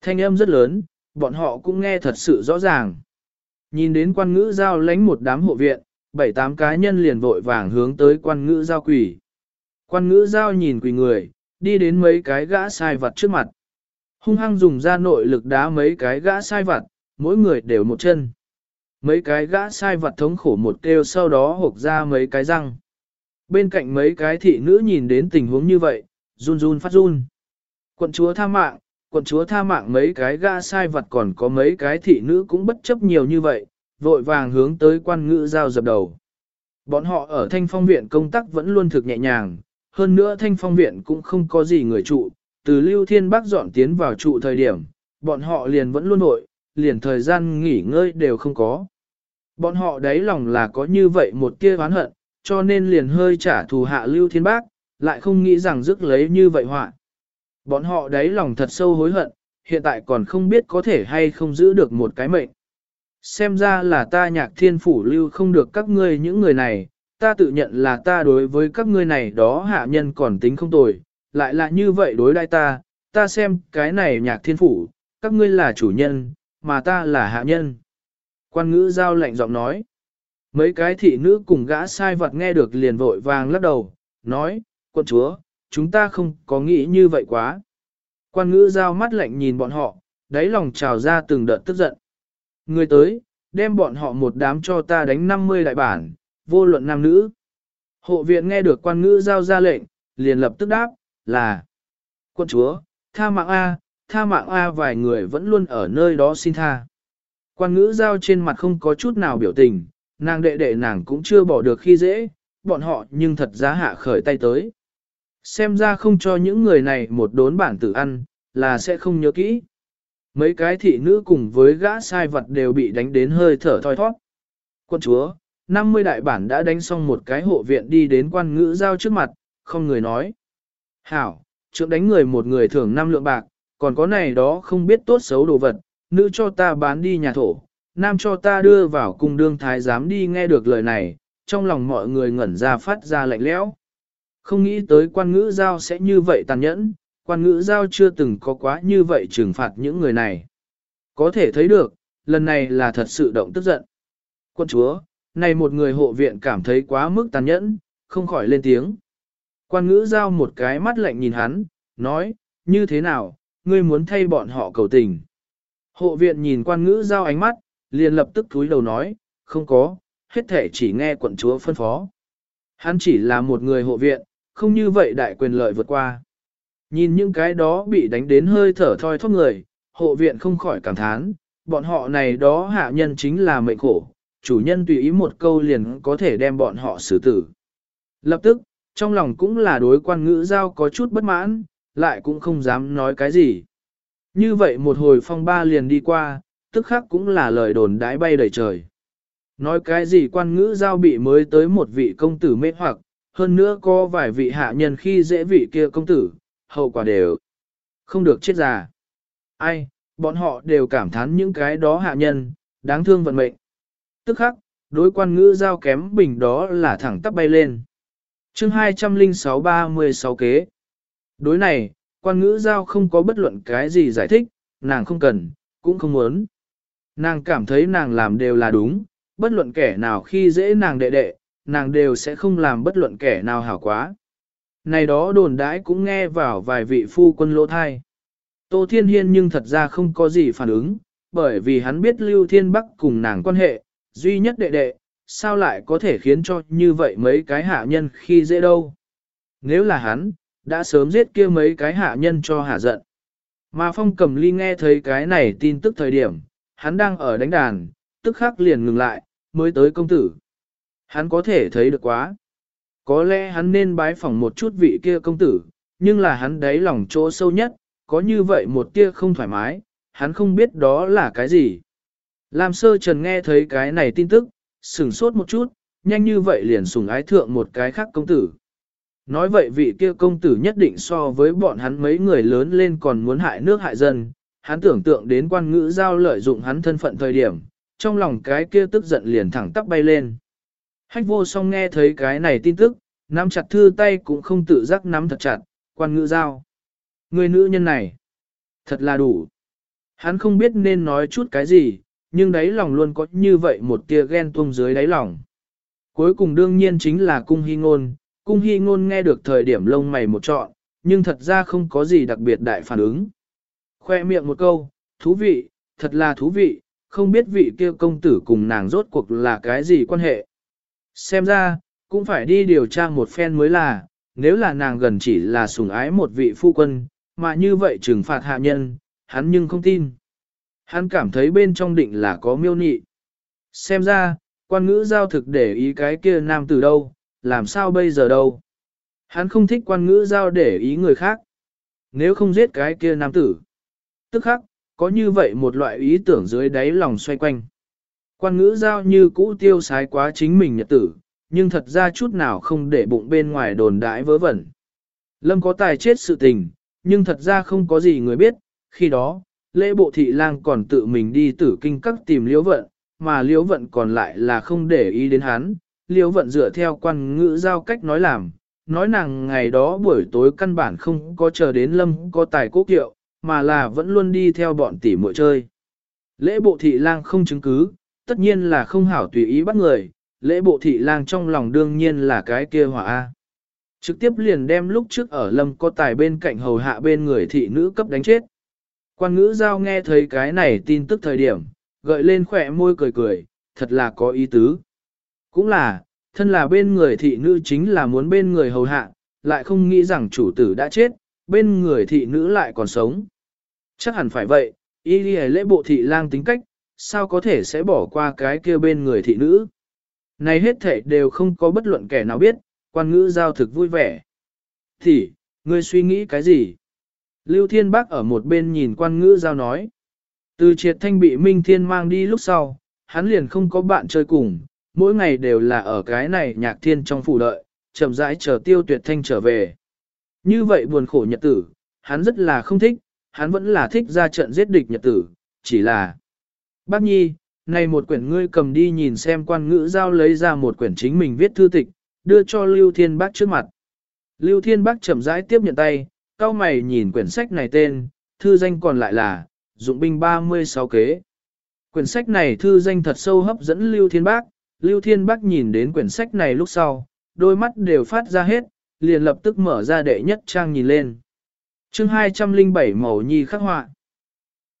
Thanh âm rất lớn, bọn họ cũng nghe thật sự rõ ràng. Nhìn đến quan ngữ giao lánh một đám hộ viện, bảy tám cá nhân liền vội vàng hướng tới quan ngữ giao quỳ. Quan ngữ giao nhìn quỳ người, đi đến mấy cái gã sai vặt trước mặt. Hung hăng dùng ra nội lực đá mấy cái gã sai vặt, mỗi người đều một chân. Mấy cái gã sai vặt thống khổ một kêu sau đó hộp ra mấy cái răng. Bên cạnh mấy cái thị nữ nhìn đến tình huống như vậy, run run phát run. Quận chúa tha mạng, quận chúa tha mạng mấy cái gã sai vặt còn có mấy cái thị nữ cũng bất chấp nhiều như vậy, vội vàng hướng tới quan ngữ giao dập đầu. Bọn họ ở thanh phong viện công tác vẫn luôn thực nhẹ nhàng, hơn nữa thanh phong viện cũng không có gì người trụ, từ lưu thiên bắc dọn tiến vào trụ thời điểm, bọn họ liền vẫn luôn nội, liền thời gian nghỉ ngơi đều không có. Bọn họ đáy lòng là có như vậy một tia oán hận, cho nên liền hơi trả thù hạ lưu thiên bắc lại không nghĩ rằng rước lấy như vậy họa. Bọn họ đáy lòng thật sâu hối hận, hiện tại còn không biết có thể hay không giữ được một cái mệnh. Xem ra là ta nhạc thiên phủ lưu không được các ngươi những người này, ta tự nhận là ta đối với các ngươi này đó hạ nhân còn tính không tồi, lại là như vậy đối đãi ta, ta xem cái này nhạc thiên phủ, các ngươi là chủ nhân, mà ta là hạ nhân. Quan ngữ giao lạnh giọng nói. Mấy cái thị nữ cùng gã sai vật nghe được liền vội vàng lắc đầu, nói, quân chúa, chúng ta không có nghĩ như vậy quá. Quan ngữ giao mắt lạnh nhìn bọn họ, đáy lòng trào ra từng đợt tức giận. Người tới, đem bọn họ một đám cho ta đánh 50 đại bản, vô luận nam nữ. Hộ viện nghe được quan ngữ giao ra lệnh, liền lập tức đáp, là Quân chúa, tha mạng A, tha mạng A vài người vẫn luôn ở nơi đó xin tha. Quan ngữ giao trên mặt không có chút nào biểu tình, nàng đệ đệ nàng cũng chưa bỏ được khi dễ, bọn họ nhưng thật giá hạ khởi tay tới. Xem ra không cho những người này một đốn bản tử ăn, là sẽ không nhớ kỹ. Mấy cái thị nữ cùng với gã sai vật đều bị đánh đến hơi thở thoi thoát. Quân chúa, 50 đại bản đã đánh xong một cái hộ viện đi đến quan ngữ giao trước mặt, không người nói. Hảo, trưởng đánh người một người thưởng 5 lượng bạc, còn có này đó không biết tốt xấu đồ vật, nữ cho ta bán đi nhà thổ, nam cho ta đưa vào cung đương thái giám đi nghe được lời này, trong lòng mọi người ngẩn ra phát ra lạnh lẽo. Không nghĩ tới quan ngữ giao sẽ như vậy tàn nhẫn, quan ngữ giao chưa từng có quá như vậy trừng phạt những người này. Có thể thấy được, lần này là thật sự động tức giận. Quân chúa, này một người hộ viện cảm thấy quá mức tàn nhẫn, không khỏi lên tiếng. Quan ngữ giao một cái mắt lạnh nhìn hắn, nói, như thế nào, ngươi muốn thay bọn họ cầu tình. Hộ viện nhìn quan ngữ giao ánh mắt, liền lập tức cúi đầu nói, không có, hết thể chỉ nghe quận chúa phân phó. Hắn chỉ là một người hộ viện, không như vậy đại quyền lợi vượt qua. Nhìn những cái đó bị đánh đến hơi thở thoi thóp người, hộ viện không khỏi cảm thán, bọn họ này đó hạ nhân chính là mệnh khổ, chủ nhân tùy ý một câu liền có thể đem bọn họ xử tử. Lập tức, trong lòng cũng là đối quan ngữ giao có chút bất mãn, lại cũng không dám nói cái gì. Như vậy một hồi phong ba liền đi qua, tức khắc cũng là lời đồn đãi bay đầy trời. Nói cái gì quan ngữ giao bị mới tới một vị công tử mê hoặc, hơn nữa có vài vị hạ nhân khi dễ vị kia công tử, hậu quả đều không được chết già. Ai, bọn họ đều cảm thán những cái đó hạ nhân, đáng thương vận mệnh. Tức khắc, đối quan ngữ giao kém bình đó là thẳng tắp bay lên. chương 206-36 kế. Đối này, quan ngữ giao không có bất luận cái gì giải thích, nàng không cần, cũng không muốn. Nàng cảm thấy nàng làm đều là đúng, bất luận kẻ nào khi dễ nàng đệ đệ, nàng đều sẽ không làm bất luận kẻ nào hảo quá. Này đó đồn đãi cũng nghe vào vài vị phu quân lỗ thai. Tô Thiên Hiên nhưng thật ra không có gì phản ứng, bởi vì hắn biết Lưu Thiên Bắc cùng nàng quan hệ, duy nhất đệ đệ, sao lại có thể khiến cho như vậy mấy cái hạ nhân khi dễ đâu. Nếu là hắn, đã sớm giết kia mấy cái hạ nhân cho hạ giận. Mà phong cầm ly nghe thấy cái này tin tức thời điểm, hắn đang ở đánh đàn, tức khắc liền ngừng lại, mới tới công tử. Hắn có thể thấy được quá. Có lẽ hắn nên bái phỏng một chút vị kia công tử, nhưng là hắn đáy lòng chỗ sâu nhất, có như vậy một tia không thoải mái, hắn không biết đó là cái gì. Lam sơ trần nghe thấy cái này tin tức, sửng sốt một chút, nhanh như vậy liền sùng ái thượng một cái khác công tử. Nói vậy vị kia công tử nhất định so với bọn hắn mấy người lớn lên còn muốn hại nước hại dân, hắn tưởng tượng đến quan ngữ giao lợi dụng hắn thân phận thời điểm, trong lòng cái kia tức giận liền thẳng tắp bay lên. Hách vô song nghe thấy cái này tin tức, nắm chặt thư tay cũng không tự giác nắm thật chặt, quan ngữ giao. Người nữ nhân này, thật là đủ. Hắn không biết nên nói chút cái gì, nhưng đáy lòng luôn có như vậy một tia ghen tuông dưới đáy lòng. Cuối cùng đương nhiên chính là cung hy ngôn, cung hy ngôn nghe được thời điểm lông mày một trọn, nhưng thật ra không có gì đặc biệt đại phản ứng. Khoe miệng một câu, thú vị, thật là thú vị, không biết vị kia công tử cùng nàng rốt cuộc là cái gì quan hệ. Xem ra, cũng phải đi điều tra một phen mới là, nếu là nàng gần chỉ là sủng ái một vị phu quân, mà như vậy trừng phạt hạ nhân, hắn nhưng không tin. Hắn cảm thấy bên trong định là có miêu nị. Xem ra, quan ngữ giao thực để ý cái kia nam từ đâu, làm sao bây giờ đâu. Hắn không thích quan ngữ giao để ý người khác. Nếu không giết cái kia nam tử. Tức khắc, có như vậy một loại ý tưởng dưới đáy lòng xoay quanh. Quan ngữ giao như cũ tiêu sái quá chính mình nhật tử, nhưng thật ra chút nào không để bụng bên ngoài đồn đãi vớ vẩn. Lâm có tài chết sự tình, nhưng thật ra không có gì người biết, khi đó, lễ bộ thị lang còn tự mình đi tử kinh các tìm liễu vận, mà liễu vận còn lại là không để ý đến hắn, liễu vận dựa theo quan ngữ giao cách nói làm, nói nàng ngày đó buổi tối căn bản không có chờ đến lâm có tài cố kiệu, mà là vẫn luôn đi theo bọn tỷ muội chơi. Lễ bộ thị lang không chứng cứ, tất nhiên là không hảo tùy ý bắt người, lễ bộ thị lang trong lòng đương nhiên là cái kia hỏa A. Trực tiếp liền đem lúc trước ở lâm có tài bên cạnh hầu hạ bên người thị nữ cấp đánh chết. Quan ngữ giao nghe thấy cái này tin tức thời điểm, gợi lên khỏe môi cười cười, thật là có ý tứ. Cũng là, thân là bên người thị nữ chính là muốn bên người hầu hạ, lại không nghĩ rằng chủ tử đã chết, bên người thị nữ lại còn sống. Chắc hẳn phải vậy, y lễ bộ thị lang tính cách, sao có thể sẽ bỏ qua cái kia bên người thị nữ. Này hết thể đều không có bất luận kẻ nào biết, quan ngữ giao thực vui vẻ. Thì, ngươi suy nghĩ cái gì? Lưu Thiên Bắc ở một bên nhìn quan ngữ giao nói. Từ triệt thanh bị Minh Thiên mang đi lúc sau, hắn liền không có bạn chơi cùng, mỗi ngày đều là ở cái này nhạc thiên trong phủ đợi, chậm rãi chờ tiêu tuyệt thanh trở về. Như vậy buồn khổ nhật tử, hắn rất là không thích, hắn vẫn là thích ra trận giết địch nhật tử, chỉ là... Bác Nhi, này một quyển ngươi cầm đi nhìn xem quan ngữ giao lấy ra một quyển chính mình viết thư tịch, đưa cho Lưu Thiên Bác trước mặt. Lưu Thiên Bác chậm rãi tiếp nhận tay, cao mày nhìn quyển sách này tên, thư danh còn lại là, Dụng binh 36 kế. Quyển sách này thư danh thật sâu hấp dẫn Lưu Thiên Bác, Lưu Thiên Bác nhìn đến quyển sách này lúc sau, đôi mắt đều phát ra hết, liền lập tức mở ra đệ nhất trang nhìn lên. chương 207 màu nhi khắc họa.